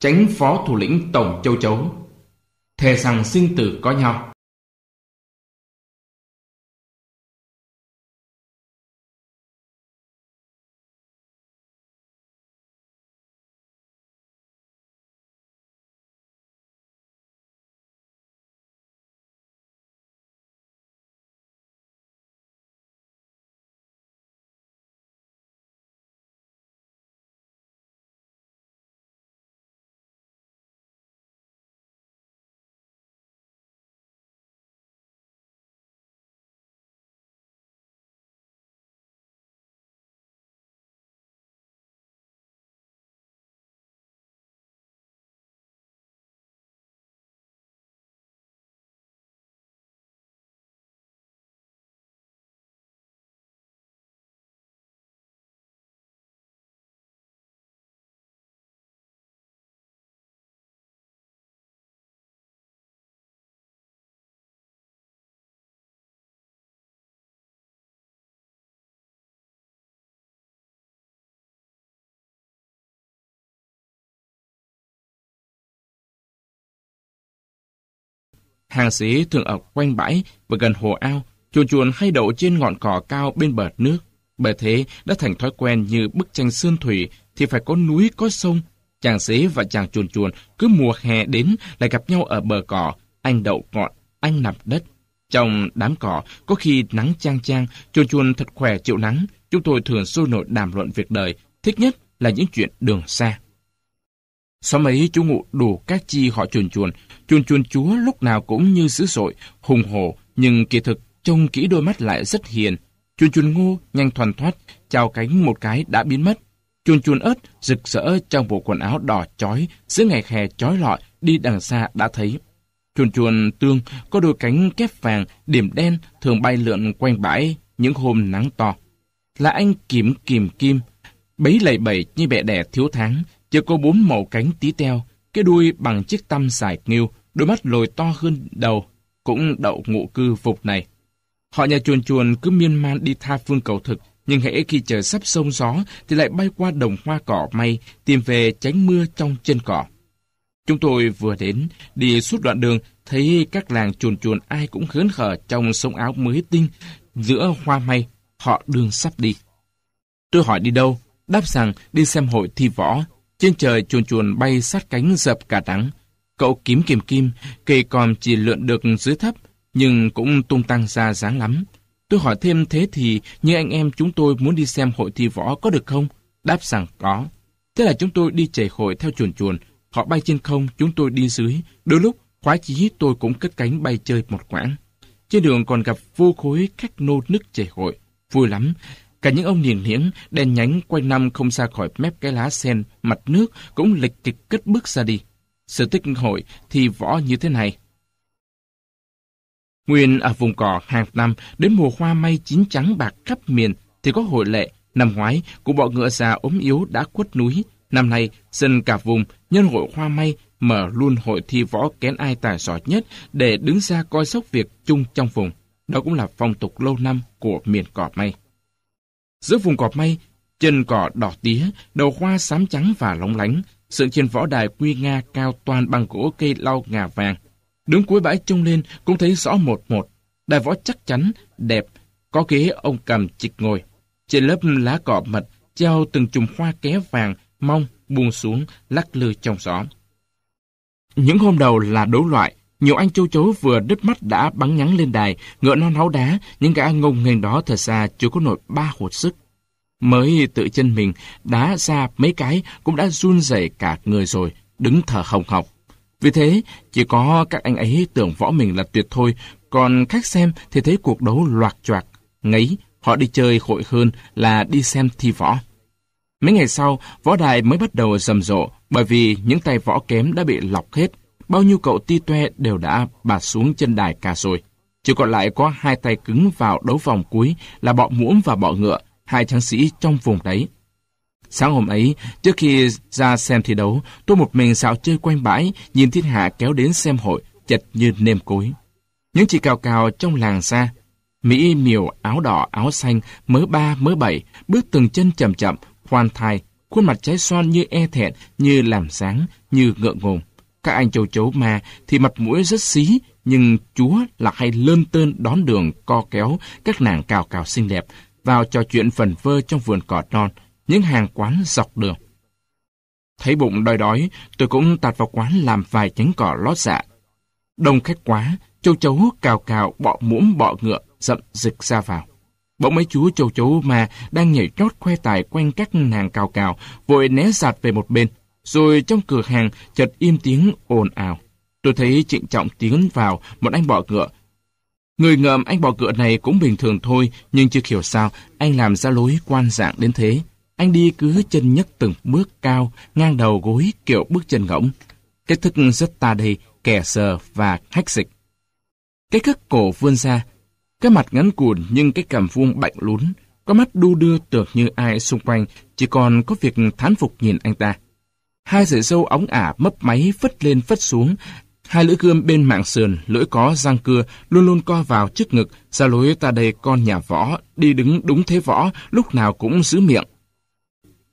Speaker 1: tránh phó thủ lĩnh Tổng Châu Chấu, thề rằng sinh tử có nhau. Hàng xế thường ở quanh bãi và gần hồ ao, chuồn chuồn hay đậu trên ngọn cỏ cao bên bờ nước. Bởi thế đã thành thói quen như bức tranh sơn thủy thì phải có núi có sông. Chàng xế và chàng chuồn chuồn cứ mùa hè đến lại gặp nhau ở bờ cỏ, anh đậu ngọn, anh nằm đất. Trong đám cỏ, có khi nắng chang chang, chuồn chuồn thật khỏe chịu nắng. Chúng tôi thường sôi nổi đàm luận việc đời, thích nhất là những chuyện đường xa. Xóm ấy chú ngụ đủ các chi họ chuồn chuồn, chuồn chuồn chúa lúc nào cũng như dữ dội, hùng hổ, nhưng kỳ thực trông kỹ đôi mắt lại rất hiền. Chuồn chuồn ngô nhanh thoăn thoát, chào cánh một cái đã biến mất. Chuồn chuồn ớt rực rỡ trong bộ quần áo đỏ chói, giữa ngày hè chói lọi, đi đằng xa đã thấy. Chuồn chuồn tương có đôi cánh kép vàng, điểm đen thường bay lượn quanh bãi những hôm nắng to. Là anh kiểm kìm kim, bấy lầy bẩy như bẹ đẻ thiếu tháng, chỉ có bốn màu cánh tí teo, cái đuôi bằng chiếc tăm dài nghiêu, đôi mắt lồi to hơn đầu, cũng đậu ngụ cư phục này. Họ nhà chuồn chuồn cứ miên man đi tha phương cầu thực, nhưng hễ khi trời sắp sông gió thì lại bay qua đồng hoa cỏ may, tìm về tránh mưa trong chân cỏ. Chúng tôi vừa đến, đi suốt đoạn đường, thấy các làng chuồn chuồn ai cũng hớn hở trong sông áo mới tinh, giữa hoa may, họ đường sắp đi. Tôi hỏi đi đâu, đáp rằng đi xem hội thi võ. Trên trời chuồn chuồn bay sát cánh dập cả nắng. Cậu kiếm kiềm kim, cây còn chỉ lượn được dưới thấp, nhưng cũng tung tăng ra dáng lắm. Tôi hỏi thêm thế thì như anh em chúng tôi muốn đi xem hội thi võ có được không? Đáp rằng có. Thế là chúng tôi đi chảy hội theo chuồn chuồn. Họ bay trên không, chúng tôi đi dưới. Đôi lúc, khoái chí tôi cũng cất cánh bay chơi một quãng. Trên đường còn gặp vô khối khách nô nức chảy hội. Vui lắm. Cả những ông niền hiến, đen nhánh quanh năm không xa khỏi mép cái lá sen, mặt nước cũng lịch kịch cất bước ra đi. Sự tích hội thì võ như thế này. Nguyên ở vùng cỏ hàng năm, đến mùa hoa may chín trắng bạc khắp miền thì có hội lệ. Năm ngoái, của bọ ngựa già ốm yếu đã quất núi. Năm nay, dân cả vùng, nhân hội hoa may, mở luôn hội thi võ kén ai tài giỏi nhất để đứng ra coi sóc việc chung trong vùng. Đó cũng là phong tục lâu năm của miền cỏ may. Giữa vùng cỏ may, chân cỏ đỏ tía, đầu hoa xám trắng và lóng lánh, sự trên võ đài quy nga cao toàn bằng gỗ cây lau ngà vàng. Đứng cuối bãi trông lên cũng thấy rõ một một. Đài võ chắc chắn, đẹp, có ghế ông cầm chịch ngồi. Trên lớp lá cỏ mật, treo từng chùm hoa ké vàng, mong, buông xuống, lắc lư trong gió. Những hôm đầu là đấu loại, nhiều anh châu chấu vừa đứt mắt đã bắn nhắn lên đài, ngựa non háo đá, những gã ngông nghênh đó thật ra chưa có nổi ba hột sức. Mới tự chân mình, đá ra mấy cái cũng đã run rẩy cả người rồi, đứng thở hồng học. Vì thế, chỉ có các anh ấy tưởng võ mình là tuyệt thôi, còn khách xem thì thấy cuộc đấu loạt choạc, ngấy, họ đi chơi hội hơn là đi xem thi võ. Mấy ngày sau, võ đài mới bắt đầu rầm rộ bởi vì những tay võ kém đã bị lọc hết. Bao nhiêu cậu ti toe đều đã bạt xuống chân đài cả rồi. Chỉ còn lại có hai tay cứng vào đấu vòng cuối là bọ muỗng và bọ ngựa, hai tráng sĩ trong vùng đấy. Sáng hôm ấy, trước khi ra xem thi đấu, tôi một mình xạo chơi quanh bãi, nhìn thiên hạ kéo đến xem hội, chật như nêm cối. Những chị cào cào trong làng xa, Mỹ miều áo đỏ áo xanh, mớ ba mớ bảy, bước từng chân chậm chậm, khoan thai, khuôn mặt trái xoan như e thẹn, như làm sáng, như ngượng ngùng. Các anh châu chấu mà thì mặt mũi rất xí, nhưng chúa là hay lơn tơn đón đường co kéo các nàng cào cào xinh đẹp vào trò chuyện phần vơ trong vườn cỏ non, những hàng quán dọc đường. Thấy bụng đói đói, tôi cũng tạt vào quán làm vài nhánh cỏ lót dạ. Đông khách quá, châu chấu cào cào bọ muỗng bọ ngựa dậm dịch ra vào. Bỗng mấy chú châu chấu mà đang nhảy chót khoe tài quanh các nàng cào cào, vội né giạt về một bên, rồi trong cửa hàng chợt im tiếng ồn ào. Tôi thấy trịnh trọng tiến vào một anh bọ ngựa. Người ngợm anh bọ ngựa này cũng bình thường thôi, nhưng chưa hiểu sao anh làm ra lối quan dạng đến thế. Anh đi cứ chân nhấc từng bước cao, ngang đầu gối kiểu bước chân ngỗng. Cách thức rất ta đây, kẻ sờ và hách dịch. Cái khắc cổ vươn ra, cái mặt ngắn cùn nhưng cái cằm vuông bạnh lún, có mắt đu đưa tưởng như ai xung quanh, chỉ còn có việc thán phục nhìn anh ta. Hai sợi dâu óng ả mấp máy phất lên phất xuống, hai lưỡi gươm bên mạng sườn, lưỡi có răng cưa, luôn luôn co vào trước ngực, ra lối ta đây con nhà võ, đi đứng đúng thế võ, lúc nào cũng giữ miệng.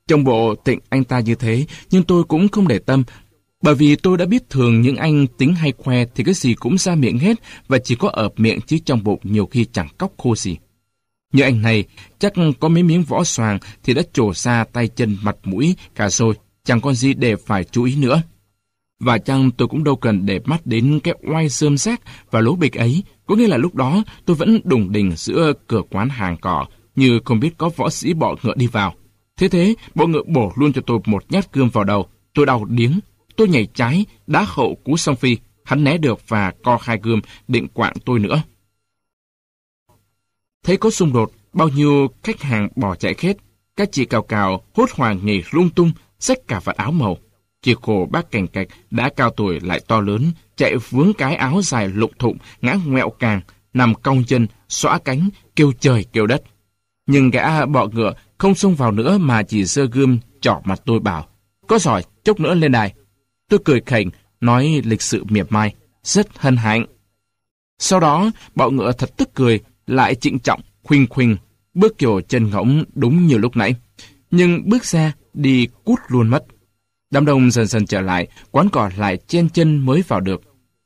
Speaker 1: Trong bộ tịnh anh ta như thế, nhưng tôi cũng không để tâm. Bởi vì tôi đã biết thường những anh tính hay khoe thì cái gì cũng ra miệng hết và chỉ có ở miệng chứ trong bụng nhiều khi chẳng cóc khô gì. Như anh này, chắc có mấy miếng võ xoàng thì đã trổ ra tay chân mặt mũi cả rồi, chẳng còn gì để phải chú ý nữa. Và chăng tôi cũng đâu cần để mắt đến cái oai sơm xác và lố bịch ấy, có nghĩa là lúc đó tôi vẫn đùng đình giữa cửa quán hàng cỏ, như không biết có võ sĩ bọ ngựa đi vào. Thế thế, bọ ngựa bổ luôn cho tôi một nhát cương vào đầu, tôi đau điếng. Tôi nhảy trái, đá hậu cú song phi, hắn né được và co khai gươm định quạng tôi nữa. Thấy có xung đột, bao nhiêu khách hàng bỏ chạy khét Các chị cào cào, hốt hoảng nhảy lung tung, xách cả vạt áo màu. chiếc khổ bác cành cạch đã cao tuổi lại to lớn, chạy vướng cái áo dài lụng thụng, ngã ngoẹo càng, nằm cong chân, xõa cánh, kêu trời kêu đất. Nhưng gã bọ ngựa không xông vào nữa mà chỉ sơ gươm trỏ mặt tôi bảo. Có giỏi, chốc nữa lên đài. Tôi cười khảnh, nói lịch sự miệt mai, rất hân hạnh. Sau đó, bọ ngựa thật tức cười, lại trịnh trọng, khuynh khuynh, bước kiểu chân ngỗng đúng như lúc nãy. Nhưng bước ra, đi cút luôn mất. Đám đông dần dần trở lại, quán cỏ lại chen chân mới vào được.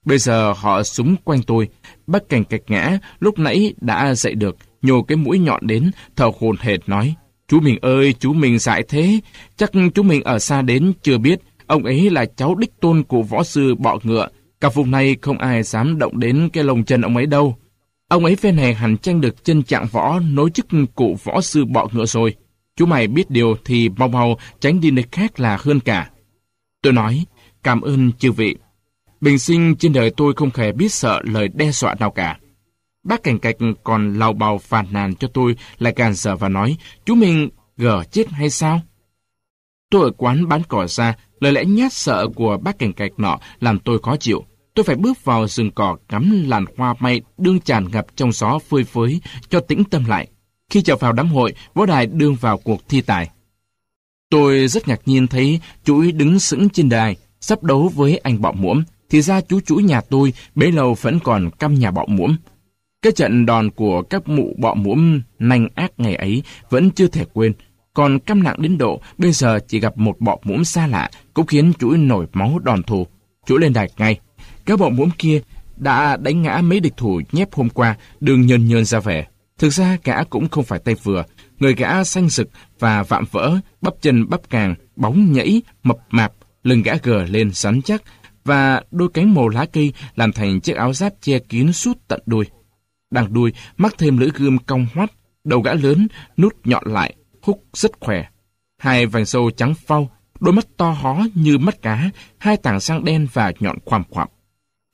Speaker 1: Bây giờ họ súng quanh tôi, bác cảnh cạch ngã, lúc nãy đã dậy được, nhô cái mũi nhọn đến, thở hồn hệt nói. Chú mình ơi, chú mình dại thế, chắc chú mình ở xa đến chưa biết, ông ấy là cháu đích tôn của võ sư bọ ngựa. Cả vùng này không ai dám động đến cái lồng chân ông ấy đâu. Ông ấy phen này hẳn tranh được chân trạng võ nối chức cụ võ sư bọ ngựa rồi. Chú mày biết điều thì mau mau tránh đi nơi khác là hơn cả. Tôi nói, cảm ơn chư vị. Bình sinh trên đời tôi không hề biết sợ lời đe dọa nào cả. Bác cảnh cạch còn lau bào phàn nàn cho tôi lại càng sợ và nói, chú mình gở chết hay sao? Tôi ở quán bán cỏ ra, lời lẽ nhát sợ của bác cảnh cạch nọ làm tôi khó chịu. Tôi phải bước vào rừng cỏ cắm làn hoa may đương tràn ngập trong gió phơi phới cho tĩnh tâm lại. Khi chào vào đám hội, võ đài đương vào cuộc thi tài. Tôi rất ngạc nhiên thấy chuỗi đứng sững trên đài, sắp đấu với anh bọ muỗm. Thì ra chú chuỗi nhà tôi bấy lâu vẫn còn căm nhà bọ muỗm. Cái trận đòn của các mụ bọ muỗm nanh ác ngày ấy vẫn chưa thể quên. Còn căm nặng đến độ bây giờ chỉ gặp một bọ muỗm xa lạ cũng khiến chuỗi nổi máu đòn thù. Chuỗi lên đài ngay. Các bọ muỗm kia đã đánh ngã mấy địch thủ nhép hôm qua đường nhơn nhơn ra về. Thực ra gã cũng không phải tay vừa. Người gã xanh rực và vạm vỡ, bắp chân bắp càng, bóng nhảy, mập mạp, lưng gã gờ lên rắn chắc và đôi cánh màu lá cây làm thành chiếc áo giáp che kín suốt tận đuôi. Đằng đuôi mắc thêm lưỡi gươm cong hoắt, đầu gã lớn, nút nhọn lại, húc rất khỏe. Hai vành sâu trắng phau, đôi mắt to hó như mắt cá, hai tảng răng đen và nhọn khoằm khoằm.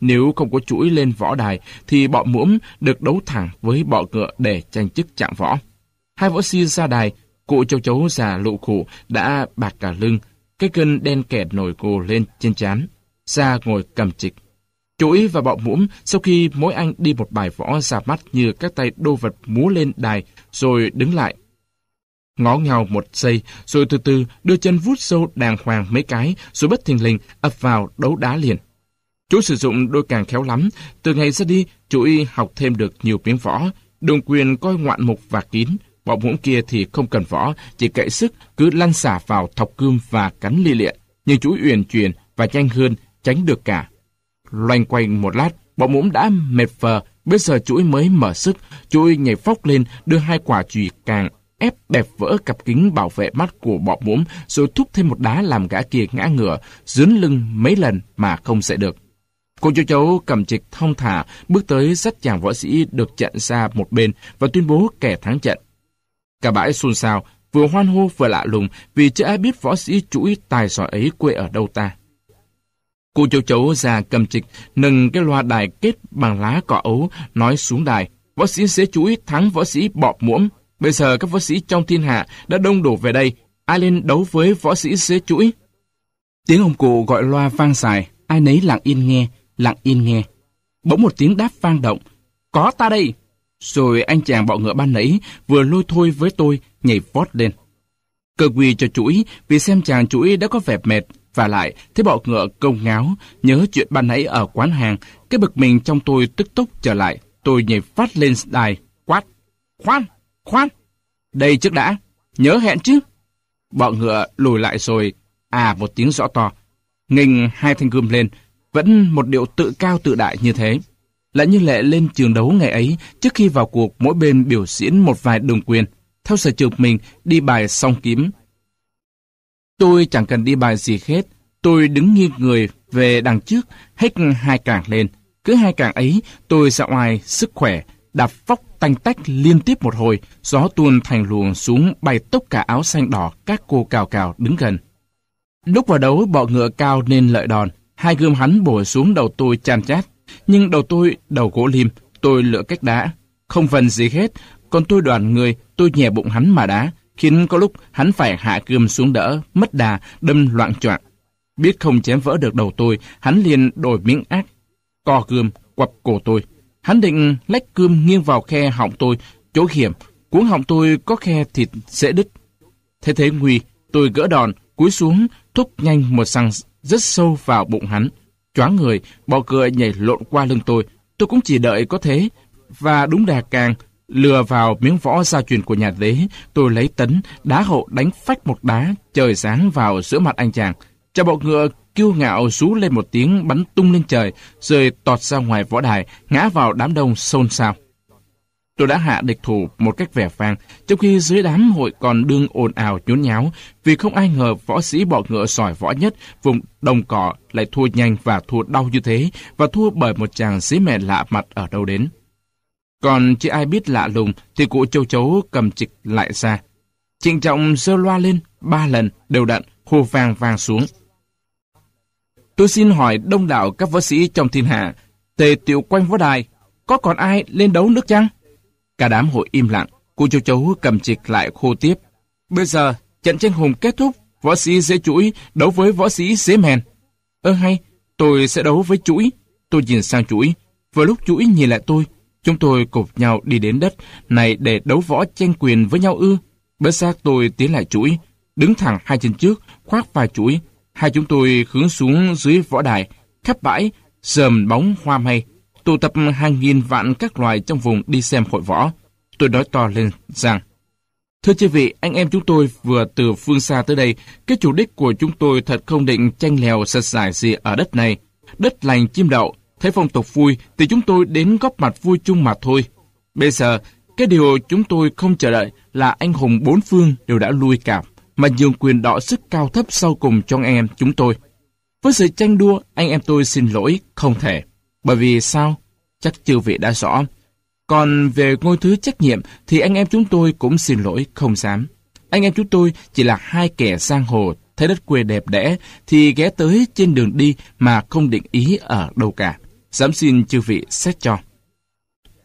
Speaker 1: Nếu không có chuỗi lên võ đài, thì bọ muỗm được đấu thẳng với bọ ngựa để tranh chức trạng võ. Hai võ sĩ ra đài, cụ châu chấu già lụ khủ đã bạc cả lưng, cái cân đen kẹt nổi gồ lên trên chán ra ngồi cầm trịch. Chuỗi và bọ muỗm sau khi mỗi anh đi một bài võ ra mắt như các tay đô vật múa lên đài rồi đứng lại. Ngó nhau một giây rồi từ từ đưa chân vút sâu đàng hoàng mấy cái rồi bất thình lình ập vào đấu đá liền. Chú sử dụng đôi càng khéo lắm, từ ngày ra đi, chú y học thêm được nhiều miếng võ, đường quyền coi ngoạn mục và kín, bọn muỗng kia thì không cần võ, chỉ cậy sức, cứ lăn xả vào thọc cương và cắn lia lịa. Nhưng chú uyển chuyển và nhanh hơn, tránh được cả. Loanh quanh một lát, bọn muỗng đã mệt phờ, bây giờ chuỗi mới mở sức, chuỗi nhảy phóc lên, đưa hai quả chùy càng ép bẹp vỡ cặp kính bảo vệ mắt của bọ muỗng, rồi thúc thêm một đá làm gã kia ngã ngửa, dướn lưng mấy lần mà không dậy được. Cô chú cháu cầm trịch thong thả, bước tới dắt chàng võ sĩ được trận ra một bên và tuyên bố kẻ thắng trận. Cả bãi xôn xao, vừa hoan hô vừa lạ lùng vì chưa ai biết võ sĩ chuỗi tài giỏi ấy quê ở đâu ta. Cô châu cháu già cầm trịch, nâng cái loa đài kết bằng lá cỏ ấu, nói xuống đài. Võ sĩ xế chuỗi thắng võ sĩ bọp muỗm Bây giờ các võ sĩ trong thiên hạ đã đông đổ về đây. Ai lên đấu với võ sĩ xế chuỗi? Tiếng ông cụ gọi loa vang dài ai nấy lặng yên nghe, lặng yên nghe. Bỗng một tiếng đáp vang động. Có ta đây! Rồi anh chàng bọ ngựa ban nãy vừa lôi thôi với tôi nhảy vót lên. Cơ quy cho chuỗi vì xem chàng chuỗi đã có vẻ mệt và lại thấy bọ ngựa công ngáo nhớ chuyện ban nãy ở quán hàng cái bực mình trong tôi tức tốc trở lại tôi nhảy phát lên đài quát khoan khoan đây trước đã nhớ hẹn chứ bọ ngựa lùi lại rồi à một tiếng rõ to nghênh hai thanh gươm lên, vẫn một điệu tự cao tự đại như thế. Lại như lệ lên trường đấu ngày ấy, trước khi vào cuộc mỗi bên biểu diễn một vài đường quyền, theo sở trường mình đi bài song kiếm. Tôi chẳng cần đi bài gì hết, tôi đứng nghiêng người về đằng trước, hết hai càng lên. Cứ hai càng ấy, tôi ra ngoài sức khỏe, đạp phóc tanh tách liên tiếp một hồi, gió tuôn thành luồng xuống bay tốc cả áo xanh đỏ các cô cào cào đứng gần. Lúc vào đấu bọ ngựa cao nên lợi đòn, hai gươm hắn bổ xuống đầu tôi chan chát. Nhưng đầu tôi đầu gỗ lim, tôi lựa cách đá. Không phần gì hết, còn tôi đoàn người, tôi nhẹ bụng hắn mà đá, khiến có lúc hắn phải hạ gươm xuống đỡ, mất đà, đâm loạn choạng. Biết không chém vỡ được đầu tôi, hắn liền đổi miếng ác, co gươm, quặp cổ tôi. Hắn định lách gươm nghiêng vào khe họng tôi, chỗ hiểm, cuốn họng tôi có khe thịt dễ đứt. Thế thế nguy, tôi gỡ đòn, cúi xuống, thúc nhanh một xăng rất sâu vào bụng hắn. Choáng người, bò cười nhảy lộn qua lưng tôi. Tôi cũng chỉ đợi có thế. Và đúng đà càng, lừa vào miếng võ gia truyền của nhà đế, tôi lấy tấn, đá hậu đánh phách một đá, trời sáng vào giữa mặt anh chàng. cho bọ ngựa kiêu ngạo rú lên một tiếng bắn tung lên trời, rồi tọt ra ngoài võ đài, ngã vào đám đông xôn xao. Tôi đã hạ địch thủ một cách vẻ vang, trong khi dưới đám hội còn đương ồn ào nhốn nháo, vì không ai ngờ võ sĩ bọ ngựa sỏi võ nhất vùng đồng cỏ lại thua nhanh và thua đau như thế, và thua bởi một chàng sĩ mẹ lạ mặt ở đâu đến. Còn chỉ ai biết lạ lùng thì cụ châu chấu cầm trịch lại ra. Trịnh trọng giơ loa lên ba lần đều đặn, hô vang vang xuống. Tôi xin hỏi đông đảo các võ sĩ trong thiên hạ, tề tiểu quanh võ đài, có còn ai lên đấu nước chăng? Cả đám hội im lặng, cô châu chấu cầm trịch lại khô tiếp. Bây giờ, trận tranh hùng kết thúc, võ sĩ dễ chuỗi đấu với võ sĩ dễ mèn. Ơ hay, tôi sẽ đấu với chuỗi. Tôi nhìn sang chuỗi. Vừa lúc chuỗi nhìn lại tôi, chúng tôi cục nhau đi đến đất này để đấu võ tranh quyền với nhau ư. Bớt xác tôi tiến lại chuỗi, đứng thẳng hai chân trước, khoác vai chuỗi. Hai chúng tôi hướng xuống dưới võ đài, khắp bãi, dờm bóng hoa mây, tụ tập hàng nghìn vạn các loài trong vùng đi xem hội võ. Tôi nói to lên rằng, Thưa chư vị, anh em chúng tôi vừa từ phương xa tới đây, cái chủ đích của chúng tôi thật không định tranh lèo sạch giải gì ở đất này. Đất lành chim đậu, thấy phong tục vui thì chúng tôi đến góp mặt vui chung mà thôi. Bây giờ, cái điều chúng tôi không chờ đợi là anh hùng bốn phương đều đã lui cạp, mà nhường quyền đọ sức cao thấp sau cùng cho anh em chúng tôi. Với sự tranh đua, anh em tôi xin lỗi, không thể. Bởi vì sao? Chắc chư vị đã rõ. Còn về ngôi thứ trách nhiệm thì anh em chúng tôi cũng xin lỗi không dám. Anh em chúng tôi chỉ là hai kẻ sang hồ, thấy đất quê đẹp đẽ thì ghé tới trên đường đi mà không định ý ở đâu cả. Dám xin chư vị xét cho.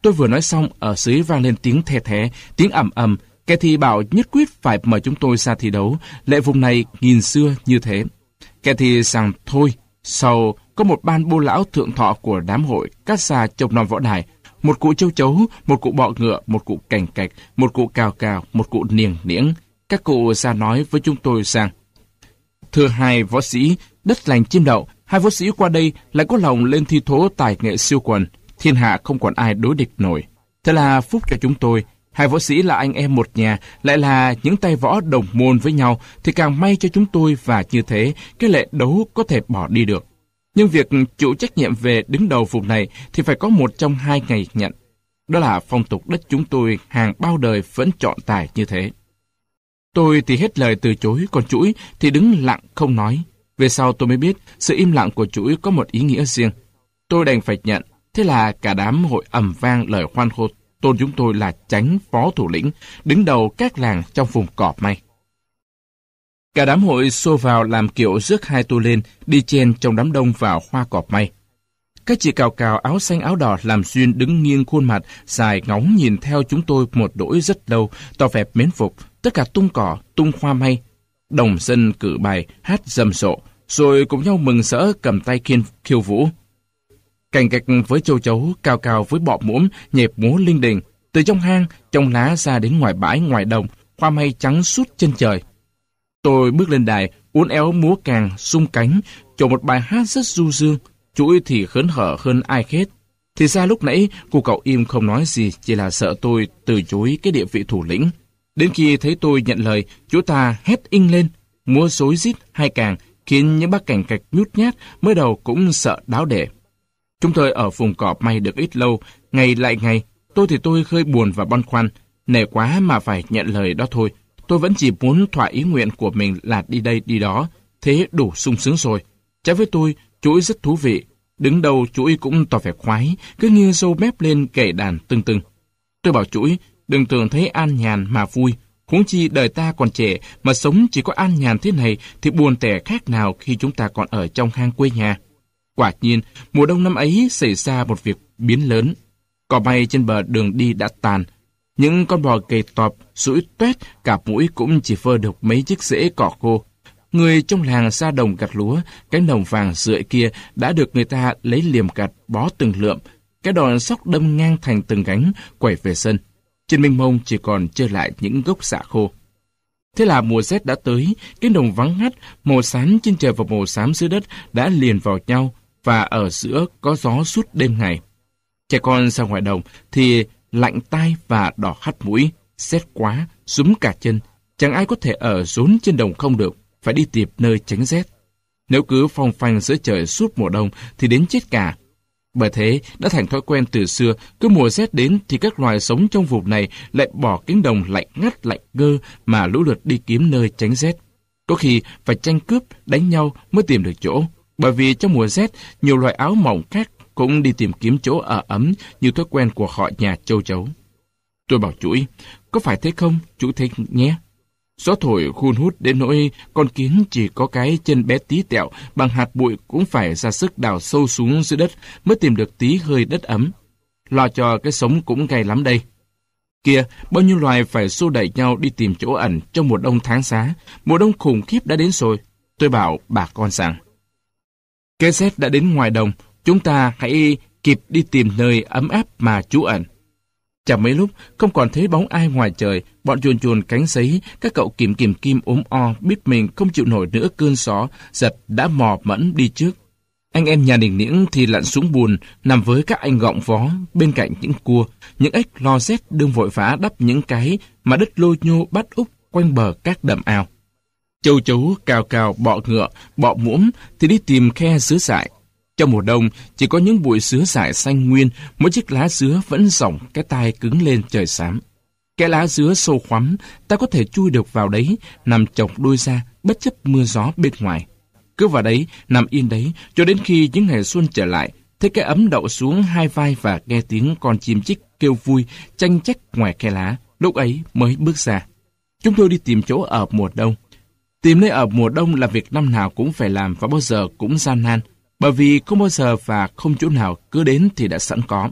Speaker 1: Tôi vừa nói xong, ở dưới vang lên tiếng the thè tiếng ầm ầm, kẻ thì bảo nhất quyết phải mời chúng tôi ra thi đấu, lệ vùng này nghìn xưa như thế. Kẻ thì rằng thôi, sau có một ban bô lão thượng thọ của đám hội cát xa trông non võ đài, một cụ châu chấu, một cụ bọ ngựa, một cụ cành cạch, một cụ cào cào, một cụ niềng niễng. Các cụ ra nói với chúng tôi rằng, Thưa hai võ sĩ, đất lành chim đậu, hai võ sĩ qua đây lại có lòng lên thi thố tài nghệ siêu quần, thiên hạ không còn ai đối địch nổi. Thế là phúc cho chúng tôi, hai võ sĩ là anh em một nhà, lại là những tay võ đồng môn với nhau, thì càng may cho chúng tôi và như thế, cái lệ đấu có thể bỏ đi được. Nhưng việc chịu trách nhiệm về đứng đầu vùng này thì phải có một trong hai ngày nhận. Đó là phong tục đất chúng tôi hàng bao đời vẫn chọn tài như thế. Tôi thì hết lời từ chối, còn chuỗi thì đứng lặng không nói. Về sau tôi mới biết sự im lặng của chuỗi có một ý nghĩa riêng. Tôi đành phải nhận, thế là cả đám hội ầm vang lời hoan hô tôn chúng tôi là tránh phó thủ lĩnh, đứng đầu các làng trong vùng cọp may. Cả đám hội xô vào làm kiểu rước hai tu lên, đi chen trong đám đông vào hoa cọp may. Các chị cào cào áo xanh áo đỏ làm xuyên đứng nghiêng khuôn mặt, dài ngóng nhìn theo chúng tôi một đỗi rất lâu, tỏ vẻ mến phục, tất cả tung cỏ, tung hoa may. Đồng dân cử bài, hát rầm rộ rồi cùng nhau mừng rỡ cầm tay khiên khiêu vũ. Cành gạch với châu chấu, cao cao với bọ muỗm, nhịp múa linh đình. Từ trong hang, trong lá ra đến ngoài bãi, ngoài đồng, hoa may trắng suốt chân trời. Tôi bước lên đài, uốn éo múa càng, sung cánh, cho một bài hát rất du dương, chuỗi thì khấn hở hơn ai hết. Thì ra lúc nãy, cô cậu im không nói gì, chỉ là sợ tôi từ chối cái địa vị thủ lĩnh. Đến khi thấy tôi nhận lời, chú ta hét inh lên, múa rối rít hai càng, khiến những bác cảnh cạch nhút nhát mới đầu cũng sợ đáo để. Chúng tôi ở vùng cọp may được ít lâu, ngày lại ngày, tôi thì tôi hơi buồn và băn khoăn, nể quá mà phải nhận lời đó thôi. Tôi vẫn chỉ muốn thỏa ý nguyện của mình là đi đây đi đó, thế đủ sung sướng rồi. Trái với tôi, chuỗi rất thú vị. Đứng đầu chuỗi cũng tỏ vẻ khoái, cứ như dâu mép lên kể đàn tưng tưng. Tôi bảo chuỗi, đừng tưởng thấy an nhàn mà vui. Huống chi đời ta còn trẻ mà sống chỉ có an nhàn thế này thì buồn tẻ khác nào khi chúng ta còn ở trong hang quê nhà. Quả nhiên, mùa đông năm ấy xảy ra một việc biến lớn. Cỏ bay trên bờ đường đi đã tàn. Những con bò kề tọp, sủi tuét, cả mũi cũng chỉ phơ được mấy chiếc rễ cỏ khô. Người trong làng ra đồng gặt lúa, cái đồng vàng rượi kia đã được người ta lấy liềm gặt bó từng lượm, cái đòn sóc đâm ngang thành từng gánh, quẩy về sân. Trên mênh mông chỉ còn trơ lại những gốc xạ khô. Thế là mùa rét đã tới, cái đồng vắng ngắt, màu xám trên trời và màu xám dưới đất đã liền vào nhau, và ở giữa có gió suốt đêm ngày. Trẻ con ra ngoài đồng thì lạnh tai và đỏ hắt mũi, rét quá, súng cả chân. Chẳng ai có thể ở rốn trên đồng không được, phải đi tìm nơi tránh rét. Nếu cứ phong phanh giữa trời suốt mùa đông thì đến chết cả. Bởi thế, đã thành thói quen từ xưa, cứ mùa rét đến thì các loài sống trong vùng này lại bỏ cánh đồng lạnh ngắt lạnh gơ mà lũ lượt đi kiếm nơi tránh rét. Có khi phải tranh cướp, đánh nhau mới tìm được chỗ. Bởi vì trong mùa rét, nhiều loại áo mỏng khác cũng đi tìm kiếm chỗ ở ấm như thói quen của họ nhà châu chấu. Tôi bảo chuỗi, có phải thế không, chú thấy nhé? Gió thổi khun hút đến nỗi con kiến chỉ có cái chân bé tí tẹo bằng hạt bụi cũng phải ra sức đào sâu xuống dưới đất mới tìm được tí hơi đất ấm. Lo cho cái sống cũng gay lắm đây. Kia, bao nhiêu loài phải xô đẩy nhau đi tìm chỗ ẩn trong mùa đông tháng giá. Mùa đông khủng khiếp đã đến rồi. Tôi bảo bà con rằng. Cái rét đã đến ngoài đồng, chúng ta hãy kịp đi tìm nơi ấm áp mà trú ẩn. Chẳng mấy lúc, không còn thấy bóng ai ngoài trời, bọn chuồn chuồn cánh sấy, các cậu kìm kìm kim ốm o, biết mình không chịu nổi nữa cơn gió, giật đã mò mẫn đi trước. Anh em nhà đình niễng thì lặn xuống bùn, nằm với các anh gọng vó, bên cạnh những cua, những ếch lo rét đương vội vã đắp những cái mà đất lôi nhô bắt úp quanh bờ các đầm ao. Châu chấu, cào cào, bọ ngựa, bọ muỗm thì đi tìm khe sứa sại. Trong mùa đông, chỉ có những bụi sứa dại xanh nguyên, mỗi chiếc lá sứa vẫn rỏng cái tai cứng lên trời xám. Cái lá dứa sâu khoắm, ta có thể chui được vào đấy, nằm chọc đôi ra, bất chấp mưa gió bên ngoài. Cứ vào đấy, nằm yên đấy, cho đến khi những ngày xuân trở lại, thấy cái ấm đậu xuống hai vai và nghe tiếng con chim chích kêu vui, tranh trách ngoài khe lá, lúc ấy mới bước ra. Chúng tôi đi tìm chỗ ở mùa đông. Tìm nơi ở mùa đông là việc năm nào cũng phải làm và bao giờ cũng gian nan, bởi vì không bao giờ và không chỗ nào cứ đến thì đã sẵn có.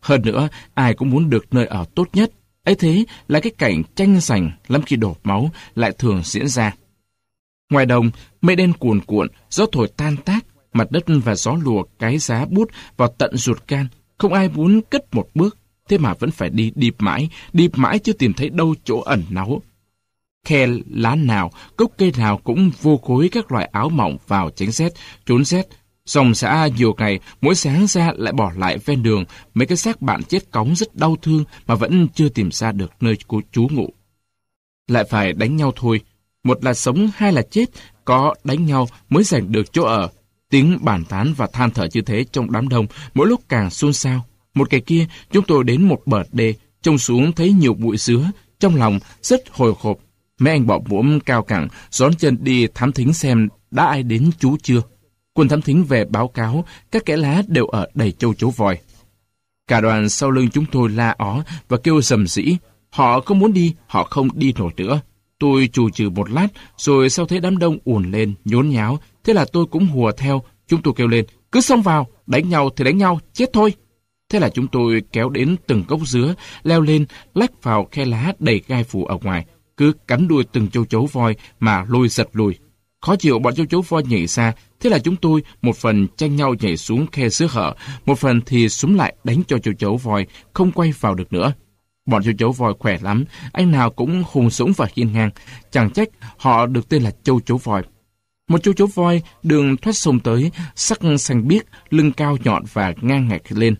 Speaker 1: Hơn nữa, ai cũng muốn được nơi ở tốt nhất, ấy thế là cái cảnh tranh giành lắm khi đổ máu lại thường diễn ra. Ngoài đồng, mây đen cuồn cuộn, gió thổi tan tác, mặt đất và gió lùa cái giá bút vào tận ruột can. Không ai muốn cất một bước, thế mà vẫn phải đi đi mãi, đi mãi chưa tìm thấy đâu chỗ ẩn náu. Khe lá nào, gốc cây nào cũng vô khối các loại áo mỏng vào tránh rét, trốn rét. Dòng xã nhiều ngày, mỗi sáng ra lại bỏ lại ven đường mấy cái xác bạn chết cóng rất đau thương mà vẫn chưa tìm ra được nơi của chú ngụ. Lại phải đánh nhau thôi, một là sống hai là chết, có đánh nhau mới giành được chỗ ở. Tiếng bàn tán và than thở như thế trong đám đông mỗi lúc càng xôn xao. Một ngày kia, chúng tôi đến một bờ đê, trông xuống thấy nhiều bụi dứa, trong lòng rất hồi hộp. Mấy anh bỏ muỗng cao cẳng, gión chân đi thám thính xem đã ai đến chú chưa. Quân thám thính về báo cáo, các kẻ lá đều ở đầy châu chấu voi. Cả đoàn sau lưng chúng tôi la ó và kêu rầm rĩ. Họ không muốn đi, họ không đi nổi nữa. Tôi chù trừ một lát, rồi sau thấy đám đông ùn lên, nhốn nháo. Thế là tôi cũng hùa theo, chúng tôi kêu lên, cứ xông vào, đánh nhau thì đánh nhau, chết thôi. Thế là chúng tôi kéo đến từng gốc dứa, leo lên, lách vào khe lá đầy gai phủ ở ngoài, cứ cắn đuôi từng châu chấu voi mà lôi giật lùi. Khó chịu bọn châu chấu voi nhảy xa, thế là chúng tôi một phần tranh nhau nhảy xuống khe sứa hở, một phần thì súng lại đánh cho châu chấu voi không quay vào được nữa. Bọn châu chấu voi khỏe lắm, anh nào cũng hùng súng và hiên ngang, chẳng trách họ được tên là châu chấu voi. Một châu chấu voi đường thoát sông tới, sắc xanh biếc, lưng cao nhọn và ngang ngạch lên.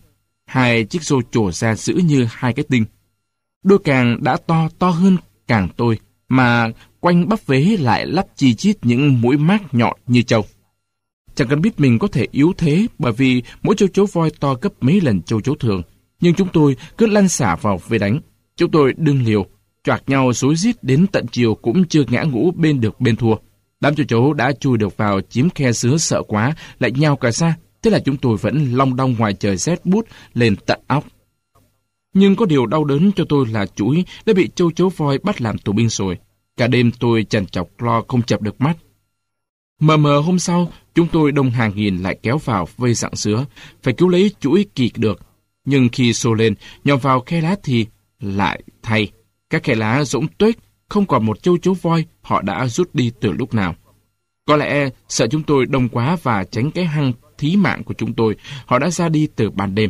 Speaker 1: Hai chiếc rô trổ ra giữ như hai cái tinh. Đôi càng đã to, to hơn càng tôi, mà quanh bắp vế lại lắp chi chít những mũi mát nhọn như trâu. Chẳng cần biết mình có thể yếu thế bởi vì mỗi châu chấu voi to gấp mấy lần châu chấu thường. Nhưng chúng tôi cứ lăn xả vào về đánh. Chúng tôi đương liều, choạc nhau xối rít đến tận chiều cũng chưa ngã ngũ bên được bên thua. Đám châu chấu đã chui được vào chiếm khe sứa sợ quá, lại nhau cả xa. Thế là chúng tôi vẫn long đong ngoài trời rét bút lên tận óc. Nhưng có điều đau đớn cho tôi là chuỗi đã bị châu chấu voi bắt làm tù binh rồi. Cả đêm tôi chằn chọc lo không chập được mắt. Mờ mờ hôm sau, chúng tôi đông hàng nghìn lại kéo vào vây dạng sứa, phải cứu lấy chuỗi kỳ được. Nhưng khi xô lên, nhòm vào khe lá thì lại thay. Các khe lá rỗng tuếch, không còn một châu chấu voi, họ đã rút đi từ lúc nào. Có lẽ sợ chúng tôi đông quá và tránh cái hăng thí mạng của chúng tôi, họ đã ra đi từ ban đêm.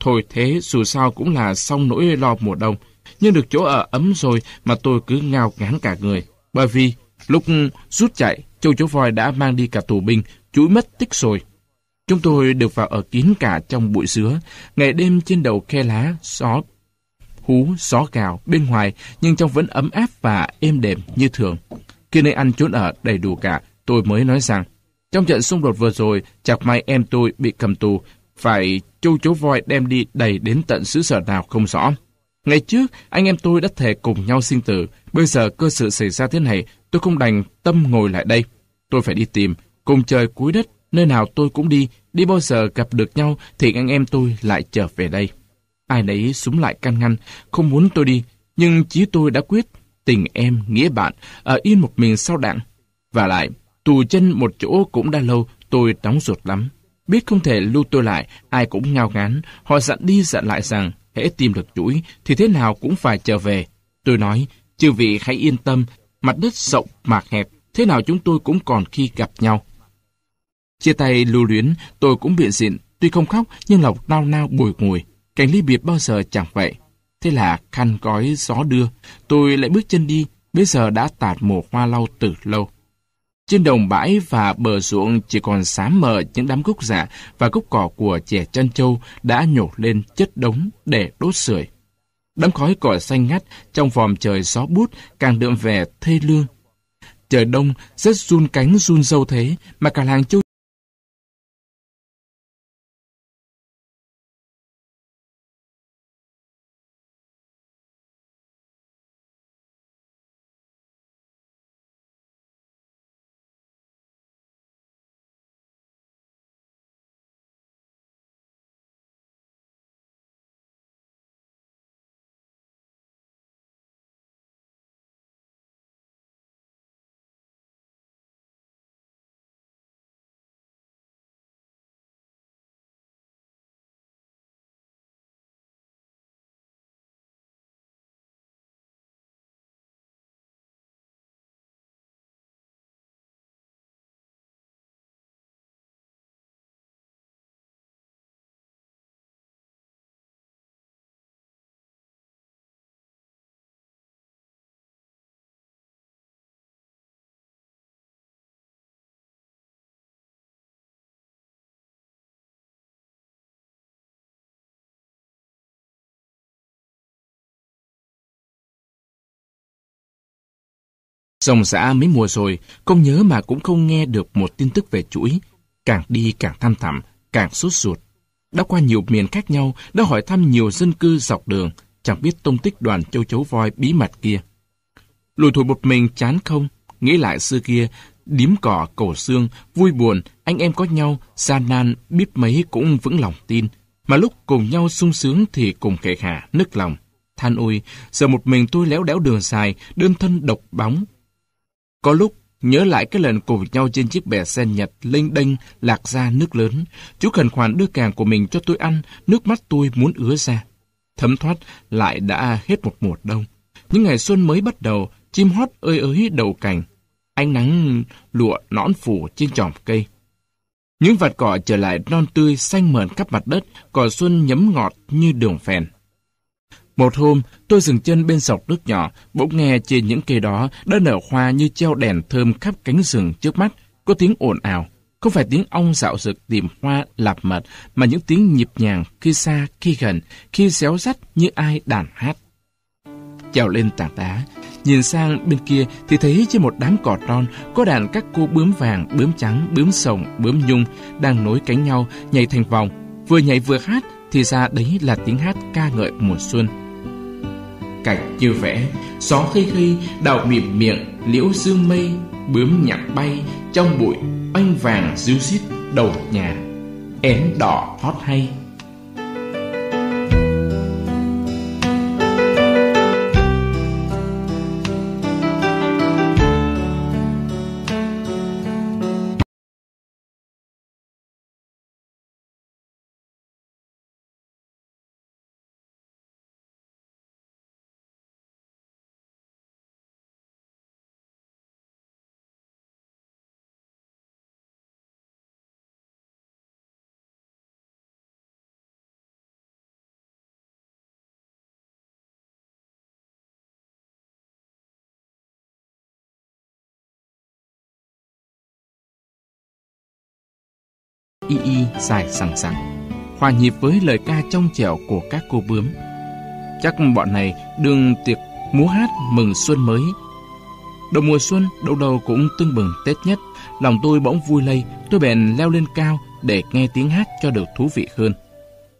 Speaker 1: Thôi thế dù sao cũng là xong nỗi lo mùa đông, nhưng được chỗ ở ấm rồi mà tôi cứ ngao ngán cả người. Bởi vì lúc rút chạy, châu chấu voi đã mang đi cả tù binh, chuỗi mất tích rồi. Chúng tôi được vào ở kín cả trong bụi dứa, ngày đêm trên đầu khe lá, gió hú, gió gào bên ngoài, nhưng trong vẫn ấm áp và êm đềm như thường. Khi nơi ăn trốn ở đầy đủ cả, tôi mới nói rằng, trong trận xung đột vừa rồi, chặt may em tôi bị cầm tù, phải châu chấu voi đem đi đầy đến tận xứ sở nào không rõ. Ngày trước, anh em tôi đã thề cùng nhau sinh tử. Bây giờ cơ sự xảy ra thế này, tôi không đành tâm ngồi lại đây. Tôi phải đi tìm, cùng trời cuối đất, nơi nào tôi cũng đi. Đi bao giờ gặp được nhau thì anh em tôi lại trở về đây. Ai nấy súng lại can ngăn, không muốn tôi đi. Nhưng chí tôi đã quyết, tình em, nghĩa bạn, ở yên một mình sau đạn. Và lại, tù chân một chỗ cũng đã lâu, tôi đóng ruột lắm. Biết không thể lưu tôi lại, ai cũng ngao ngán. Họ dặn đi dặn lại rằng, hễ tìm được chuỗi thì thế nào cũng phải trở về. Tôi nói, chư vị hãy yên tâm, mặt đất rộng mạc hẹp, thế nào chúng tôi cũng còn khi gặp nhau. Chia tay lưu luyến, tôi cũng biện diện, tuy không khóc nhưng lòng nao nao bùi ngùi. Cảnh ly biệt bao giờ chẳng vậy. Thế là khăn gói gió đưa, tôi lại bước chân đi, bây giờ đã tạt mồ hoa lau từ lâu. Trên đồng bãi và bờ ruộng chỉ còn xám mờ những đám gốc dạ và gốc cỏ của trẻ chân trâu đã nhổ lên chất đống để đốt sưởi. Đám khói cỏ xanh ngắt trong vòm trời gió bút càng đượm vẻ thê lương. Trời đông, rất run cánh run dâu thế mà cả làng châu Dòng xã mấy mùa rồi, không nhớ mà cũng không nghe được một tin tức về chuỗi. Càng đi càng thăm thẳm, càng sốt ruột. Đã qua nhiều miền khác nhau, đã hỏi thăm nhiều dân cư dọc đường, chẳng biết tung tích đoàn châu chấu voi bí mật kia. Lùi thủi một mình chán không? Nghĩ lại xưa kia, điếm cỏ, cổ xương, vui buồn, anh em có nhau, gian nan, biết mấy cũng vững lòng tin. Mà lúc cùng nhau sung sướng thì cùng kệ khả, nức lòng. Than ôi, giờ một mình tôi léo đéo đường dài, đơn thân độc bóng, có lúc, nhớ lại cái lần cùng nhau trên chiếc bè sen nhật lênh đênh lạc ra nước lớn. Chú khẩn khoản đưa càng của mình cho tôi ăn, nước mắt tôi muốn ứa ra. Thấm thoát lại đã hết một mùa đông. Những ngày xuân mới bắt đầu, chim hót ơi ới đầu cành. Ánh nắng lụa nõn phủ trên tròm cây. Những vạt cỏ trở lại non tươi xanh mờn khắp mặt đất, cỏ xuân nhấm ngọt như đường phèn. Một hôm, tôi dừng chân bên sọc nước nhỏ, bỗng nghe trên những cây đó đã nở hoa như treo đèn thơm khắp cánh rừng trước mắt, có tiếng ồn ào. Không phải tiếng ong dạo rực tìm hoa lạp mật, mà những tiếng nhịp nhàng khi xa, khi gần, khi xéo sắt như ai đàn hát. Trèo lên tảng đá, Nhìn sang bên kia thì thấy trên một đám cỏ non có đàn các cô bướm vàng, bướm trắng, bướm sồng, bướm nhung đang nối cánh nhau nhảy thành vòng. Vừa nhảy vừa hát thì ra đấy là tiếng hát ca ngợi mùa xuân. Cảnh như vẽ, gió khây khây, đào mỉm miệng, liễu dương mây, bướm nhạc bay trong bụi, oanh vàng ríu rít đầu nhà. Én đỏ hót hay, y y dài sằng sằng, hòa nhịp với lời ca trong trẻo của các cô bướm. Chắc bọn này đương tiệc múa hát mừng xuân mới. Đầu mùa xuân, đâu đâu cũng tưng bừng Tết nhất, lòng tôi bỗng vui lây, tôi bèn leo lên cao để nghe tiếng hát cho được thú vị hơn.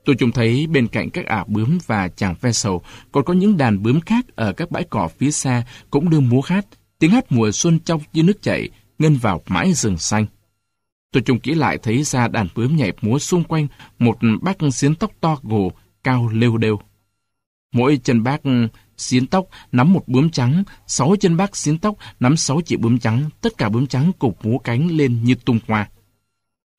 Speaker 1: Tôi trông thấy bên cạnh các ả bướm và chàng ve sầu còn có những đàn bướm khác ở các bãi cỏ phía xa cũng đương múa hát. Tiếng hát mùa xuân trong như nước chảy, ngân vào mãi rừng xanh. Tôi trông kỹ lại thấy ra đàn bướm nhảy múa xung quanh một bác xiến tóc to gồ, cao lêu đêu. Mỗi chân bác xiến tóc nắm một bướm trắng, sáu chân bác xiến tóc nắm sáu chỉ bướm trắng, tất cả bướm trắng cục múa cánh lên như tung hoa.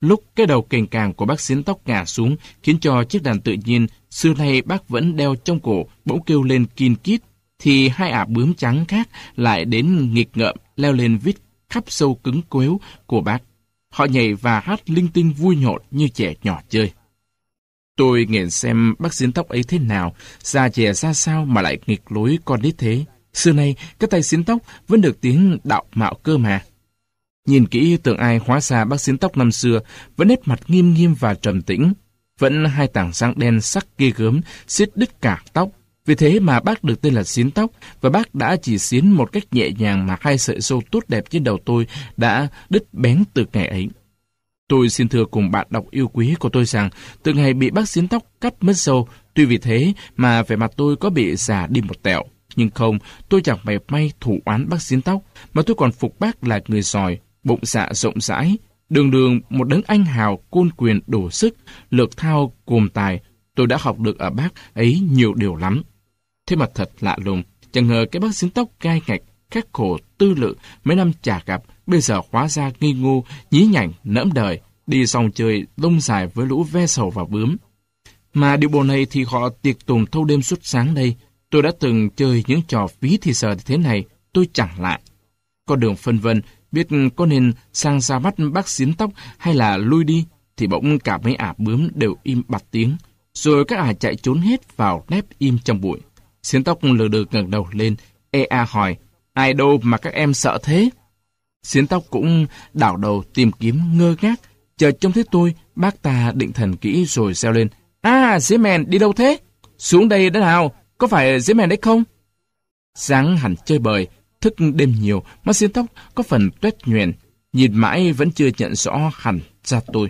Speaker 1: Lúc cái đầu kềnh càng của bác xiến tóc ngả xuống khiến cho chiếc đàn tự nhiên xưa nay bác vẫn đeo trong cổ bỗng kêu lên kin kít, thì hai ả bướm trắng khác lại đến nghịch ngợm leo lên vít khắp sâu cứng quếu của bác. Họ nhảy và hát linh tinh vui nhộn như trẻ nhỏ chơi. Tôi nghiện xem bác diễn tóc ấy thế nào, già trẻ ra sao mà lại nghịch lối con đít thế. Xưa nay, các tay xiến tóc vẫn được tiếng đạo mạo cơ mà. Nhìn kỹ tưởng ai hóa ra bác xiến tóc năm xưa vẫn nét mặt nghiêm nghiêm và trầm tĩnh. Vẫn hai tảng răng đen sắc ghê gớm, xiết đứt cả tóc. Vì thế mà bác được tên là xiến tóc và bác đã chỉ xiến một cách nhẹ nhàng mà hai sợi râu tốt đẹp trên đầu tôi đã đứt bén từ ngày ấy. Tôi xin thưa cùng bạn đọc yêu quý của tôi rằng từ ngày bị bác xiến tóc cắt mất râu, tuy vì thế mà vẻ mặt tôi có bị già đi một tẹo. Nhưng không, tôi chẳng mày may thủ oán bác xiến tóc, mà tôi còn phục bác là người giỏi, bụng dạ rộng rãi, đường đường một đấng anh hào côn quyền đủ sức, lược thao cùng tài. Tôi đã học được ở bác ấy nhiều điều lắm. Thế mà thật lạ lùng, chẳng ngờ cái bác xứng tóc gai ngạch, khắc khổ, tư lự, mấy năm chả gặp, bây giờ hóa ra nghi ngu, nhí nhảnh, nẫm đời, đi xong chơi lông dài với lũ ve sầu và bướm. Mà điều bộ này thì họ tiệc tùng thâu đêm suốt sáng đây. Tôi đã từng chơi những trò phí thì giờ thế này, tôi chẳng lạ. Con đường phân vân, biết có nên sang ra mắt bác xiến tóc hay là lui đi, thì bỗng cả mấy ả bướm đều im bặt tiếng. Rồi các ả chạy trốn hết vào nép im trong bụi. Xiến tóc lừa được ngẩng đầu lên, e a hỏi, ai đâu mà các em sợ thế? Xiến tóc cũng đảo đầu tìm kiếm ngơ ngác, chờ trông thấy tôi, bác ta định thần kỹ rồi reo lên, À, dế mèn đi đâu thế? Xuống đây đã nào, có phải dế mèn đấy không? Sáng hẳn chơi bời, thức đêm nhiều, mắt xiên tóc có phần tuét nhuyền, nhìn mãi vẫn chưa nhận rõ hẳn ra tôi.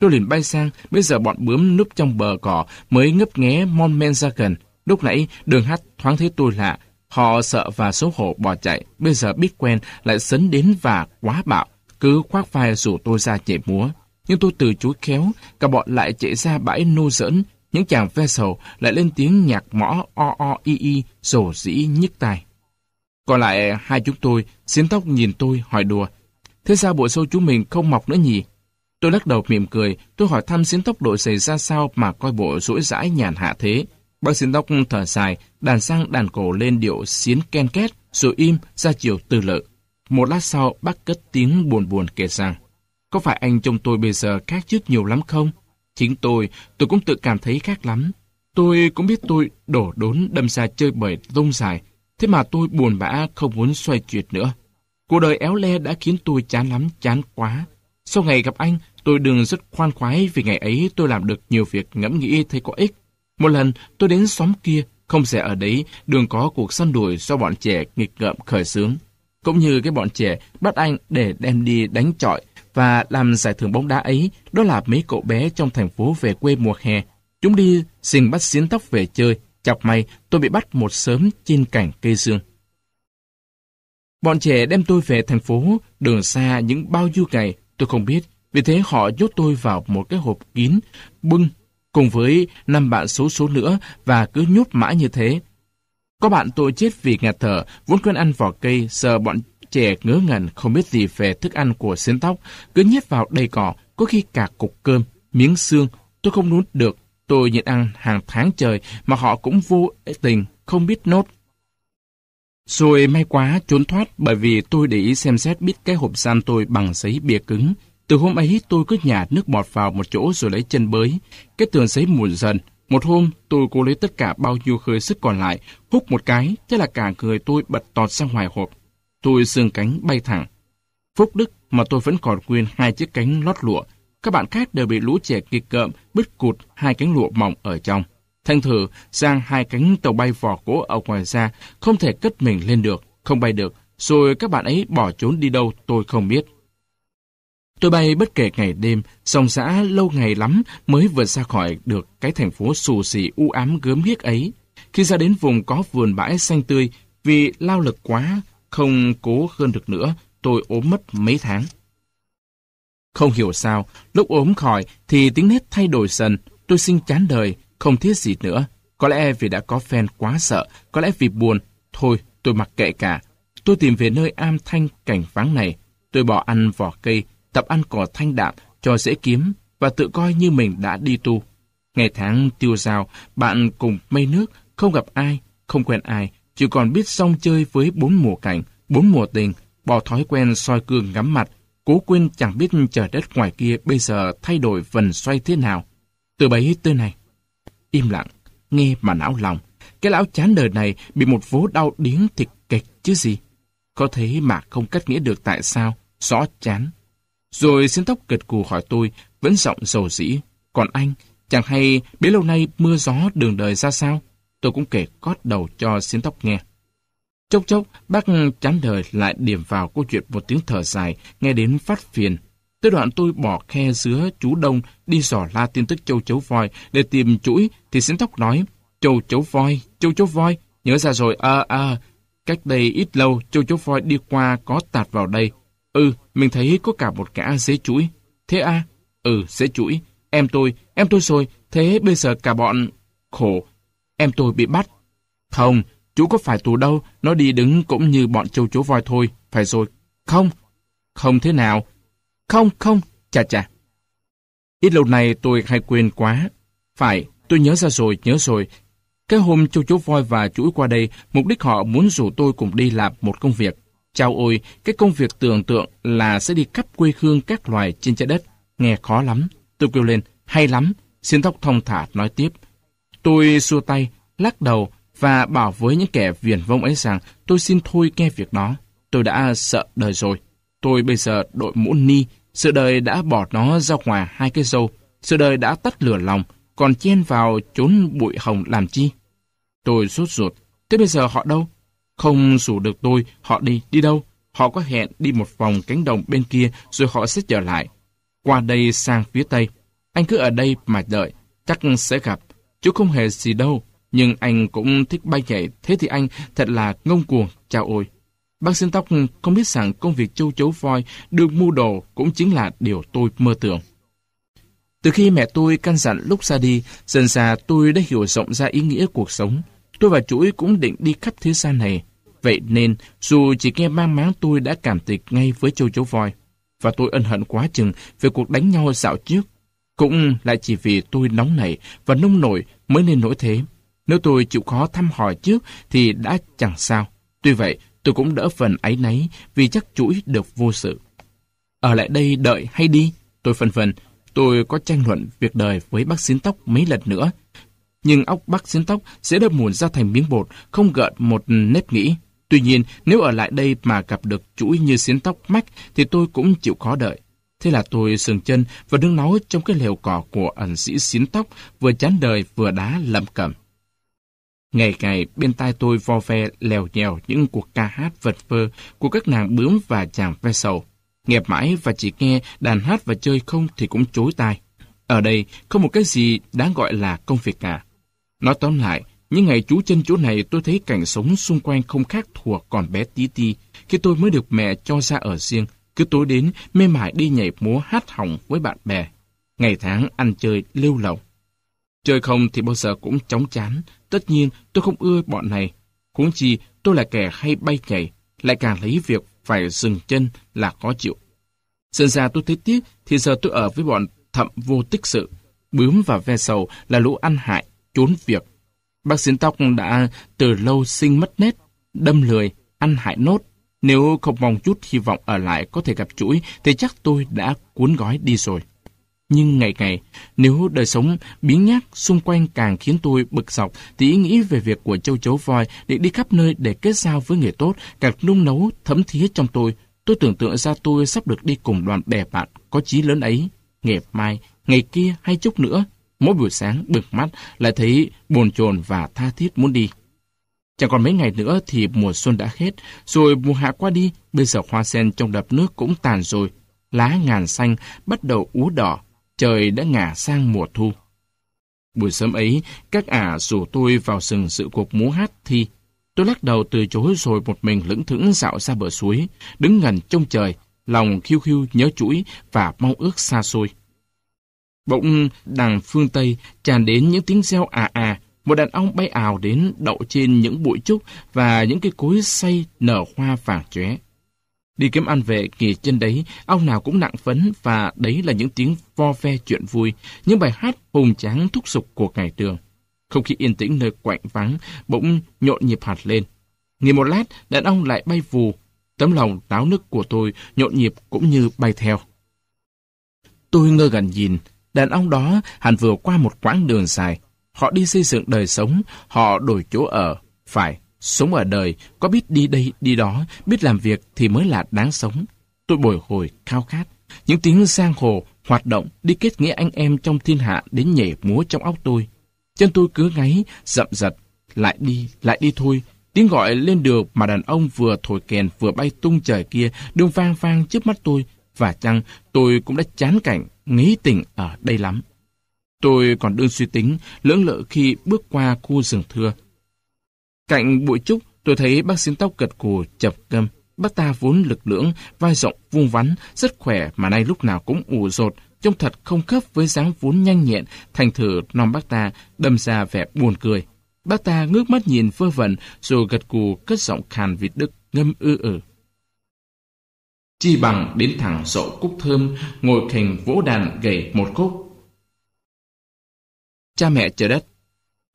Speaker 1: Tôi liền bay sang, bây giờ bọn bướm núp trong bờ cỏ mới ngấp nghé mon men ra gần, Lúc nãy đường hát thoáng thấy tôi lạ, họ sợ và xấu hổ bỏ chạy, bây giờ biết quen lại sấn đến và quá bạo, cứ khoác vai rủ tôi ra chạy múa. Nhưng tôi từ chối khéo, cả bọn lại chạy ra bãi nô dẫn. những chàng ve sầu lại lên tiếng nhạc mõ o o i i, rổ dĩ nhức tai. Còn lại hai chúng tôi, xiến tóc nhìn tôi hỏi đùa, thế sao bộ sâu chú mình không mọc nữa nhỉ? Tôi lắc đầu mỉm cười, tôi hỏi thăm xiến tóc đội giày ra sao mà coi bộ rỗi rãi nhàn hạ thế. Bác xin tóc thở dài, đàn sang đàn cổ lên điệu xiến ken két, rồi im ra chiều tư lự. Một lát sau, bác cất tiếng buồn buồn kể rằng, có phải anh trông tôi bây giờ khác trước nhiều lắm không? Chính tôi, tôi cũng tự cảm thấy khác lắm. Tôi cũng biết tôi đổ đốn đâm ra chơi bời lông dài, thế mà tôi buồn bã không muốn xoay chuyển nữa. Cuộc đời éo le đã khiến tôi chán lắm, chán quá. Sau ngày gặp anh, tôi đừng rất khoan khoái vì ngày ấy tôi làm được nhiều việc ngẫm nghĩ thấy có ích. Một lần tôi đến xóm kia, Không sẽ ở đấy đường có cuộc săn đuổi do bọn trẻ nghịch ngợm khởi xướng. Cũng như cái bọn trẻ bắt anh để đem đi đánh trọi và làm giải thưởng bóng đá ấy, đó là mấy cậu bé trong thành phố về quê mùa hè. Chúng đi xin bắt xiến tóc về chơi. Chọc may, tôi bị bắt một sớm trên cảnh cây dương. Bọn trẻ đem tôi về thành phố, đường xa những bao nhiêu ngày, tôi không biết. Vì thế họ nhốt tôi vào một cái hộp kín, bưng, cùng với năm bạn xấu số nữa và cứ nhốt mãi như thế. Có bạn tôi chết vì ngạt thở, vốn quen ăn vỏ cây, sợ bọn trẻ ngớ ngẩn không biết gì về thức ăn của xiến tóc, cứ nhét vào đầy cỏ, có khi cả cục cơm, miếng xương, tôi không nuốt được. Tôi nhịn ăn hàng tháng trời mà họ cũng vô tình, không biết nốt. Rồi may quá trốn thoát bởi vì tôi để ý xem xét biết cái hộp giam tôi bằng giấy bìa cứng. Từ hôm ấy tôi cứ nhả nước bọt vào một chỗ rồi lấy chân bới. Cái tường giấy mùn dần. Một hôm tôi cố lấy tất cả bao nhiêu khơi sức còn lại, hút một cái, thế là cả người tôi bật tọt ra ngoài hộp. Tôi dương cánh bay thẳng. Phúc đức mà tôi vẫn còn nguyên hai chiếc cánh lót lụa. Các bạn khác đều bị lũ trẻ kịch cợm, bứt cụt hai cánh lụa mỏng ở trong. Thanh thử, sang hai cánh tàu bay vỏ gỗ ở ngoài ra, không thể cất mình lên được, không bay được, rồi các bạn ấy bỏ trốn đi đâu tôi không biết. Tôi bay bất kể ngày đêm, sông xã lâu ngày lắm mới vượt ra khỏi được cái thành phố xù xì u ám gớm ghiếc ấy. Khi ra đến vùng có vườn bãi xanh tươi, vì lao lực quá, không cố hơn được nữa, tôi ốm mất mấy tháng. Không hiểu sao, lúc ốm khỏi thì tính nết thay đổi dần, tôi sinh chán đời, không thiết gì nữa. Có lẽ vì đã có fan quá sợ, có lẽ vì buồn. Thôi, tôi mặc kệ cả. Tôi tìm về nơi am thanh cảnh vắng này. Tôi bỏ ăn vỏ cây, tập ăn cỏ thanh đạm cho dễ kiếm và tự coi như mình đã đi tu. Ngày tháng tiêu dao, bạn cùng mây nước, không gặp ai, không quen ai, chỉ còn biết xong chơi với bốn mùa cảnh, bốn mùa tình, bỏ thói quen soi gương ngắm mặt, cố quên chẳng biết trời đất ngoài kia bây giờ thay đổi vần xoay thế nào. Từ bấy tới này, im lặng, nghe mà não lòng. Cái lão chán đời này bị một vố đau điếng thịt kịch chứ gì. Có thế mà không cách nghĩa được tại sao, rõ chán. Rồi xin tóc gật cù hỏi tôi, vẫn giọng dầu dĩ. Còn anh, chẳng hay bấy lâu nay mưa gió đường đời ra sao? Tôi cũng kể cót đầu cho xin tóc nghe. Chốc chốc, bác chán đời lại điểm vào câu chuyện một tiếng thở dài, nghe đến phát phiền. Tới đoạn tôi bỏ khe dứa chú Đông đi dò la tin tức châu chấu voi để tìm chuỗi thì xin tóc nói châu chấu voi, châu chấu voi, nhớ ra rồi, à à, cách đây ít lâu châu chấu voi đi qua có tạt vào đây. Ừ, mình thấy có cả một cả dế chuỗi. Thế à? Ừ, dế chuỗi. Em tôi, em tôi rồi, thế bây giờ cả bọn... Khổ, em tôi bị bắt. Không, chú có phải tù đâu, nó đi đứng cũng như bọn châu chấu voi thôi, phải rồi. Không, không thế nào, không, không, chà chà. Ít lâu này tôi hay quên quá. Phải, tôi nhớ ra rồi, nhớ rồi. Cái hôm châu chấu voi và chuỗi qua đây, mục đích họ muốn rủ tôi cùng đi làm một công việc. Chào ôi, cái công việc tưởng tượng là sẽ đi cắp quê hương các loài trên trái đất. Nghe khó lắm. Tôi kêu lên, hay lắm. Xin tóc thông thả nói tiếp. Tôi xua tay, lắc đầu và bảo với những kẻ viển vông ấy rằng tôi xin thôi nghe việc đó. Tôi đã sợ đời rồi. Tôi bây giờ đội mũ ni, sự đời đã bỏ nó ra ngoài hai cái dâu, sự đời đã tắt lửa lòng, còn chen vào trốn bụi hồng làm chi. Tôi sốt ruột, thế bây giờ họ đâu? Không rủ được tôi, họ đi, đi đâu? Họ có hẹn đi một vòng cánh đồng bên kia rồi họ sẽ trở lại. Qua đây sang phía tây. Anh cứ ở đây mà đợi, chắc sẽ gặp. Chú không hề gì đâu, nhưng anh cũng thích bay nhảy, thế thì anh thật là ngông cuồng, chào ôi. Bác xin tóc không biết rằng công việc châu chấu voi được mua đồ cũng chính là điều tôi mơ tưởng. Từ khi mẹ tôi căn dặn lúc ra đi, dần dà tôi đã hiểu rộng ra ý nghĩa cuộc sống. Tôi và chuỗi cũng định đi khắp thế gian này. Vậy nên, dù chỉ nghe mang máng tôi đã cảm tịch ngay với châu chấu voi. Và tôi ân hận quá chừng về cuộc đánh nhau dạo trước. Cũng lại chỉ vì tôi nóng nảy và nông nổi mới nên nổi thế. Nếu tôi chịu khó thăm hỏi trước thì đã chẳng sao. Tuy vậy, tôi cũng đỡ phần ấy nấy vì chắc chuỗi được vô sự. Ở lại đây đợi hay đi? Tôi phân vân, tôi có tranh luận việc đời với bác xín tóc mấy lần nữa. Nhưng óc bác xín tóc sẽ đâm mùn ra thành miếng bột, không gợn một nếp nghĩ. Tuy nhiên, nếu ở lại đây mà gặp được chuỗi như xiến tóc mách thì tôi cũng chịu khó đợi. Thế là tôi sừng chân và đứng náu trong cái lều cỏ của ẩn sĩ xiến tóc vừa chán đời vừa đá lầm cầm. Ngày ngày bên tai tôi vo ve lèo nhèo những cuộc ca hát vật vơ của các nàng bướm và chàng ve sầu. Nghe mãi và chỉ nghe đàn hát và chơi không thì cũng chối tai. Ở đây không một cái gì đáng gọi là công việc cả. Nói tóm lại, những ngày trú chân chỗ này tôi thấy cảnh sống xung quanh không khác thùa còn bé tí ti khi tôi mới được mẹ cho ra ở riêng. Cứ tối đến mê mải đi nhảy múa hát hỏng với bạn bè. Ngày tháng ăn chơi lêu lỏng. Chơi không thì bao giờ cũng chóng chán. Tất nhiên tôi không ưa bọn này. Huống chi tôi là kẻ hay bay nhảy, lại càng lấy việc phải dừng chân là khó chịu. Dần ra tôi thấy tiếc thì giờ tôi ở với bọn thậm vô tích sự. Bướm và ve sầu là lũ ăn hại, trốn việc. Bác xin tóc đã từ lâu sinh mất nết đâm lười, ăn hại nốt. Nếu không mong chút hy vọng ở lại có thể gặp chuỗi thì chắc tôi đã cuốn gói đi rồi. Nhưng ngày ngày, nếu đời sống biến nhác xung quanh càng khiến tôi bực dọc, thì ý nghĩ về việc của châu chấu voi để đi khắp nơi để kết giao với người tốt càng nung nấu thấm thía trong tôi. Tôi tưởng tượng ra tôi sắp được đi cùng đoàn bè bạn có chí lớn ấy. Ngày mai, ngày kia hay chút nữa, mỗi buổi sáng bực mắt lại thấy bồn chồn và tha thiết muốn đi. Chẳng còn mấy ngày nữa thì mùa xuân đã hết, rồi mùa hạ qua đi, bây giờ hoa sen trong đập nước cũng tàn rồi. Lá ngàn xanh bắt đầu úa đỏ, trời đã ngả sang mùa thu. Buổi sớm ấy, các ả rủ tôi vào rừng dự cuộc múa hát thi. Tôi lắc đầu từ chối rồi một mình lững thững dạo ra bờ suối, đứng ngần trong trời, lòng khiêu khiêu nhớ chuỗi và mong ước xa xôi. Bỗng đằng phương Tây tràn đến những tiếng reo à à, một đàn ong bay ảo đến đậu trên những bụi trúc và những cái cối xay nở hoa vàng chóe. Đi kiếm ăn về nghỉ chân đấy, ông nào cũng nặng phấn và đấy là những tiếng vo ve chuyện vui, những bài hát hùng tráng thúc sục của ngày trường. Không khí yên tĩnh nơi quạnh vắng, bỗng nhộn nhịp hạt lên. Nghỉ một lát, đàn ông lại bay vù. Tấm lòng táo nức của tôi nhộn nhịp cũng như bay theo. Tôi ngơ gần nhìn, đàn ông đó hẳn vừa qua một quãng đường dài. Họ đi xây dựng đời sống, họ đổi chỗ ở. Phải, Sống ở đời, có biết đi đây đi đó, biết làm việc thì mới là đáng sống. Tôi bồi hồi, khao khát. Những tiếng sang hồ, hoạt động, đi kết nghĩa anh em trong thiên hạ đến nhảy múa trong óc tôi. Chân tôi cứ ngáy, dậm giật, lại đi, lại đi thôi. Tiếng gọi lên đường mà đàn ông vừa thổi kèn vừa bay tung trời kia đương vang vang trước mắt tôi. Và chăng tôi cũng đã chán cảnh, nghĩ tình ở đây lắm. Tôi còn đương suy tính, lưỡng lự khi bước qua khu rừng thưa. Cạnh bụi trúc, tôi thấy bác xin tóc gật cù chập câm. Bác ta vốn lực lưỡng, vai rộng, vuông vắn, rất khỏe mà nay lúc nào cũng ủ rột, trông thật không khớp với dáng vốn nhanh nhẹn, thành thử non bác ta đâm ra vẻ buồn cười. Bác ta ngước mắt nhìn vơ vẩn, rồi gật cù cất giọng khàn vịt đức, ngâm ư ử. Chi bằng đến thẳng sổ cúc thơm, ngồi khềnh vỗ đàn gầy một khúc. Cha mẹ trời đất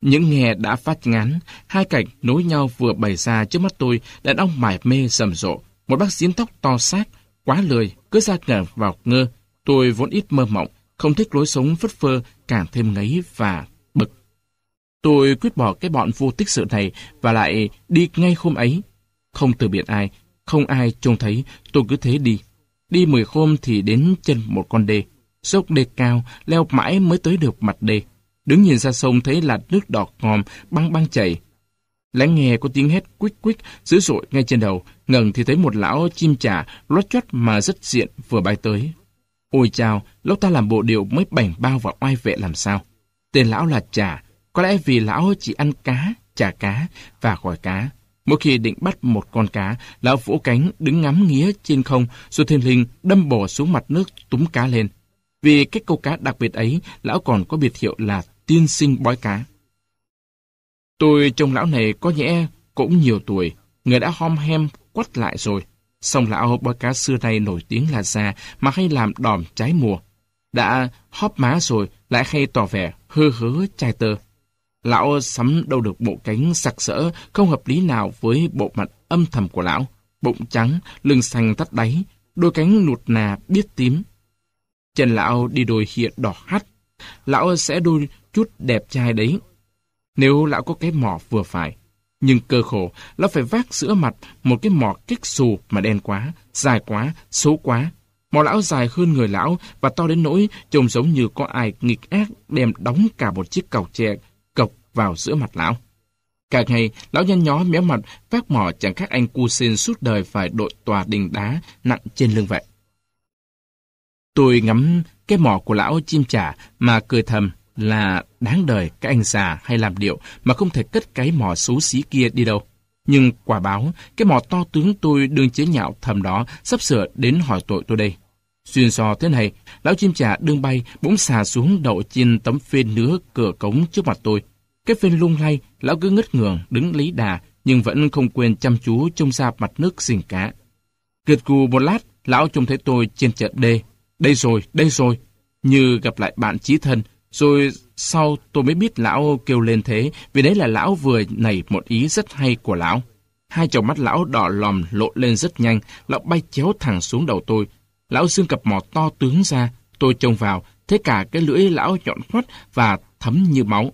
Speaker 1: những nghe đã phát ngán, hai cảnh nối nhau vừa bày ra trước mắt tôi, đàn ông mải mê rầm rộ. Một bác xiến tóc to xác, quá lười, cứ ra ngờ vào ngơ. Tôi vốn ít mơ mộng, không thích lối sống phất phơ, càng thêm ngấy và bực. Tôi quyết bỏ cái bọn vô tích sự này và lại đi ngay hôm ấy. Không từ biệt ai, không ai trông thấy, tôi cứ thế đi. Đi mười hôm thì đến chân một con đê. Dốc đê cao, leo mãi mới tới được mặt đê. Đứng nhìn ra sông thấy là nước đọt ngòm, băng băng chảy. Lắng nghe có tiếng hét quýt quýt dữ dội ngay trên đầu, Ngần thì thấy một lão chim trả lót chót mà rất diện vừa bay tới. Ôi chào, lúc ta làm bộ điệu mới bảnh bao và oai vệ làm sao. Tên lão là Trà, có lẽ vì lão chỉ ăn cá, chả cá và gỏi cá. Mỗi khi định bắt một con cá, lão vỗ cánh đứng ngắm nghía trên không, rồi thiên linh đâm bò xuống mặt nước túm cá lên. Vì cái câu cá đặc biệt ấy, lão còn có biệt hiệu là tiên sinh bói cá. Tôi trông lão này có nhẽ cũng nhiều tuổi, người đã hom hem quắt lại rồi. Xong lão bói cá xưa nay nổi tiếng là già mà hay làm đòm trái mùa. Đã hóp má rồi lại hay tỏ vẻ hơ hớ trai tơ. Lão sắm đâu được bộ cánh sặc sỡ, không hợp lý nào với bộ mặt âm thầm của lão. Bụng trắng, lưng xanh tắt đáy, đôi cánh nụt nà biết tím. Chân lão đi đôi hiện đỏ hắt. Lão sẽ đôi chút đẹp trai đấy. Nếu lão có cái mỏ vừa phải, nhưng cơ khổ, lão phải vác giữa mặt một cái mỏ kích xù mà đen quá, dài quá, xấu quá. Mỏ lão dài hơn người lão và to đến nỗi trông giống như có ai nghịch ác đem đóng cả một chiếc cầu tre vào giữa mặt lão. Cả ngày, lão nhăn nhó méo mặt, vác mỏ chẳng khác anh cu xin suốt đời phải đội tòa đình đá nặng trên lưng vậy. Tôi ngắm cái mỏ của lão chim trả mà cười thầm là đáng đời các anh già hay làm điệu mà không thể cất cái mỏ xấu xí kia đi đâu. Nhưng quả báo, cái mỏ to tướng tôi đương chế nhạo thầm đó sắp sửa đến hỏi tội tôi đây. Xuyên so thế này, lão chim trả đương bay bỗng xà xuống đậu trên tấm phên nứa cửa cống trước mặt tôi. Cái phên lung lay, lão cứ ngất ngường, đứng lấy đà, nhưng vẫn không quên chăm chú trông ra mặt nước xình cá. Kiệt cù một lát, lão trông thấy tôi trên chợ đê. Đây rồi, đây rồi. Như gặp lại bạn chí thân, rồi sau tôi mới biết lão kêu lên thế, vì đấy là lão vừa nảy một ý rất hay của lão. Hai tròng mắt lão đỏ lòm lộ lên rất nhanh, lão bay chéo thẳng xuống đầu tôi. Lão xương cặp mỏ to tướng ra, tôi trông vào, thấy cả cái lưỡi lão nhọn hoắt và thấm như máu.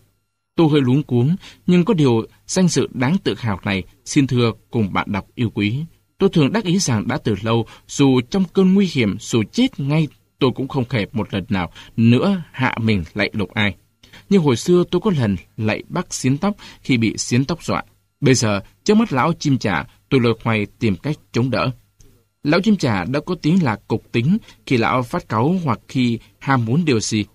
Speaker 1: Tôi hơi luống cuống, nhưng có điều danh dự đáng tự hào này xin thưa cùng bạn đọc yêu quý. Tôi thường đắc ý rằng đã từ lâu, dù trong cơn nguy hiểm, dù chết ngay, tôi cũng không thể một lần nào nữa hạ mình lạy lục ai. Nhưng hồi xưa tôi có lần lạy bắt xiến tóc khi bị xiến tóc dọa. Bây giờ, trước mắt lão chim trả, tôi lôi khoay tìm cách chống đỡ. Lão chim trả đã có tiếng là cục tính khi lão phát cáu hoặc khi ham muốn điều gì.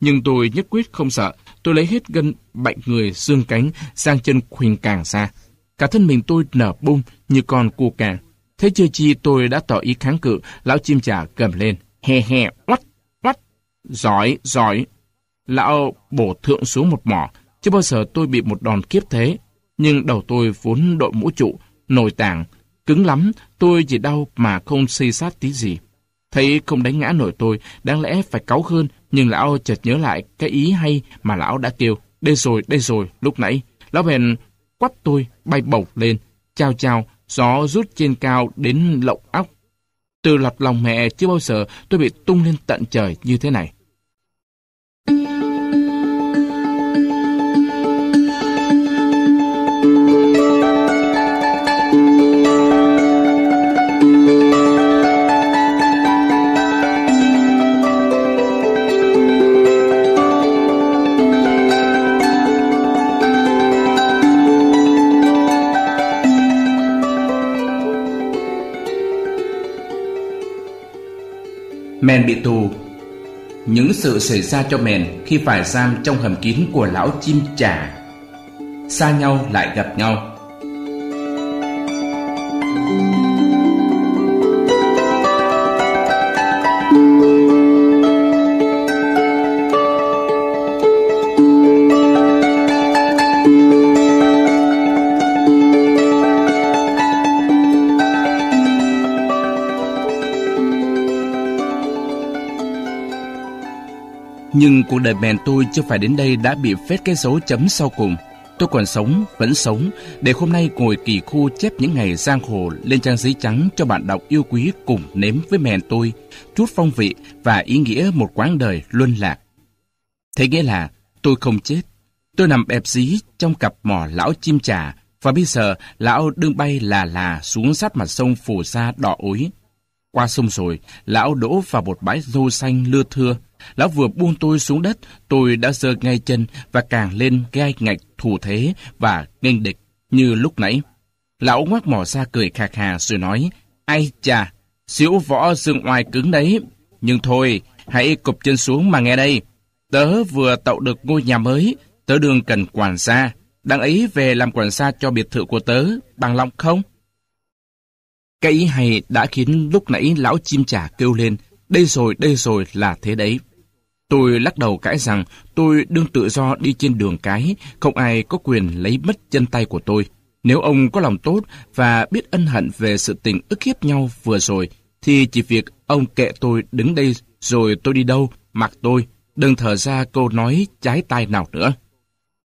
Speaker 1: Nhưng tôi nhất quyết không sợ, tôi lấy hết gân bệnh người xương cánh sang chân khuỳnh càng ra. Cả thân mình tôi nở bung như con cua càng. Thế chưa chi tôi đã tỏ ý kháng cự, lão chim trả cầm lên. He he, oắt, oắt. Giỏi, giỏi. Lão bổ thượng xuống một mỏ. Chưa bao giờ tôi bị một đòn kiếp thế. Nhưng đầu tôi vốn đội mũ trụ, nồi tảng. Cứng lắm, tôi chỉ đau mà không xây sát tí gì. Thấy không đánh ngã nổi tôi, đáng lẽ phải cáu hơn, nhưng lão chợt nhớ lại cái ý hay mà lão đã kêu. Đây rồi, đây rồi, lúc nãy. Lão bèn quắt tôi bay bổng lên. Chào chào, gió rút trên cao đến lộng óc. Từ lọt lòng mẹ chưa bao giờ tôi bị tung lên tận trời như thế này. Men bị tù. Những sự xảy ra cho Mèn khi phải giam trong hầm kín của lão chim trà Xa nhau lại gặp nhau. Nhưng cuộc đời bèn tôi chưa phải đến đây đã bị phết cái dấu chấm sau cùng. Tôi còn sống, vẫn sống, để hôm nay ngồi kỳ khu chép những ngày giang hồ lên trang giấy trắng cho bạn đọc yêu quý cùng nếm với mèn tôi, chút phong vị và ý nghĩa một quãng đời luân lạc. Thế nghĩa là tôi không chết. Tôi nằm bẹp dí trong cặp mỏ lão chim trà và bây giờ lão đương bay là là xuống sát mặt sông phù sa đỏ ối. Qua sông rồi, lão đổ vào một bãi rô xanh lưa thưa, Lão vừa buông tôi xuống đất, tôi đã giơ ngay chân và càng lên gai ngạch thủ thế và nghênh địch như lúc nãy. Lão ngoác mỏ ra cười khà khà rồi nói, Ai chà, xỉu võ xương oai cứng đấy. Nhưng thôi, hãy cụp chân xuống mà nghe đây. Tớ vừa tạo được ngôi nhà mới, tớ đường cần quản gia. Đang ấy về làm quản gia cho biệt thự của tớ, bằng lòng không? Cái ý hay đã khiến lúc nãy lão chim trả kêu lên, đây rồi, đây rồi là thế đấy. Tôi lắc đầu cãi rằng tôi đương tự do đi trên đường cái, không ai có quyền lấy mất chân tay của tôi. Nếu ông có lòng tốt và biết ân hận về sự tình ức hiếp nhau vừa rồi, thì chỉ việc ông kệ tôi đứng đây rồi tôi đi đâu, mặc tôi, đừng thở ra câu nói trái tai nào nữa.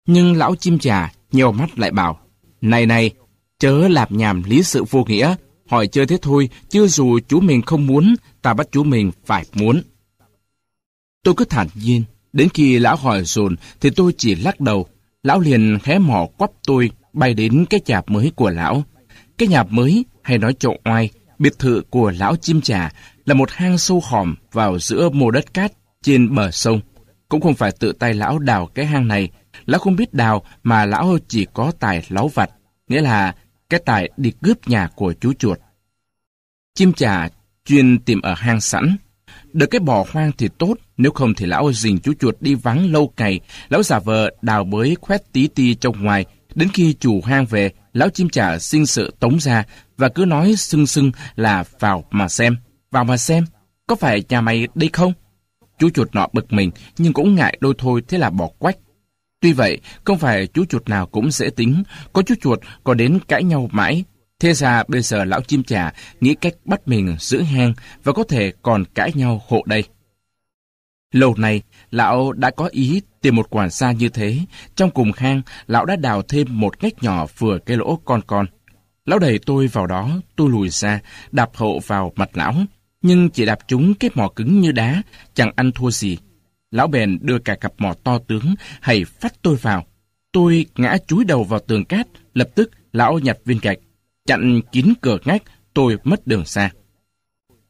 Speaker 1: Nhưng lão chim trà nhiều mắt lại bảo, Này này, chớ lạp nhảm lý sự vô nghĩa, hỏi chơi thế thôi, chứ dù chú mình không muốn, ta bắt chú mình phải muốn. Tôi cứ thản nhiên, đến khi lão hỏi dồn thì tôi chỉ lắc đầu. Lão liền khé mỏ quắp tôi bay đến cái nhà mới của lão. Cái nhà mới, hay nói chỗ oai, biệt thự của lão chim trà là một hang sâu hòm vào giữa mô đất cát trên bờ sông. cũng không phải tự tay lão đào cái hang này. Lão không biết đào mà lão chỉ có tài láo vặt, nghĩa là cái tài đi cướp nhà của chú chuột. Chim chà chuyên tìm ở hang sẵn. Được cái bò hoang thì tốt, nếu không thì lão dình chú chuột đi vắng lâu cày, lão giả vờ đào bới khoét tí ti trong ngoài, đến khi chủ hang về, lão chim trả sinh sự tống ra và cứ nói sưng sưng là vào mà xem, vào mà xem, có phải nhà mày đây không? Chú chuột nọ bực mình, nhưng cũng ngại đôi thôi thế là bỏ quách. Tuy vậy, không phải chú chuột nào cũng dễ tính, có chú chuột có đến cãi nhau mãi. Thế ra bây giờ lão chim chà nghĩ cách bắt mình giữ hang và có thể còn cãi nhau hộ đây. Lâu nay, lão đã có ý tìm một quản gia như thế. Trong cùng hang, lão đã đào thêm một ngách nhỏ vừa cái lỗ con con. Lão đẩy tôi vào đó, tôi lùi ra, đạp hộ vào mặt lão. Nhưng chỉ đạp chúng cái mỏ cứng như đá, chẳng ăn thua gì. Lão bèn đưa cả cặp mỏ to tướng, hãy phát tôi vào. Tôi ngã chúi đầu vào tường cát, lập tức lão nhặt viên gạch. Chặn kín cửa ngách, tôi mất đường xa.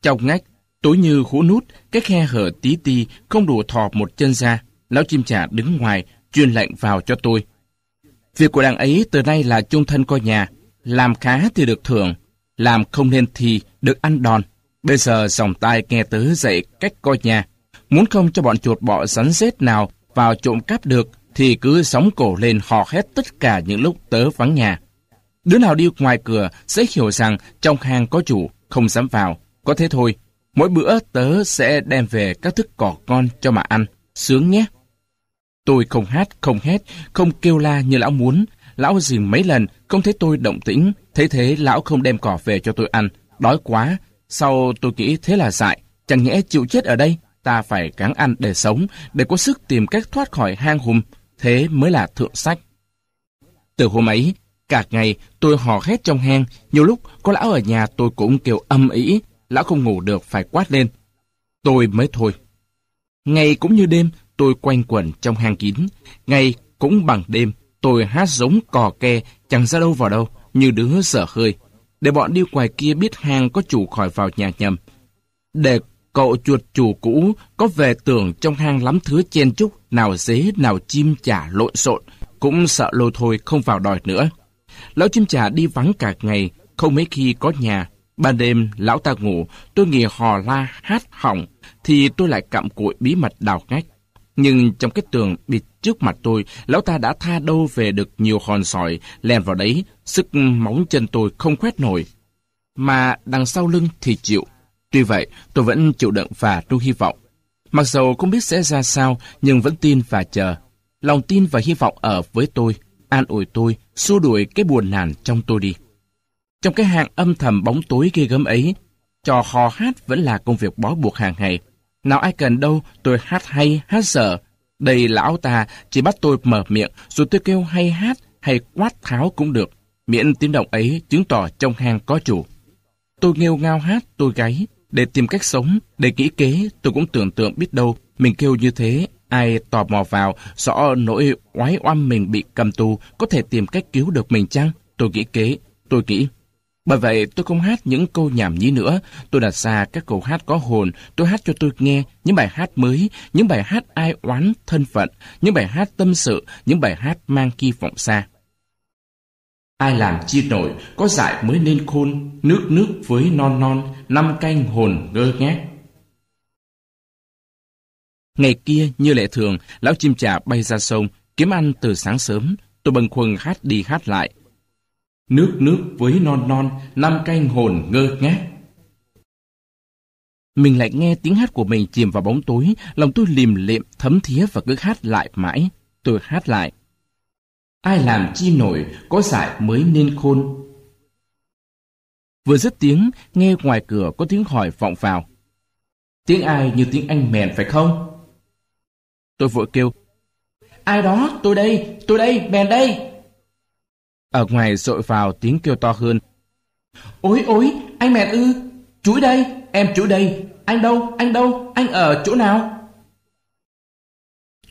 Speaker 1: Trong ngách, tối như hũ nút, cái khe hở tí ti không đủ thò một chân ra. Lão chim trả đứng ngoài, truyền lệnh vào cho tôi. Việc của đàn ấy từ nay là chung thân coi nhà. Làm khá thì được thưởng, làm không nên thì được ăn đòn. Bây giờ dòng tai nghe tớ dạy cách coi nhà. Muốn không cho bọn chuột bọ rắn rết nào vào trộm cắp được, thì cứ sóng cổ lên hò hét tất cả những lúc tớ vắng nhà. Đứa nào đi ngoài cửa sẽ hiểu rằng trong hang có chủ, không dám vào. Có thế thôi, mỗi bữa tớ sẽ đem về các thức cỏ con cho mà ăn. Sướng nhé! Tôi không hát, không hét, không kêu la như lão muốn. Lão dìm mấy lần, không thấy tôi động tĩnh. Thế thế lão không đem cỏ về cho tôi ăn. Đói quá. Sau tôi nghĩ thế là dại. Chẳng nhẽ chịu chết ở đây. Ta phải gắng ăn để sống, để có sức tìm cách thoát khỏi hang hùm. Thế mới là thượng sách. Từ hôm ấy, cả ngày tôi hò hét trong hang. Nhiều lúc có lão ở nhà tôi cũng kêu âm ý. Lão không ngủ được phải quát lên. Tôi mới thôi. Ngày cũng như đêm, tôi quanh quẩn trong hang kín. Ngày cũng bằng đêm, tôi hát giống cò ke, chẳng ra đâu vào đâu, như đứa dở hơi. Để bọn đi ngoài kia biết hang có chủ khỏi vào nhà nhầm. Để cậu chuột chủ cũ có về tưởng trong hang lắm thứ chen chúc, nào dế, nào chim chả lộn xộn, cũng sợ lôi thôi không vào đòi nữa. Lão chim trà đi vắng cả ngày, không mấy khi có nhà. Ban đêm, lão ta ngủ, tôi nghe hò la, hát hỏng, thì tôi lại cặm cụi bí mật đào ngách. Nhưng trong cái tường bịt trước mặt tôi, lão ta đã tha đâu về được nhiều hòn sỏi, lèn vào đấy, sức móng chân tôi không quét nổi. Mà đằng sau lưng thì chịu. Tuy vậy, tôi vẫn chịu đựng và nuôi hy vọng. Mặc dầu không biết sẽ ra sao, nhưng vẫn tin và chờ. Lòng tin và hy vọng ở với tôi, an ủi tôi, xua đuổi cái buồn nản trong tôi đi. Trong cái hang âm thầm bóng tối ghê gớm ấy, trò hò hát vẫn là công việc bó buộc hàng ngày. Nào ai cần đâu, tôi hát hay, hát dở. Đây lão ta chỉ bắt tôi mở miệng, rồi tôi kêu hay hát, hay quát tháo cũng được. Miễn tiếng động ấy chứng tỏ trong hang có chủ. Tôi nghêu ngao hát, tôi gáy. Để tìm cách sống, để kỹ kế, tôi cũng tưởng tượng biết đâu mình kêu như thế, ai tò mò vào, rõ nỗi oái oăm mình bị cầm tù, có thể tìm cách cứu được mình chăng? Tôi nghĩ kế, tôi nghĩ. Bởi vậy tôi không hát những câu nhảm nhí nữa, tôi đặt ra các câu hát có hồn, tôi hát cho tôi nghe những bài hát mới, những bài hát ai oán thân phận, những bài hát tâm sự, những bài hát mang kỳ vọng xa. Ai làm chi nổi, có dại mới nên khôn, nước nước với non non, năm canh hồn ngơ ngác. Ngày kia, như lệ thường, lão chim trà bay ra sông, kiếm ăn từ sáng sớm, tôi bần khuâng hát đi hát lại, Nước nước với non non, năm canh hồn ngơ ngác. Mình lại nghe tiếng hát của mình chìm vào bóng tối, lòng tôi liềm liệm, thấm thía và cứ hát lại mãi. Tôi hát lại. Ai làm chi nổi, có giải mới nên khôn. Vừa dứt tiếng, nghe ngoài cửa có tiếng hỏi vọng vào. Tiếng ai như tiếng anh mèn phải không? Tôi vội kêu. Ai đó, tôi đây, tôi đây, mèn đây. Ở ngoài rội vào tiếng kêu to hơn. Ôi ôi, anh mẹ ư, chuối đây, em chuối đây, anh đâu, anh đâu, anh ở chỗ nào?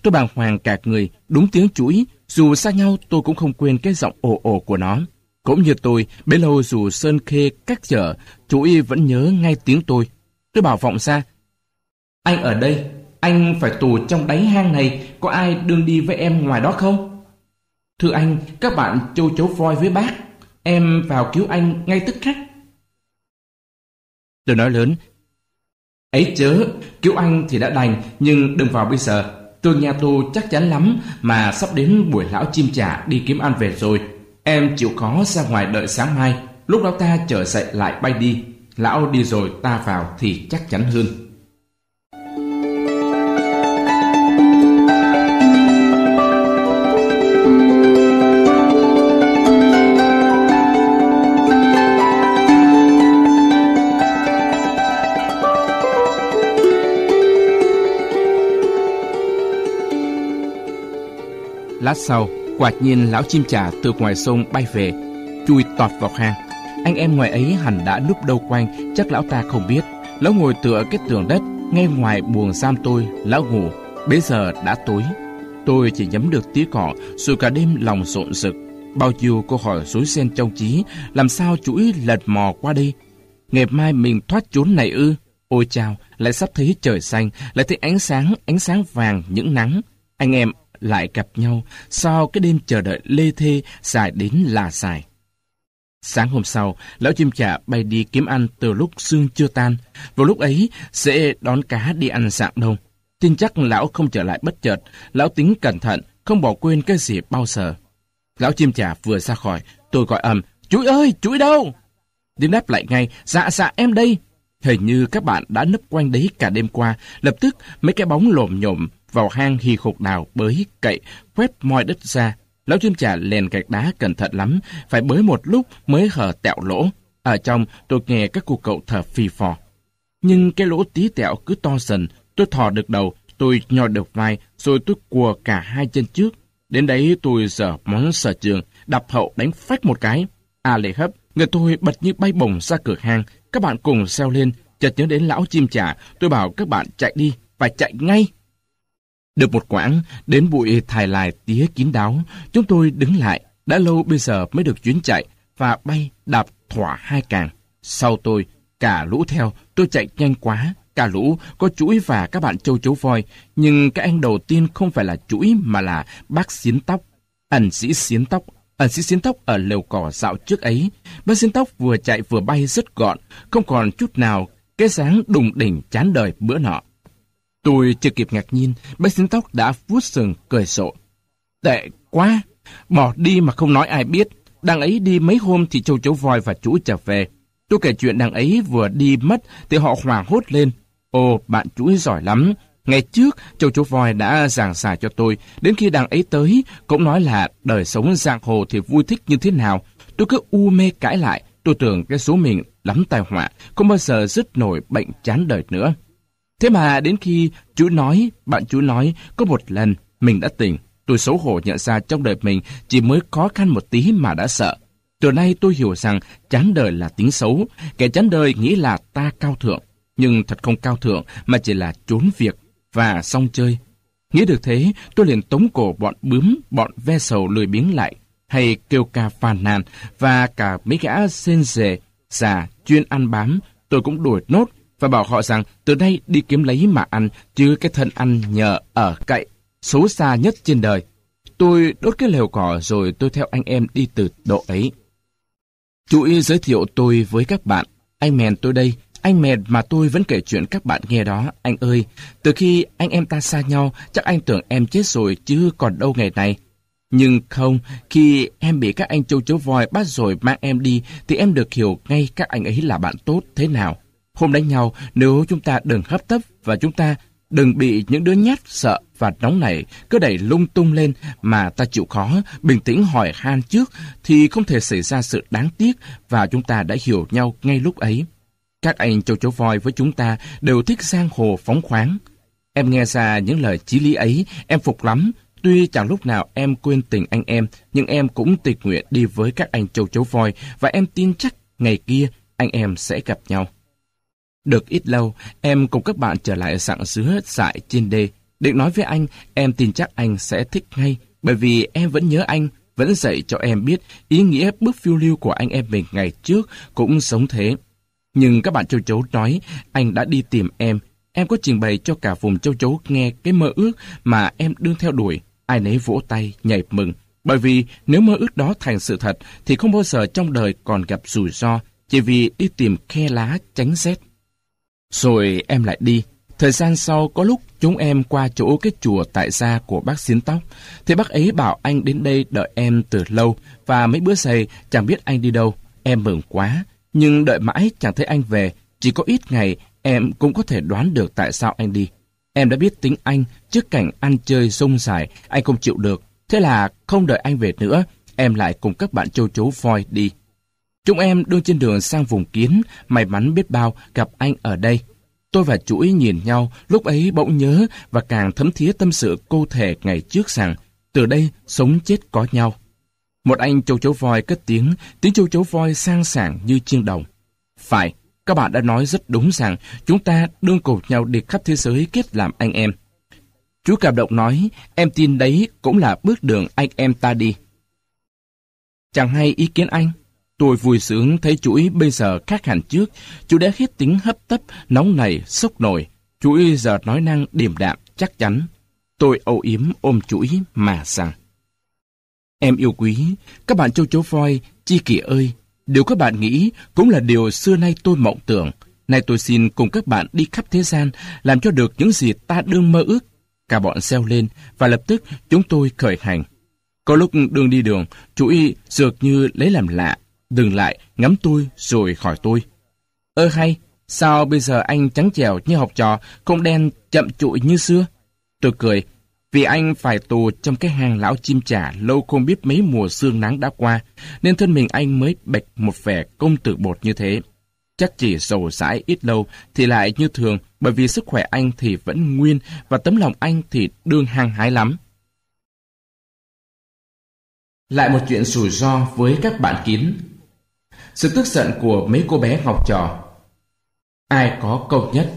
Speaker 1: Tôi bàng hoàng cả người, đúng tiếng chuối, dù xa nhau tôi cũng không quên cái giọng ồ ồ của nó. Cũng như tôi, bấy lâu dù sơn khê cắt trở, chuối vẫn nhớ ngay tiếng tôi. Tôi bảo vọng ra, anh ở đây, anh phải tù trong đáy hang này, có ai đương đi với em ngoài đó không? Thưa anh, các bạn châu chấu voi với bác, em vào cứu anh ngay tức khắc. Tôi nói lớn, ấy chớ, cứu anh thì đã đành, nhưng đừng vào bây giờ. Tôi nhà tôi chắc chắn lắm mà sắp đến buổi lão chim trả đi kiếm ăn về rồi. Em chịu khó ra ngoài đợi sáng mai, lúc đó ta trở dậy lại bay đi. Lão đi rồi ta vào thì chắc chắn hơn. Lát sau, quả nhiên lão chim trà từ ngoài sông bay về, chui tọt vào hang. Anh em ngoài ấy hẳn đã núp đâu quanh, chắc lão ta không biết. Lão ngồi tựa cái tường đất, ngay ngoài buồng giam tôi, lão ngủ. Bây giờ đã tối. Tôi chỉ nhắm được tía cỏ, rồi cả đêm lòng rộn rực. Bao nhiêu câu hỏi rối ren trong trí, làm sao chuỗi lật mò qua đây? Ngày mai mình thoát trốn này ư? Ôi chào, lại sắp thấy trời xanh, lại thấy ánh sáng, ánh sáng vàng, những nắng. Anh em lại gặp nhau sau cái đêm chờ đợi lê thê dài đến là dài. Sáng hôm sau, lão chim chả bay đi kiếm ăn từ lúc sương chưa tan. Vào lúc ấy, sẽ đón cá đi ăn dạng đông. Tin chắc lão không trở lại bất chợt, lão tính cẩn thận, không bỏ quên cái gì bao giờ. Lão chim chả vừa ra khỏi, tôi gọi ầm, chuỗi ơi, chuỗi đâu? Điếm đáp lại ngay, dạ dạ em đây. Hình như các bạn đã nấp quanh đấy cả đêm qua, lập tức mấy cái bóng lồm nhổm vào hang hì khục đào bới cậy, quét moi đất ra. Lão chim chả lèn gạch đá cẩn thận lắm, phải bới một lúc mới hở tẹo lỗ. Ở trong tôi nghe các cô cậu thở phì phò. Nhưng cái lỗ tí tẹo cứ to dần, tôi thò được đầu, tôi nhò được vai, rồi tôi cùa cả hai chân trước. Đến đấy tôi dở món sở trường, đập hậu đánh phách một cái. À lệ hấp, người tôi bật như bay bổng ra cửa hang, các bạn cùng xeo lên, chợt nhớ đến lão chim chả, tôi bảo các bạn chạy đi, phải chạy ngay. Được một quãng, đến bụi thải lại tía kín đáo, chúng tôi đứng lại, đã lâu bây giờ mới được chuyến chạy, và bay đạp thỏa hai càng. Sau tôi, cả lũ theo, tôi chạy nhanh quá, cả lũ có chuỗi và các bạn châu chấu voi, nhưng cái anh đầu tiên không phải là chuỗi mà là bác xiến tóc, ẩn sĩ xiến tóc. Ẩn sĩ xiến tóc ở lều cỏ dạo trước ấy, bác xiến tóc vừa chạy vừa bay rất gọn, không còn chút nào cái sáng đùng đỉnh chán đời bữa nọ. Tôi chưa kịp ngạc nhiên, bác xin tóc đã vuốt sừng cười sộ. Tệ quá, bỏ đi mà không nói ai biết. Đằng ấy đi mấy hôm thì châu chấu voi và chú trở về. Tôi kể chuyện đằng ấy vừa đi mất thì họ hoảng hốt lên. Ồ, bạn chú giỏi lắm. Ngày trước, châu chấu voi đã giảng giải cho tôi. Đến khi đằng ấy tới, cũng nói là đời sống giang hồ thì vui thích như thế nào. Tôi cứ u mê cãi lại. Tôi tưởng cái số mình lắm tai họa, không bao giờ dứt nổi bệnh chán đời nữa. Thế mà đến khi chú nói, bạn chú nói, có một lần mình đã tỉnh, tôi xấu hổ nhận ra trong đời mình chỉ mới khó khăn một tí mà đã sợ. Từ nay tôi hiểu rằng chán đời là tính xấu, kẻ chán đời nghĩ là ta cao thượng, nhưng thật không cao thượng mà chỉ là trốn việc và xong chơi. Nghĩ được thế, tôi liền tống cổ bọn bướm, bọn ve sầu lười biếng lại, hay kêu ca phàn nàn, và cả mấy gã sen rề, già, chuyên ăn bám, tôi cũng đuổi nốt và bảo họ rằng từ đây đi kiếm lấy mà ăn, chứ cái thân ăn nhờ ở cậy, xấu xa nhất trên đời. Tôi đốt cái lều cỏ rồi tôi theo anh em đi từ độ ấy. Chú ý giới thiệu tôi với các bạn. Anh mèn tôi đây, anh mèn mà tôi vẫn kể chuyện các bạn nghe đó. Anh ơi, từ khi anh em ta xa nhau, chắc anh tưởng em chết rồi chứ còn đâu ngày này. Nhưng không, khi em bị các anh châu chấu voi bắt rồi mang em đi, thì em được hiểu ngay các anh ấy là bạn tốt thế nào. Hôm đánh nhau, nếu chúng ta đừng hấp tấp và chúng ta đừng bị những đứa nhát sợ và nóng nảy cứ đẩy lung tung lên mà ta chịu khó, bình tĩnh hỏi han trước thì không thể xảy ra sự đáng tiếc và chúng ta đã hiểu nhau ngay lúc ấy. Các anh châu chấu voi với chúng ta đều thích sang hồ phóng khoáng. Em nghe ra những lời chí lý ấy, em phục lắm. Tuy chẳng lúc nào em quên tình anh em, nhưng em cũng tình nguyện đi với các anh châu chấu voi và em tin chắc ngày kia anh em sẽ gặp nhau. Được ít lâu, em cùng các bạn trở lại sạng dứa dại trên đê. Định nói với anh, em tin chắc anh sẽ thích ngay, bởi vì em vẫn nhớ anh, vẫn dạy cho em biết ý nghĩa bước phiêu lưu của anh em mình ngày trước cũng sống thế. Nhưng các bạn châu chấu nói, anh đã đi tìm em, em có trình bày cho cả vùng châu chấu nghe cái mơ ước mà em đương theo đuổi. Ai nấy vỗ tay, nhảy mừng. Bởi vì nếu mơ ước đó thành sự thật, thì không bao giờ trong đời còn gặp rủi ro, chỉ vì đi tìm khe lá tránh rét. Rồi em lại đi. Thời gian sau có lúc chúng em qua chỗ cái chùa tại gia của bác xiến tóc. Thì bác ấy bảo anh đến đây đợi em từ lâu và mấy bữa giày chẳng biết anh đi đâu. Em mừng quá, nhưng đợi mãi chẳng thấy anh về. Chỉ có ít ngày em cũng có thể đoán được tại sao anh đi. Em đã biết tính anh, trước cảnh ăn chơi rông dài, anh không chịu được. Thế là không đợi anh về nữa, em lại cùng các bạn châu chấu voi đi. Chúng em đương trên đường sang vùng kiến, may mắn biết bao gặp anh ở đây. Tôi và chuỗi nhìn nhau, lúc ấy bỗng nhớ và càng thấm thía tâm sự cô thể ngày trước rằng từ đây sống chết có nhau. Một anh châu chấu voi cất tiếng, tiếng châu chấu voi sang sảng như chiêng đồng. Phải, các bạn đã nói rất đúng rằng chúng ta đương cùng nhau đi khắp thế giới kết làm anh em. Chú cảm động nói, em tin đấy cũng là bước đường anh em ta đi. Chẳng hay ý kiến anh. Tôi vui sướng thấy chuỗi bây giờ khác hẳn trước. Chú đã hết tính hấp tấp, nóng nảy, sốc nổi. Chuỗi giờ nói năng điềm đạm, chắc chắn. Tôi âu yếm ôm chuỗi mà rằng. Em yêu quý, các bạn châu chấu voi, chi kỷ ơi, điều các bạn nghĩ cũng là điều xưa nay tôi mộng tưởng. Nay tôi xin cùng các bạn đi khắp thế gian, làm cho được những gì ta đương mơ ước. Cả bọn xeo lên, và lập tức chúng tôi khởi hành. Có lúc đường đi đường, chú y dược như lấy làm lạ, dừng lại, ngắm tôi rồi hỏi tôi. Ơ hay, sao bây giờ anh trắng trẻo như học trò, không đen chậm trụi như xưa? Tôi cười, vì anh phải tù trong cái hang lão chim trả lâu không biết mấy mùa sương nắng đã qua, nên thân mình anh mới bạch một vẻ công tử bột như thế. Chắc chỉ sầu sãi ít lâu thì lại như thường bởi vì sức khỏe anh thì vẫn nguyên và tấm lòng anh thì đương hăng hái lắm. Lại một chuyện rủi ro với các bạn kín. Sự tức giận của mấy cô bé học trò. Ai có câu nhất?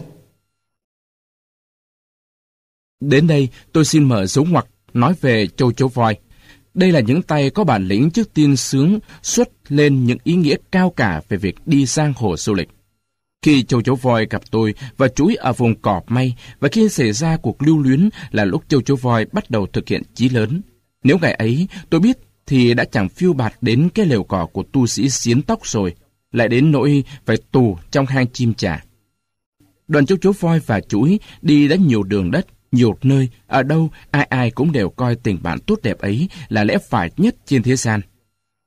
Speaker 1: Đến đây, tôi xin mở dấu ngoặc, nói về châu chấu voi. Đây là những tay có bản lĩnh trước tiên sướng, xuất lên những ý nghĩa cao cả về việc đi sang hồ du lịch. Khi châu chấu voi gặp tôi và chuối ở vùng cọp may và khi xảy ra cuộc lưu luyến là lúc châu chấu voi bắt đầu thực hiện chí lớn. Nếu ngày ấy, tôi biết thì đã chẳng phiêu bạt đến cái lều cỏ của tu sĩ xiến tóc rồi, lại đến nỗi phải tù trong hang chim trà. Đoàn châu chấu voi và chuối đi đã nhiều đường đất, nhiều nơi, ở đâu ai ai cũng đều coi tình bạn tốt đẹp ấy là lẽ phải nhất trên thế gian.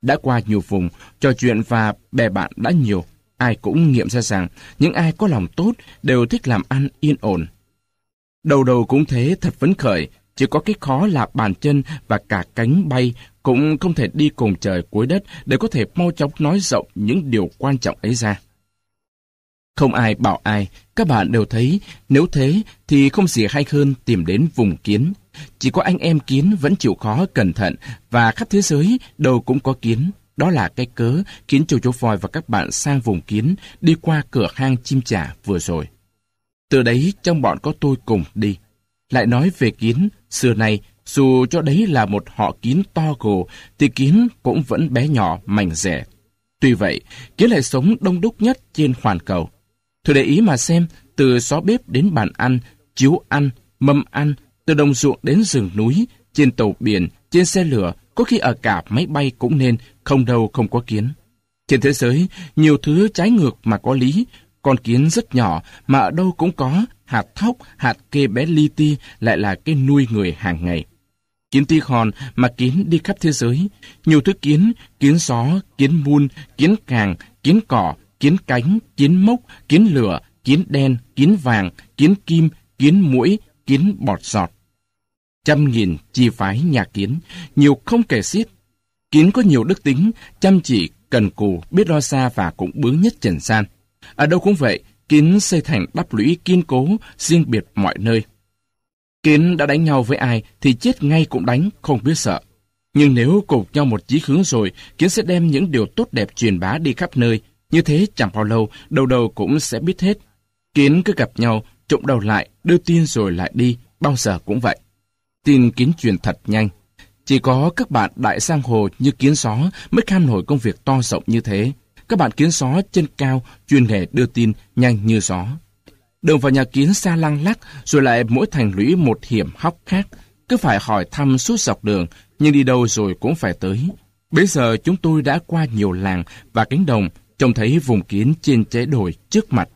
Speaker 1: Đã qua nhiều vùng, trò chuyện và bè bạn đã nhiều, ai cũng nghiệm ra rằng những ai có lòng tốt đều thích làm ăn yên ổn. Đầu đầu cũng thế thật phấn khởi, chỉ có cái khó là bàn chân và cả cánh bay cũng không thể đi cùng trời cuối đất để có thể mau chóng nói rộng những điều quan trọng ấy ra. Không ai bảo ai, các bạn đều thấy, nếu thế thì không gì hay hơn tìm đến vùng kiến. Chỉ có anh em kiến vẫn chịu khó cẩn thận và khắp thế giới đâu cũng có kiến. Đó là cái cớ khiến châu chấu voi và các bạn sang vùng kiến đi qua cửa hang chim trả vừa rồi. Từ đấy trong bọn có tôi cùng đi. Lại nói về kiến, xưa nay dù cho đấy là một họ kiến to gồ thì kiến cũng vẫn bé nhỏ, mảnh rẻ. Tuy vậy, kiến lại sống đông đúc nhất trên hoàn cầu. Thử để ý mà xem, từ xó bếp đến bàn ăn, chiếu ăn, mâm ăn, từ đồng ruộng đến rừng núi, trên tàu biển, trên xe lửa, có khi ở cả máy bay cũng nên, không đâu không có kiến. Trên thế giới, nhiều thứ trái ngược mà có lý, con kiến rất nhỏ mà ở đâu cũng có, hạt thóc, hạt kê bé li ti lại là cái nuôi người hàng ngày. Kiến ti hòn mà kiến đi khắp thế giới, nhiều thứ kiến, kiến gió, kiến muôn, kiến càng, kiến cỏ, kiến cánh, kiến mốc, kiến lửa, kiến đen, kiến vàng, kiến kim, kiến mũi, kiến bọt giọt. Trăm nghìn chi phái nhà kiến, nhiều không kể xiết. Kiến có nhiều đức tính, chăm chỉ, cần cù, biết lo xa và cũng bướng nhất trần gian. Ở đâu cũng vậy, kiến xây thành đắp lũy kiên cố, riêng biệt mọi nơi. Kiến đã đánh nhau với ai thì chết ngay cũng đánh, không biết sợ. Nhưng nếu cùng nhau một chí hướng rồi, Kiến sẽ đem những điều tốt đẹp truyền bá đi khắp nơi, như thế chẳng bao lâu, đầu đầu cũng sẽ biết hết. Kiến cứ gặp nhau, trộm đầu lại, đưa tin rồi lại đi, bao giờ cũng vậy. Tin kiến truyền thật nhanh. Chỉ có các bạn đại sang hồ như kiến gió mới kham nổi công việc to rộng như thế. Các bạn kiến gió chân cao, chuyên nghề đưa tin nhanh như gió. Đường vào nhà kiến xa lăng lắc, rồi lại mỗi thành lũy một hiểm hóc khác. Cứ phải hỏi thăm suốt dọc đường, nhưng đi đâu rồi cũng phải tới. Bây giờ chúng tôi đã qua nhiều làng và cánh đồng, trông thấy vùng kiến trên trái đồi trước mặt.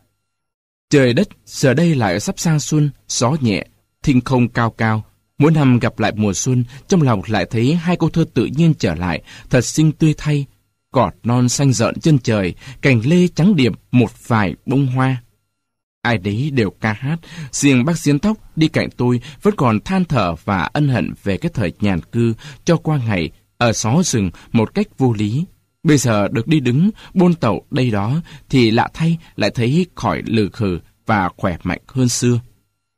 Speaker 1: Trời đất giờ đây lại sắp sang xuân, gió nhẹ, thinh không cao cao. Mỗi năm gặp lại mùa xuân, trong lòng lại thấy hai câu thơ tự nhiên trở lại, thật xinh tươi thay. Cọt non xanh rợn chân trời, cành lê trắng điểm một vài bông hoa. Ai đấy đều ca hát, riêng bác xiên tóc đi cạnh tôi vẫn còn than thở và ân hận về cái thời nhàn cư cho qua ngày ở xó rừng một cách vô lý. Bây giờ được đi đứng, bôn tàu đây đó, thì lạ thay lại thấy khỏi lừ khử và khỏe mạnh hơn xưa.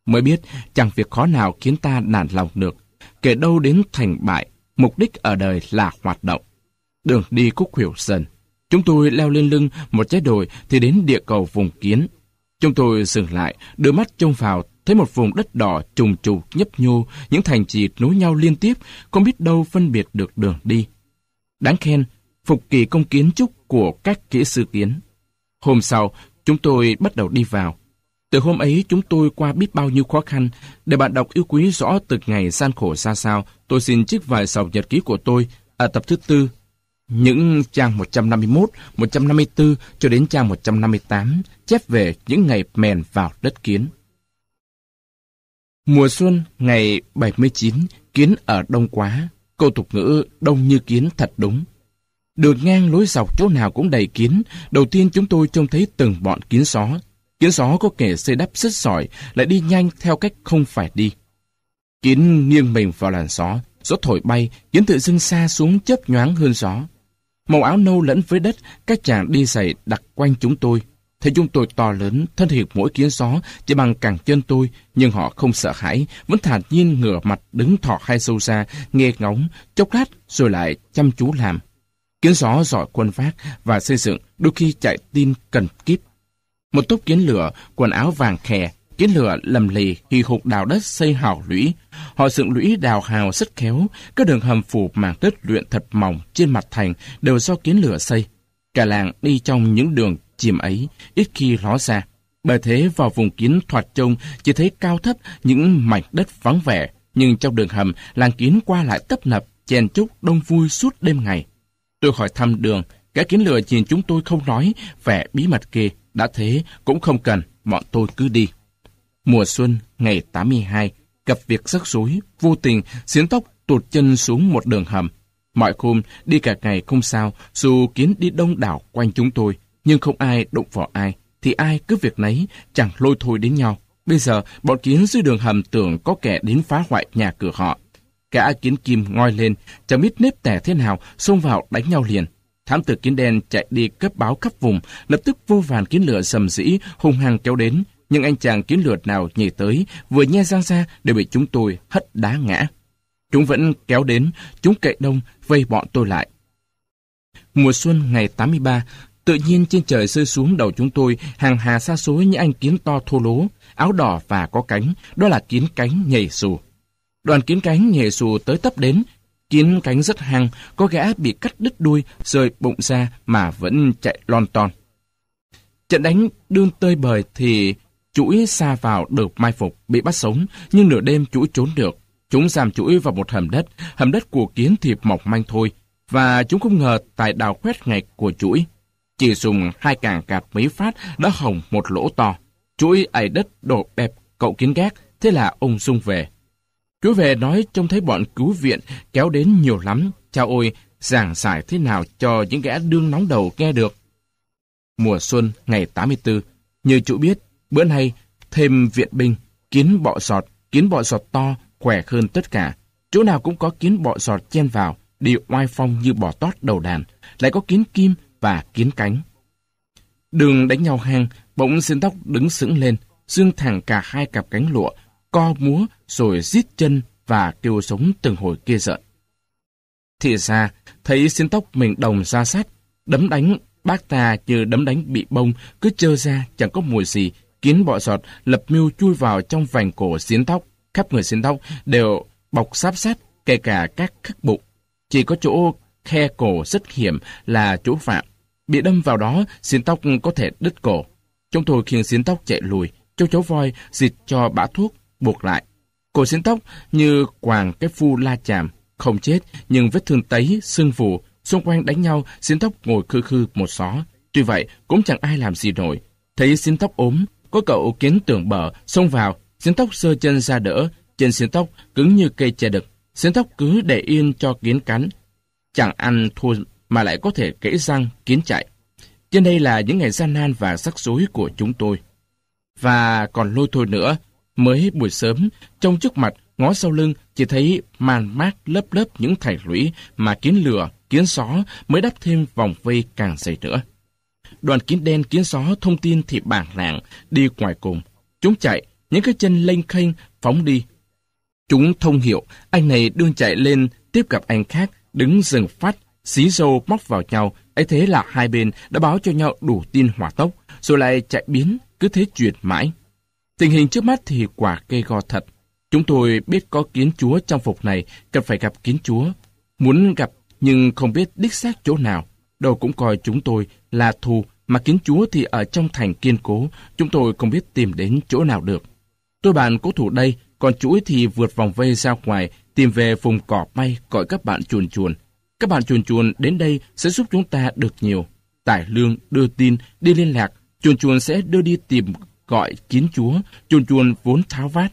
Speaker 1: Mới biết, chẳng việc khó nào khiến ta nản lòng được. Kể đâu đến thành bại, mục đích ở đời là hoạt động. Đường đi cúc hiểu dần. Chúng tôi leo lên lưng một trái đồi thì đến địa cầu vùng kiến. Chúng tôi dừng lại, đưa mắt trông vào, thấy một vùng đất đỏ trùng trục nhấp nhô, những thành trì nối nhau liên tiếp, không biết đâu phân biệt được đường đi. Đáng khen, phục kỳ công kiến trúc của các kỹ sư kiến. Hôm sau, chúng tôi bắt đầu đi vào. Từ hôm ấy chúng tôi qua biết bao nhiêu khó khăn. Để bạn đọc yêu quý rõ từng ngày gian khổ ra sao, tôi xin trích vài dòng nhật ký của tôi ở tập thứ tư. Những trang 151, 154 cho đến trang 158 chép về những ngày mèn vào đất kiến. Mùa xuân ngày 79, kiến ở đông quá. Câu tục ngữ đông như kiến thật đúng. Đường ngang lối dọc chỗ nào cũng đầy kiến. Đầu tiên chúng tôi trông thấy từng bọn kiến só Kiến só có kẻ xây đắp rất giỏi, lại đi nhanh theo cách không phải đi. Kiến nghiêng mình vào làn gió, gió thổi bay, kiến tự dưng xa xuống chớp nhoáng hơn gió. Màu áo nâu lẫn với đất, các chàng đi giày đặt quanh chúng tôi. Thấy chúng tôi to lớn, thân hiệp mỗi kiến gió chỉ bằng cẳng chân tôi, nhưng họ không sợ hãi, vẫn thản nhiên ngửa mặt đứng thọ hai sâu ra, nghe ngóng, chốc lát rồi lại chăm chú làm. Kiến gió giỏi quân phát và xây dựng, đôi khi chạy tin cần kíp. Một tốt kiến lửa, quần áo vàng khè, kiến lửa lầm lì, hì hục đào đất xây hào lũy. Họ dựng lũy đào hào rất khéo, các đường hầm phủ mảng đất luyện thật mỏng trên mặt thành đều do kiến lửa xây. Cả làng đi trong những đường chìm ấy, ít khi ló ra. Bởi thế vào vùng kiến thoạt trông chỉ thấy cao thấp những mảnh đất vắng vẻ, nhưng trong đường hầm làng kiến qua lại tấp nập, chèn chúc đông vui suốt đêm ngày. Tôi hỏi thăm đường, cái kiến lửa nhìn chúng tôi không nói, vẻ bí mật kia, đã thế cũng không cần, bọn tôi cứ đi. Mùa xuân, ngày 82, gặp việc rắc rối, vô tình, xiến tóc tụt chân xuống một đường hầm. Mọi hôm, đi cả ngày không sao, dù kiến đi đông đảo quanh chúng tôi, nhưng không ai đụng vào ai, thì ai cứ việc nấy, chẳng lôi thôi đến nhau. Bây giờ, bọn kiến dưới đường hầm tưởng có kẻ đến phá hoại nhà cửa họ. Cả kiến kim ngoi lên, chẳng biết nếp tẻ thế nào, xông vào đánh nhau liền. Thám tử kiến đen chạy đi cấp báo khắp vùng, lập tức vô vàn kiến lửa sầm dĩ, hung hăng kéo đến. Nhưng anh chàng kiến lửa nào nhảy tới, vừa nhe răng ra đều bị chúng tôi hất đá ngã. Chúng vẫn kéo đến, chúng cậy đông, vây bọn tôi lại. Mùa xuân ngày 83, tự nhiên trên trời rơi xuống đầu chúng tôi hàng hà xa số những anh kiến to thô lố, áo đỏ và có cánh, đó là kiến cánh nhảy xù. Đoàn kiến cánh nhảy xù tới tấp đến, kiến cánh rất hăng, có gã bị cắt đứt đuôi, rơi bụng ra mà vẫn chạy lon ton. Trận đánh đương tơi bời thì chuỗi xa vào được mai phục, bị bắt sống, nhưng nửa đêm chuỗi trốn được. Chúng giam chuỗi vào một hầm đất, hầm đất của kiến thiệp mọc manh thôi, và chúng không ngờ tại đào khoét ngạch của chuỗi. Chỉ dùng hai càng cạp mấy phát đã hỏng một lỗ to. Chuỗi ảy đất đổ bẹp cậu kiến gác, thế là ông sung về. Chú về nói trông thấy bọn cứu viện kéo đến nhiều lắm. Chao ôi, giảng giải thế nào cho những gã đương nóng đầu nghe được. Mùa xuân ngày 84, như chú biết, bữa nay thêm viện binh, kiến bọ sọt, kiến bọ sọt to, khỏe hơn tất cả. Chỗ nào cũng có kiến bọ sọt chen vào, đi oai phong như bò tót đầu đàn, lại có kiến kim và kiến cánh. Đường đánh nhau hang, bỗng xin tóc đứng sững lên, dương thẳng cả hai cặp cánh lụa, co múa rồi rít chân và kêu sống từng hồi kia giận. Thì ra, thấy xin tóc mình đồng ra sát, đấm đánh bác ta như đấm đánh bị bông, cứ trơ ra chẳng có mùi gì, kín bọ sọt lập mưu chui vào trong vành cổ xiến tóc, khắp người xiến tóc đều bọc sáp sát, kể cả các khắc bụng. Chỉ có chỗ khe cổ rất hiểm là chỗ phạm. Bị đâm vào đó, xiến tóc có thể đứt cổ. Chúng tôi khiến xiến tóc chạy lùi, Châu chấu voi xịt cho bã thuốc, buộc lại. Cổ xiến tóc như quàng cái phu la chạm, không chết nhưng vết thương tấy, sưng phù, xung quanh đánh nhau, xiến tóc ngồi khư khư một xó. Tuy vậy, cũng chẳng ai làm gì nổi. Thấy xiến tóc ốm, có cậu kiến tưởng bờ, xông vào, xiến tóc sơ chân ra đỡ, trên xiến tóc cứng như cây che đực. Xiến tóc cứ để yên cho kiến cắn. Chẳng ăn thua mà lại có thể kể răng kiến chạy. Trên đây là những ngày gian nan và rắc rối của chúng tôi. Và còn lôi thôi nữa, mới buổi sớm, trong trước mặt, ngó sau lưng, chỉ thấy màn mát lớp lớp những thảy lũy mà kiến lửa, kiến gió mới đắp thêm vòng vây càng dày nữa. Đoàn kiến đen kiến só thông tin thì bản lạng, đi ngoài cùng. Chúng chạy, những cái chân lênh khênh, phóng đi. Chúng thông hiệu, anh này đương chạy lên, tiếp gặp anh khác, đứng dừng phát, xí dâu móc vào nhau, ấy thế là hai bên đã báo cho nhau đủ tin hỏa tốc, rồi lại chạy biến, cứ thế chuyển mãi. Tình hình trước mắt thì quả cây go thật. Chúng tôi biết có kiến chúa trong phục này, cần phải gặp kiến chúa. Muốn gặp nhưng không biết đích xác chỗ nào. Đâu cũng coi chúng tôi là thù, mà kiến chúa thì ở trong thành kiên cố, chúng tôi không biết tìm đến chỗ nào được. Tôi bạn cố thủ đây, còn chuỗi thì vượt vòng vây ra ngoài, tìm về vùng cỏ bay gọi các bạn chuồn chuồn. Các bạn chuồn chuồn đến đây sẽ giúp chúng ta được nhiều. Tải lương, đưa tin, đi liên lạc, chuồn chuồn sẽ đưa đi tìm gọi kiến chúa, chuồn chuồn vốn tháo vát.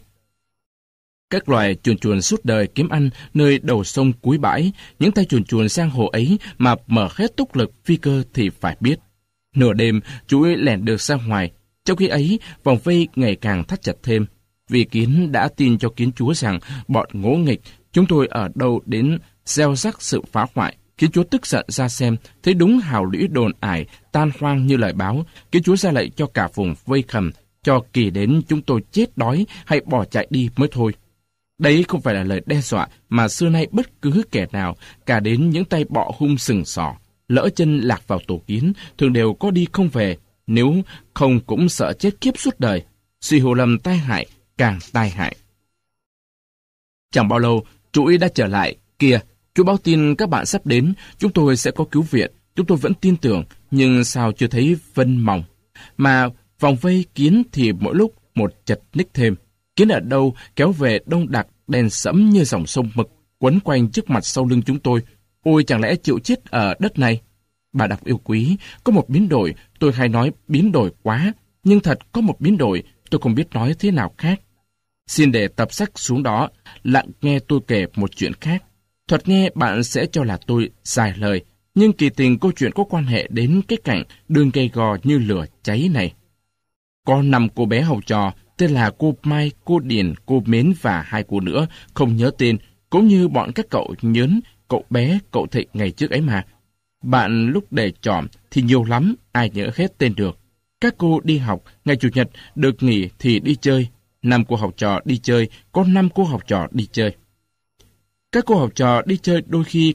Speaker 1: Các loài chuồn chuồn suốt đời kiếm ăn nơi đầu sông cuối bãi, những tay chuồn chuồn sang hồ ấy mà mở hết túc lực phi cơ thì phải biết. Nửa đêm, chuỗi lẻn được ra ngoài, trong khi ấy vòng vây ngày càng thắt chặt thêm. Vì kiến đã tin cho kiến chúa rằng bọn ngỗ nghịch, chúng tôi ở đâu đến gieo rắc sự phá hoại. Kiến chúa tức giận ra xem, thấy đúng hào lũy đồn ải, tan hoang như lời báo. Kiến chúa ra lệnh cho cả vùng vây khầm, cho kỳ đến chúng tôi chết đói hay bỏ chạy đi mới thôi. Đấy không phải là lời đe dọa mà xưa nay bất cứ kẻ nào, cả đến những tay bọ hung sừng sỏ, lỡ chân lạc vào tổ kiến, thường đều có đi không về, nếu không cũng sợ chết kiếp suốt đời. Suy hồ lầm tai hại, càng tai hại. Chẳng bao lâu, chuỗi đã trở lại. Kìa, chú báo tin các bạn sắp đến, chúng tôi sẽ có cứu viện. Chúng tôi vẫn tin tưởng, nhưng sao chưa thấy vân mỏng. Mà vòng vây kiến thì mỗi lúc một chật ních thêm. Kiến ở đâu kéo về đông đặc, đen sẫm như dòng sông mực, quấn quanh trước mặt sau lưng chúng tôi. Ôi chẳng lẽ chịu chết ở đất này? Bà đọc yêu quý, có một biến đổi, tôi hay nói biến đổi quá, nhưng thật có một biến đổi, tôi không biết nói thế nào khác. Xin để tập sách xuống đó, lặng nghe tôi kể một chuyện khác. Thuật nghe bạn sẽ cho là tôi dài lời, nhưng kỳ tình câu chuyện có quan hệ đến cái cảnh đường gây gò như lửa cháy này. Có năm cô bé hầu trò, tên là cô Mai, cô Điền, cô Mến và hai cô nữa, không nhớ tên, cũng như bọn các cậu nhớn, cậu bé, cậu thịnh ngày trước ấy mà. Bạn lúc để chọn thì nhiều lắm, ai nhớ hết tên được. Các cô đi học, ngày Chủ nhật được nghỉ thì đi chơi, năm cô học trò đi chơi, có năm cô học trò đi chơi. Các cô học trò đi chơi đôi khi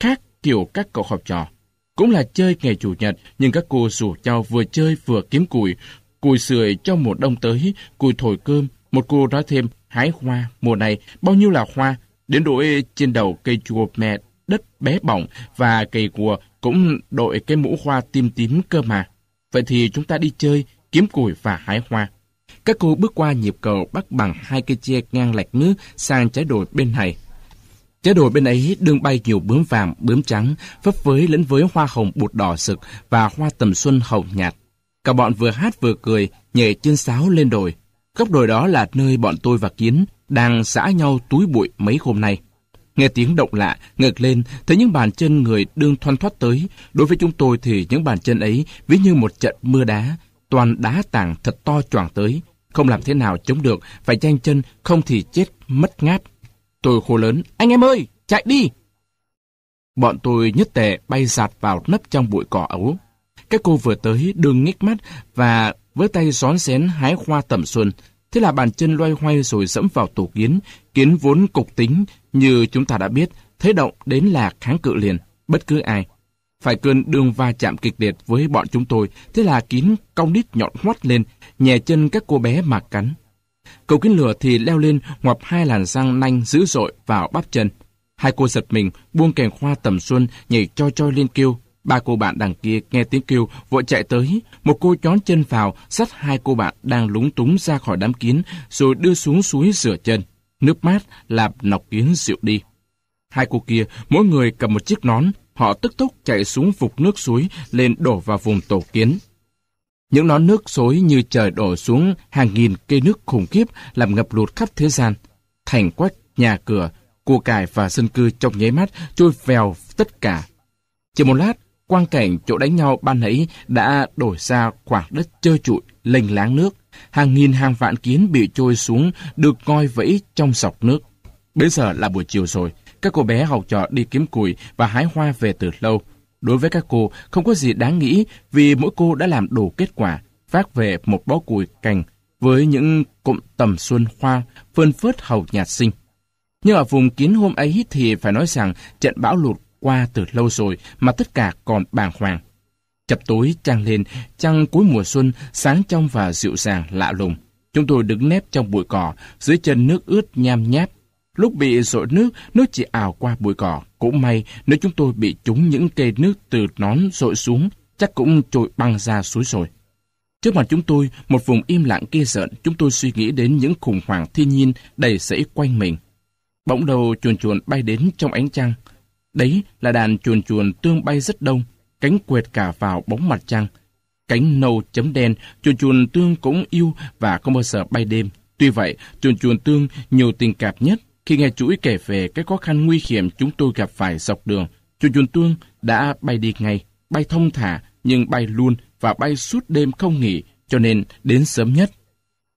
Speaker 1: khác kiểu các cậu học trò. Cũng là chơi ngày Chủ nhật, nhưng các cô rủ nhau vừa chơi vừa kiếm củi, cùi sưởi cho mùa đông tới, cùi thổi cơm. Một cô nói thêm, hái hoa, mùa này bao nhiêu là hoa, đến đội trên đầu cây chùa mẹ đất bé bỏng và cây cùa cũng đội cái mũ hoa tim tím cơ mà. Vậy thì chúng ta đi chơi, kiếm củi và hái hoa. Các cô bước qua nhịp cầu bắt bằng hai cây tre ngang lạch nước sang trái đồi bên này. Trái đồi bên ấy đương bay nhiều bướm vàng, bướm trắng, phấp phới lẫn với hoa hồng bụt đỏ sực và hoa tầm xuân hồng nhạt. Cả bọn vừa hát vừa cười, nhảy chân sáo lên đồi. Góc đồi đó là nơi bọn tôi và Kiến đang xã nhau túi bụi mấy hôm nay. Nghe tiếng động lạ, ngực lên, thấy những bàn chân người đương thoăn thoát tới. Đối với chúng tôi thì những bàn chân ấy ví như một trận mưa đá, toàn đá tảng thật to choàng tới. Không làm thế nào chống được, phải nhanh chân, không thì chết mất ngát. Tôi khô lớn, anh em ơi, chạy đi! Bọn tôi nhất tề bay giạt vào nấp trong bụi cỏ ấu. Các cô vừa tới đường nhích mắt và với tay xón xén hái hoa tầm xuân. Thế là bàn chân loay hoay rồi dẫm vào tổ kiến. Kiến vốn cục tính, như chúng ta đã biết, thế động đến là kháng cự liền, bất cứ ai. Phải cơn đường va chạm kịch liệt với bọn chúng tôi, thế là kín cong đít nhọn hoắt lên, nhè chân các cô bé mà cắn. cầu kín lửa thì leo lên ngoặp hai làn răng nanh dữ dội vào bắp chân. Hai cô giật mình, buông kèn khoa tầm xuân, nhảy cho cho lên kêu, Ba cô bạn đằng kia nghe tiếng kêu, vội chạy tới. Một cô chón chân vào, dắt hai cô bạn đang lúng túng ra khỏi đám kiến, rồi đưa xuống suối rửa chân. Nước mát làm nọc kiến dịu đi. Hai cô kia, mỗi người cầm một chiếc nón, họ tức tốc chạy xuống vục nước suối, lên đổ vào vùng tổ kiến. Những nón nước xối như trời đổ xuống hàng nghìn cây nước khủng khiếp làm ngập lụt khắp thế gian. Thành quách, nhà cửa, cua cải và dân cư trong nháy mắt trôi vèo tất cả. Chỉ một lát, quang cảnh chỗ đánh nhau ban nãy đã đổi ra khoảng đất trơ trụi, lênh láng nước. Hàng nghìn hàng vạn kiến bị trôi xuống, được coi vẫy trong sọc nước. Bây giờ là buổi chiều rồi, các cô bé học trò đi kiếm củi và hái hoa về từ lâu. Đối với các cô, không có gì đáng nghĩ vì mỗi cô đã làm đủ kết quả, phát về một bó củi cành với những cụm tầm xuân hoa phơn phớt hầu nhạt sinh. Nhưng ở vùng kiến hôm ấy thì phải nói rằng trận bão lụt qua từ lâu rồi mà tất cả còn bàng hoàng. Chập tối trăng lên, trăng cuối mùa xuân, sáng trong và dịu dàng lạ lùng. Chúng tôi đứng nép trong bụi cỏ, dưới chân nước ướt nham nháp. Lúc bị rội nước, nước chỉ ảo qua bụi cỏ. Cũng may, nếu chúng tôi bị trúng những cây nước từ nón rội xuống, chắc cũng trôi băng ra suối rồi. Trước mặt chúng tôi, một vùng im lặng kia giận, chúng tôi suy nghĩ đến những khủng hoảng thiên nhiên đầy sẫy quanh mình. Bỗng đầu chuồn chuồn bay đến trong ánh trăng. Đấy là đàn chuồn chuồn tương bay rất đông, cánh quệt cả vào bóng mặt trăng. Cánh nâu chấm đen, chuồn chuồn tương cũng yêu và không bao giờ bay đêm. Tuy vậy, chuồn chuồn tương nhiều tình cảm nhất khi nghe chuỗi kể về cái khó khăn nguy hiểm chúng tôi gặp phải dọc đường. Chuồn chuồn tương đã bay đi ngay, bay thông thả nhưng bay luôn và bay suốt đêm không nghỉ, cho nên đến sớm nhất.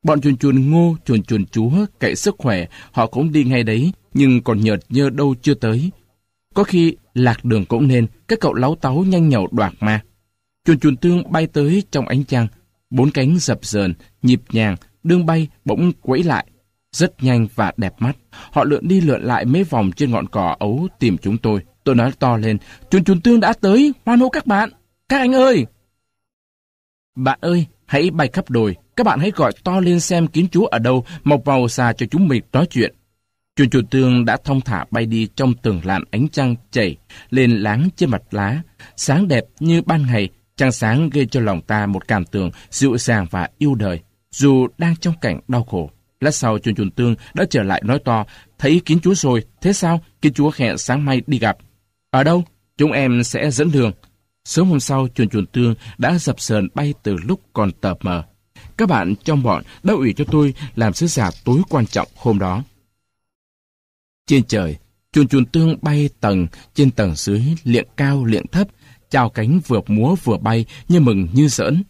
Speaker 1: Bọn chuồn chuồn ngô, chuồn chuồn chúa, cậy sức khỏe, họ cũng đi ngay đấy, nhưng còn nhợt nhơ đâu chưa tới. Có khi lạc đường cũng nên, các cậu láo táo nhanh nhậu đoạt ma. Chuồn chuồn tương bay tới trong ánh trăng, bốn cánh dập dờn, nhịp nhàng, đương bay bỗng quẫy lại. Rất nhanh và đẹp mắt, họ lượn đi lượn lại mấy vòng trên ngọn cỏ ấu tìm chúng tôi. Tôi nói to lên, chuồn chuồn tương đã tới, hoan hô các bạn. Các anh ơi! Bạn ơi, hãy bay khắp đồi, các bạn hãy gọi to lên xem kiến chúa ở đâu, mọc vào xa cho chúng mình nói chuyện. Chuồn chuồn tương đã thông thả bay đi trong từng làn ánh trăng chảy lên láng trên mặt lá, sáng đẹp như ban ngày, trăng sáng gây cho lòng ta một cảm tưởng dịu dàng và yêu đời, dù đang trong cảnh đau khổ. Lát sau chuồn chuồn tương đã trở lại nói to, thấy kiến chúa rồi, thế sao? Kiến chúa hẹn sáng mai đi gặp. Ở đâu? Chúng em sẽ dẫn đường. Sớm hôm sau, chuồn chuồn tương đã dập sờn bay từ lúc còn tờ mờ. Các bạn trong bọn đã ủy cho tôi làm sứ giả tối quan trọng hôm đó. Trên trời, chuồn chuồn tương bay tầng trên tầng dưới, liệng cao liệng thấp, chào cánh vừa múa vừa bay như mừng như giỡn.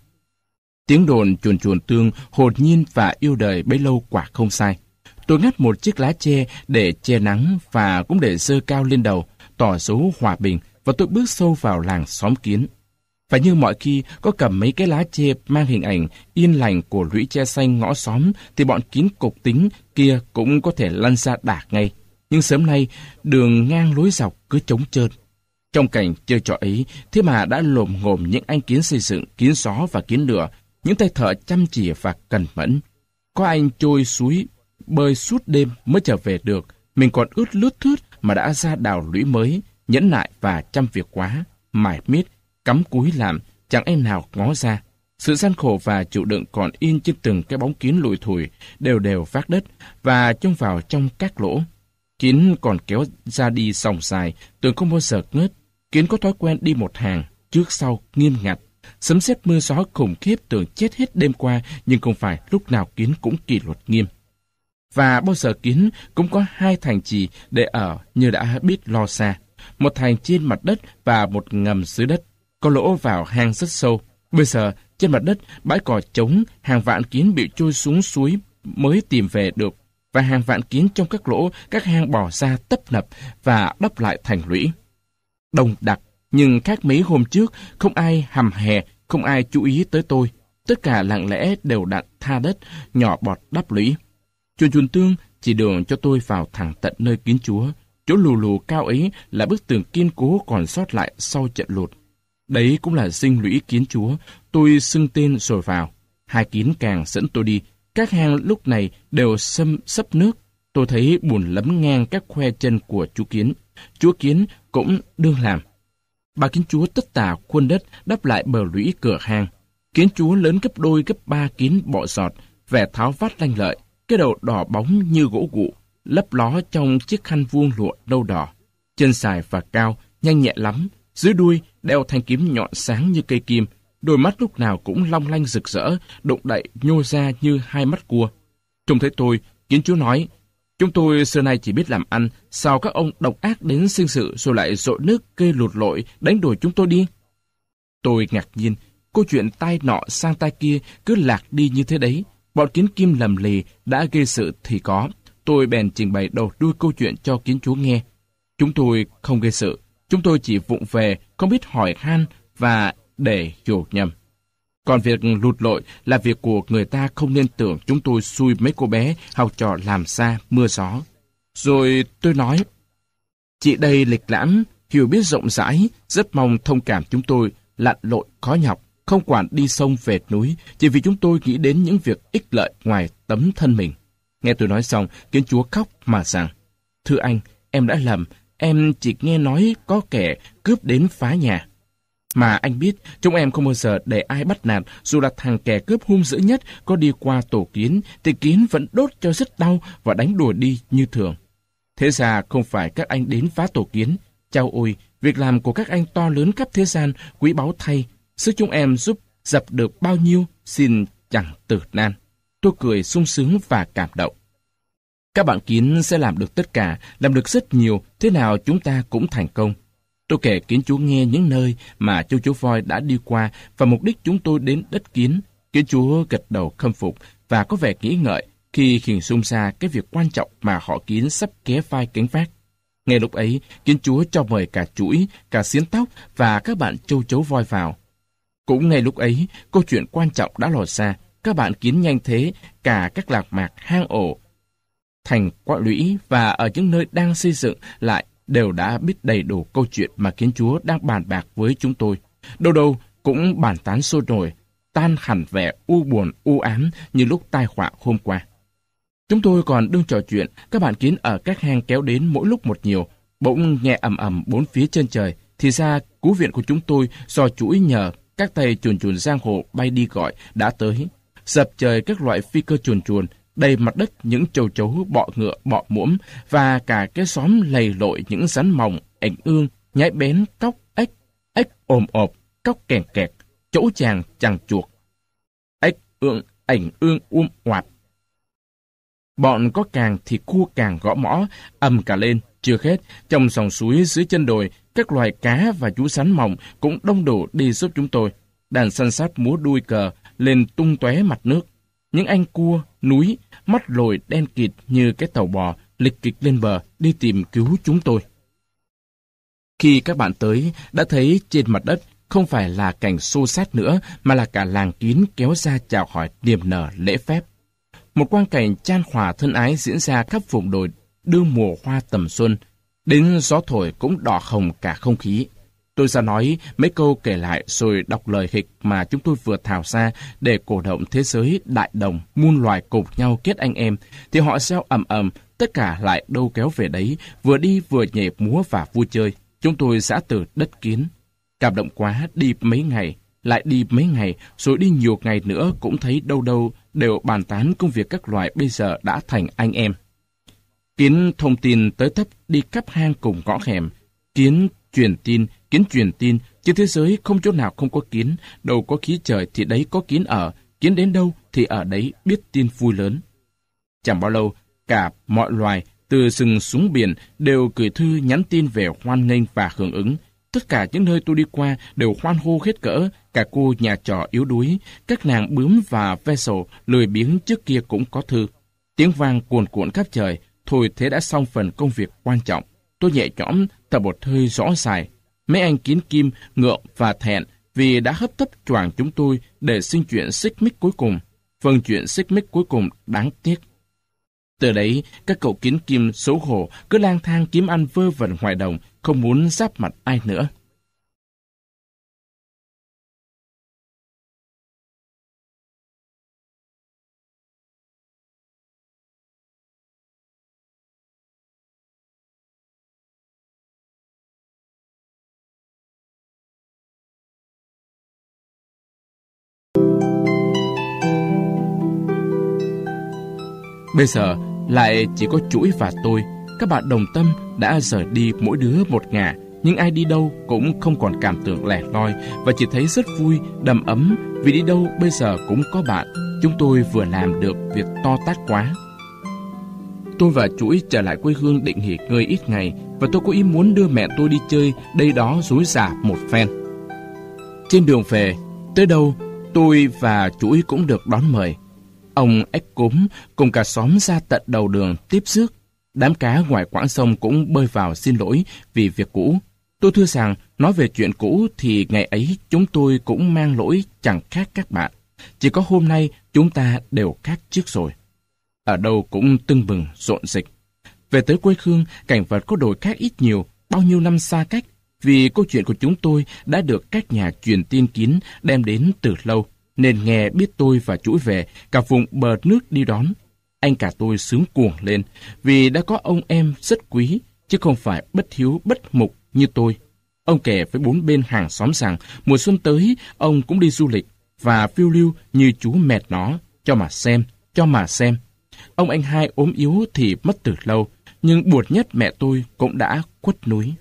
Speaker 1: Tiếng đồn chuồn chuồn tương hồn nhiên và yêu đời bấy lâu quả không sai. Tôi ngắt một chiếc lá tre để che nắng và cũng để dơ cao lên đầu, tỏ dấu hòa bình và tôi bước sâu vào làng xóm kiến. Và như mọi khi có cầm mấy cái lá tre mang hình ảnh yên lành của lũy tre xanh ngõ xóm thì bọn kiến cục tính kia cũng có thể lăn ra đả ngay. Nhưng sớm nay, đường ngang lối dọc cứ trống trơn. Trong cảnh chơi trò ấy, thế mà đã lồm ngồm những anh kiến xây dựng, kiến gió và kiến lửa, những tay thợ chăm chỉ và cẩn mẫn. Có anh trôi suối, bơi suốt đêm mới trở về được, mình còn ướt lướt thướt mà đã ra đào lũy mới, nhẫn nại và chăm việc quá, mải miết, cắm cúi làm, chẳng ai nào ngó ra. Sự gian khổ và chịu đựng còn in trên từng cái bóng kiến lùi thủi, đều đều vác đất và trông vào trong các lỗ. Kiến còn kéo ra đi sòng dài, tưởng không bao giờ ngớt. Kiến có thói quen đi một hàng, trước sau, nghiêm ngặt. Sấm sét mưa gió khủng khiếp tưởng chết hết đêm qua, nhưng không phải lúc nào kiến cũng kỷ luật nghiêm. Và bao giờ kiến cũng có hai thành trì để ở như đã biết lo xa. Một thành trên mặt đất và một ngầm dưới đất. Có lỗ vào hang rất sâu. Bây giờ, trên mặt đất, bãi cỏ trống, hàng vạn kiến bị trôi xuống suối mới tìm về được và hàng vạn kiến trong các lỗ, các hang bò ra tấp nập và đắp lại thành lũy. Đông đặc, nhưng khác mấy hôm trước, không ai hầm hè, không ai chú ý tới tôi. Tất cả lặng lẽ đều đặn tha đất, nhỏ bọt đắp lũy. Chuồn chuồn tương chỉ đường cho tôi vào thẳng tận nơi kiến chúa. Chỗ lù lù cao ấy là bức tường kiên cố còn sót lại sau trận lụt. Đấy cũng là dinh lũy kiến chúa. Tôi xưng tên rồi vào. Hai kiến càng dẫn tôi đi, các hang lúc này đều xâm sấp nước. Tôi thấy buồn lấm ngang các khoe chân của chú Kiến. Chú Kiến cũng đương làm. Bà kiến chúa tất tả khuôn đất đắp lại bờ lũy cửa hang. Kiến chúa lớn gấp đôi gấp ba kiến bọ giọt, vẻ tháo vát lanh lợi, cái đầu đỏ bóng như gỗ gụ, lấp ló trong chiếc khăn vuông lụa nâu đỏ. Chân dài và cao, nhanh nhẹ lắm, dưới đuôi đeo thanh kiếm nhọn sáng như cây kim, đôi mắt lúc nào cũng long lanh rực rỡ, động đậy nhô ra như hai mắt cua. Trông thấy tôi, kiến chúa nói, chúng tôi xưa nay chỉ biết làm ăn, sao các ông độc ác đến sinh sự rồi lại dội nước kê lụt lội đánh đuổi chúng tôi đi? Tôi ngạc nhiên, câu chuyện tai nọ sang tai kia cứ lạc đi như thế đấy. Bọn kiến kim lầm lì đã gây sự thì có. Tôi bèn trình bày đầu đuôi câu chuyện cho kiến chúa nghe. Chúng tôi không gây sự, chúng tôi chỉ vụng về, không biết hỏi han và để hiểu nhầm. Còn việc lụt lội là việc của người ta không nên tưởng chúng tôi xui mấy cô bé học trò làm xa mưa gió. Rồi tôi nói, chị đây lịch lãm, hiểu biết rộng rãi, rất mong thông cảm chúng tôi lặn lội khó nhọc, không quản đi sông về núi, chỉ vì chúng tôi nghĩ đến những việc ích lợi ngoài tấm thân mình. Nghe tôi nói xong, kiến chúa khóc mà rằng, Thưa anh, em đã lầm, em chỉ nghe nói có kẻ cướp đến phá nhà. Mà anh biết, chúng em không bao giờ để ai bắt nạt, dù là thằng kẻ cướp hung dữ nhất có đi qua tổ kiến, thì kiến vẫn đốt cho rất đau và đánh đùa đi như thường. Thế ra không phải các anh đến phá tổ kiến. Chao ôi, việc làm của các anh to lớn khắp thế gian, quý báu thay. Sức chúng em giúp dập được bao nhiêu, xin chẳng tử nan. Tôi cười sung sướng và cảm động. Các bạn kiến sẽ làm được tất cả, làm được rất nhiều, thế nào chúng ta cũng thành công. Tôi kể kiến chúa nghe những nơi mà châu chúa voi đã đi qua và mục đích chúng tôi đến đất kiến. Kiến chúa gật đầu khâm phục và có vẻ nghĩ ngợi khi khiển xung xa cái việc quan trọng mà họ kiến sắp ké vai cánh vác. Ngay lúc ấy, kiến chúa cho mời cả chuỗi, cả xiến tóc và các bạn châu chấu voi vào. Cũng ngay lúc ấy, câu chuyện quan trọng đã lọt ra. Các bạn kiến nhanh thế, cả các lạc mạc hang ổ, thành quạ lũy và ở những nơi đang xây dựng lại đều đã biết đầy đủ câu chuyện mà kiến chúa đang bàn bạc với chúng tôi. Đâu đâu cũng bàn tán sôi nổi, tan hẳn vẻ u buồn, u ám như lúc tai họa hôm qua. Chúng tôi còn đương trò chuyện, các bạn kiến ở các hang kéo đến mỗi lúc một nhiều, bỗng nghe ầm ầm bốn phía trên trời. Thì ra, cứu viện của chúng tôi do chuỗi nhờ các tay chuồn chuồn giang hồ bay đi gọi đã tới. Dập trời các loại phi cơ chuồn chuồn, đầy mặt đất những châu chấu, bọ ngựa, bọ muỗm và cả cái xóm lầy lội những rắn mỏng, ảnh ương, nhái bén, cóc, ếch, ếch ồm ộp, cóc kèn kẹt, chỗ chàng chằng chuột. Ếch ương, ảnh ương um oạt Bọn có càng thì cua càng gõ mõ, ầm cả lên. Chưa hết, trong dòng suối dưới chân đồi, các loài cá và chú sắn mỏng cũng đông đủ đi giúp chúng tôi. Đàn săn sát múa đuôi cờ lên tung tóe mặt nước. Những anh cua, núi, mắt lồi đen kịt như cái tàu bò lịch kịch lên bờ đi tìm cứu chúng tôi. Khi các bạn tới, đã thấy trên mặt đất không phải là cảnh xô sát nữa, mà là cả làng kín kéo ra chào hỏi niềm nở lễ phép. Một quang cảnh chan hòa thân ái diễn ra khắp vùng đồi đưa mùa hoa tầm xuân, đến gió thổi cũng đỏ hồng cả không khí. Tôi ra nói mấy câu kể lại rồi đọc lời hịch mà chúng tôi vừa thảo ra để cổ động thế giới đại đồng, muôn loài cùng nhau kết anh em, thì họ sao ầm ầm, tất cả lại đâu kéo về đấy, vừa đi vừa nhảy múa và vui chơi. Chúng tôi giã từ đất kiến. Cảm động quá, đi mấy ngày, lại đi mấy ngày, rồi đi nhiều ngày nữa cũng thấy đâu đâu đều bàn tán công việc các loài bây giờ đã thành anh em. Kiến thông tin tới thấp đi khắp hang cùng gõ hẻm. Kiến truyền tin, kiến truyền tin, trên thế giới không chỗ nào không có kiến, đâu có khí trời thì đấy có kiến ở, kiến đến đâu thì ở đấy biết tin vui lớn. Chẳng bao lâu, cả mọi loài, từ rừng xuống biển, đều gửi thư nhắn tin về hoan nghênh và hưởng ứng. Tất cả những nơi tôi đi qua đều hoan hô hết cỡ, cả cô nhà trọ yếu đuối, các nàng bướm và ve sầu lười biếng trước kia cũng có thư. Tiếng vang cuồn cuộn khắp trời, thôi thế đã xong phần công việc quan trọng. Tôi nhẹ nhõm, thở một hơi rõ dài. Mấy anh kiến kim, ngượng và thẹn vì đã hấp tấp choàng chúng tôi để xin chuyện xích mích cuối cùng. Phần chuyện xích mích cuối cùng đáng tiếc. Từ đấy, các cậu kiến kim xấu hổ cứ lang thang kiếm ăn vơ vẩn ngoài đồng, không muốn giáp mặt ai nữa. Bây giờ lại chỉ có chuỗi và tôi. Các bạn đồng tâm đã rời đi mỗi đứa một ngả, nhưng ai đi đâu cũng không còn cảm tưởng lẻ loi và chỉ thấy rất vui, đầm ấm vì đi đâu bây giờ cũng có bạn. Chúng tôi vừa làm được việc to tát quá. Tôi và chuỗi trở lại quê hương định nghỉ ngơi ít ngày và tôi có ý muốn đưa mẹ tôi đi chơi đây đó rối rả một phen. Trên đường về, tới đâu tôi và chuỗi cũng được đón mời. Ông ếch cúm cùng cả xóm ra tận đầu đường tiếp rước. Đám cá ngoài quãng sông cũng bơi vào xin lỗi vì việc cũ. Tôi thưa rằng, nói về chuyện cũ thì ngày ấy chúng tôi cũng mang lỗi chẳng khác các bạn. Chỉ có hôm nay chúng ta đều khác trước rồi. Ở đâu cũng tưng bừng, rộn rịch. Về tới quê khương cảnh vật có đổi khác ít nhiều, bao nhiêu năm xa cách, vì câu chuyện của chúng tôi đã được các nhà truyền tin kín đem đến từ lâu, nên nghe biết tôi và chuỗi về, cả vùng bờ nước đi đón. Anh cả tôi sướng cuồng lên, vì đã có ông em rất quý, chứ không phải bất hiếu bất mục như tôi. Ông kể với bốn bên hàng xóm rằng mùa xuân tới ông cũng đi du lịch và phiêu lưu như chú mệt nó, cho mà xem, cho mà xem. Ông anh hai ốm yếu thì mất từ lâu, nhưng buồn nhất mẹ tôi cũng đã khuất núi.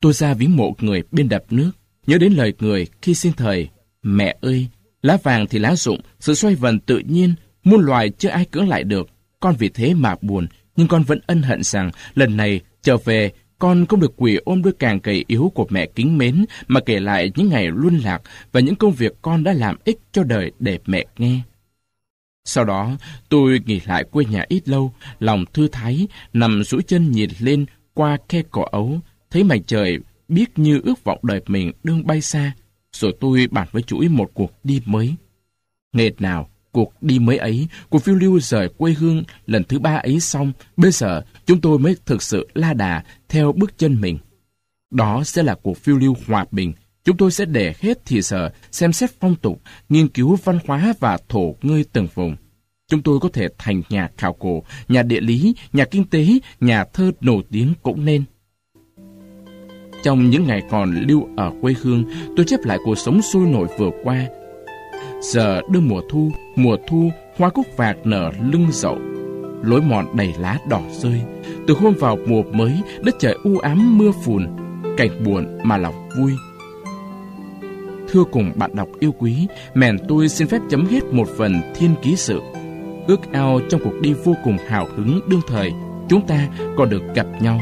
Speaker 1: Tôi ra viếng mộ người bên đập nước, nhớ đến lời người khi sinh thời. Mẹ ơi, lá vàng thì lá rụng, sự xoay vần tự nhiên, muôn loài chưa ai cưỡng lại được. Con vì thế mà buồn, nhưng con vẫn ân hận rằng lần này trở về con không được quỳ ôm đôi càng cầy yếu của mẹ kính mến mà kể lại những ngày luân lạc và những công việc con đã làm ích cho đời để mẹ nghe. Sau đó, tôi nghỉ lại quê nhà ít lâu, lòng thư thái, nằm duỗi chân nhìn lên qua khe cỏ ấu, thấy mảnh trời biết như ước vọng đời mình đương bay xa, rồi tôi bàn với chuỗi một cuộc đi mới. Nghệt nào, cuộc đi mới ấy, cuộc phiêu lưu rời quê hương lần thứ ba ấy xong, bây giờ chúng tôi mới thực sự la đà theo bước chân mình. Đó sẽ là cuộc phiêu lưu hòa bình. Chúng tôi sẽ để hết thì giờ xem xét phong tục, nghiên cứu văn hóa và thổ ngơi từng vùng. Chúng tôi có thể thành nhà khảo cổ, nhà địa lý, nhà kinh tế, nhà thơ nổi tiếng cũng nên. Trong những ngày còn lưu ở quê hương, tôi chép lại cuộc sống sôi nổi vừa qua. Giờ đưa mùa thu, mùa thu, hoa cúc vạc nở lưng rậu. Lối mòn đầy lá đỏ rơi. Từ hôm vào mùa mới, đất trời u ám mưa phùn, cảnh buồn mà lòng vui. Thưa cùng bạn đọc yêu quý, mèn tôi xin phép chấm hết một phần thiên ký sự. Ước ao trong cuộc đi vô cùng hào hứng đương thời, chúng ta còn được gặp nhau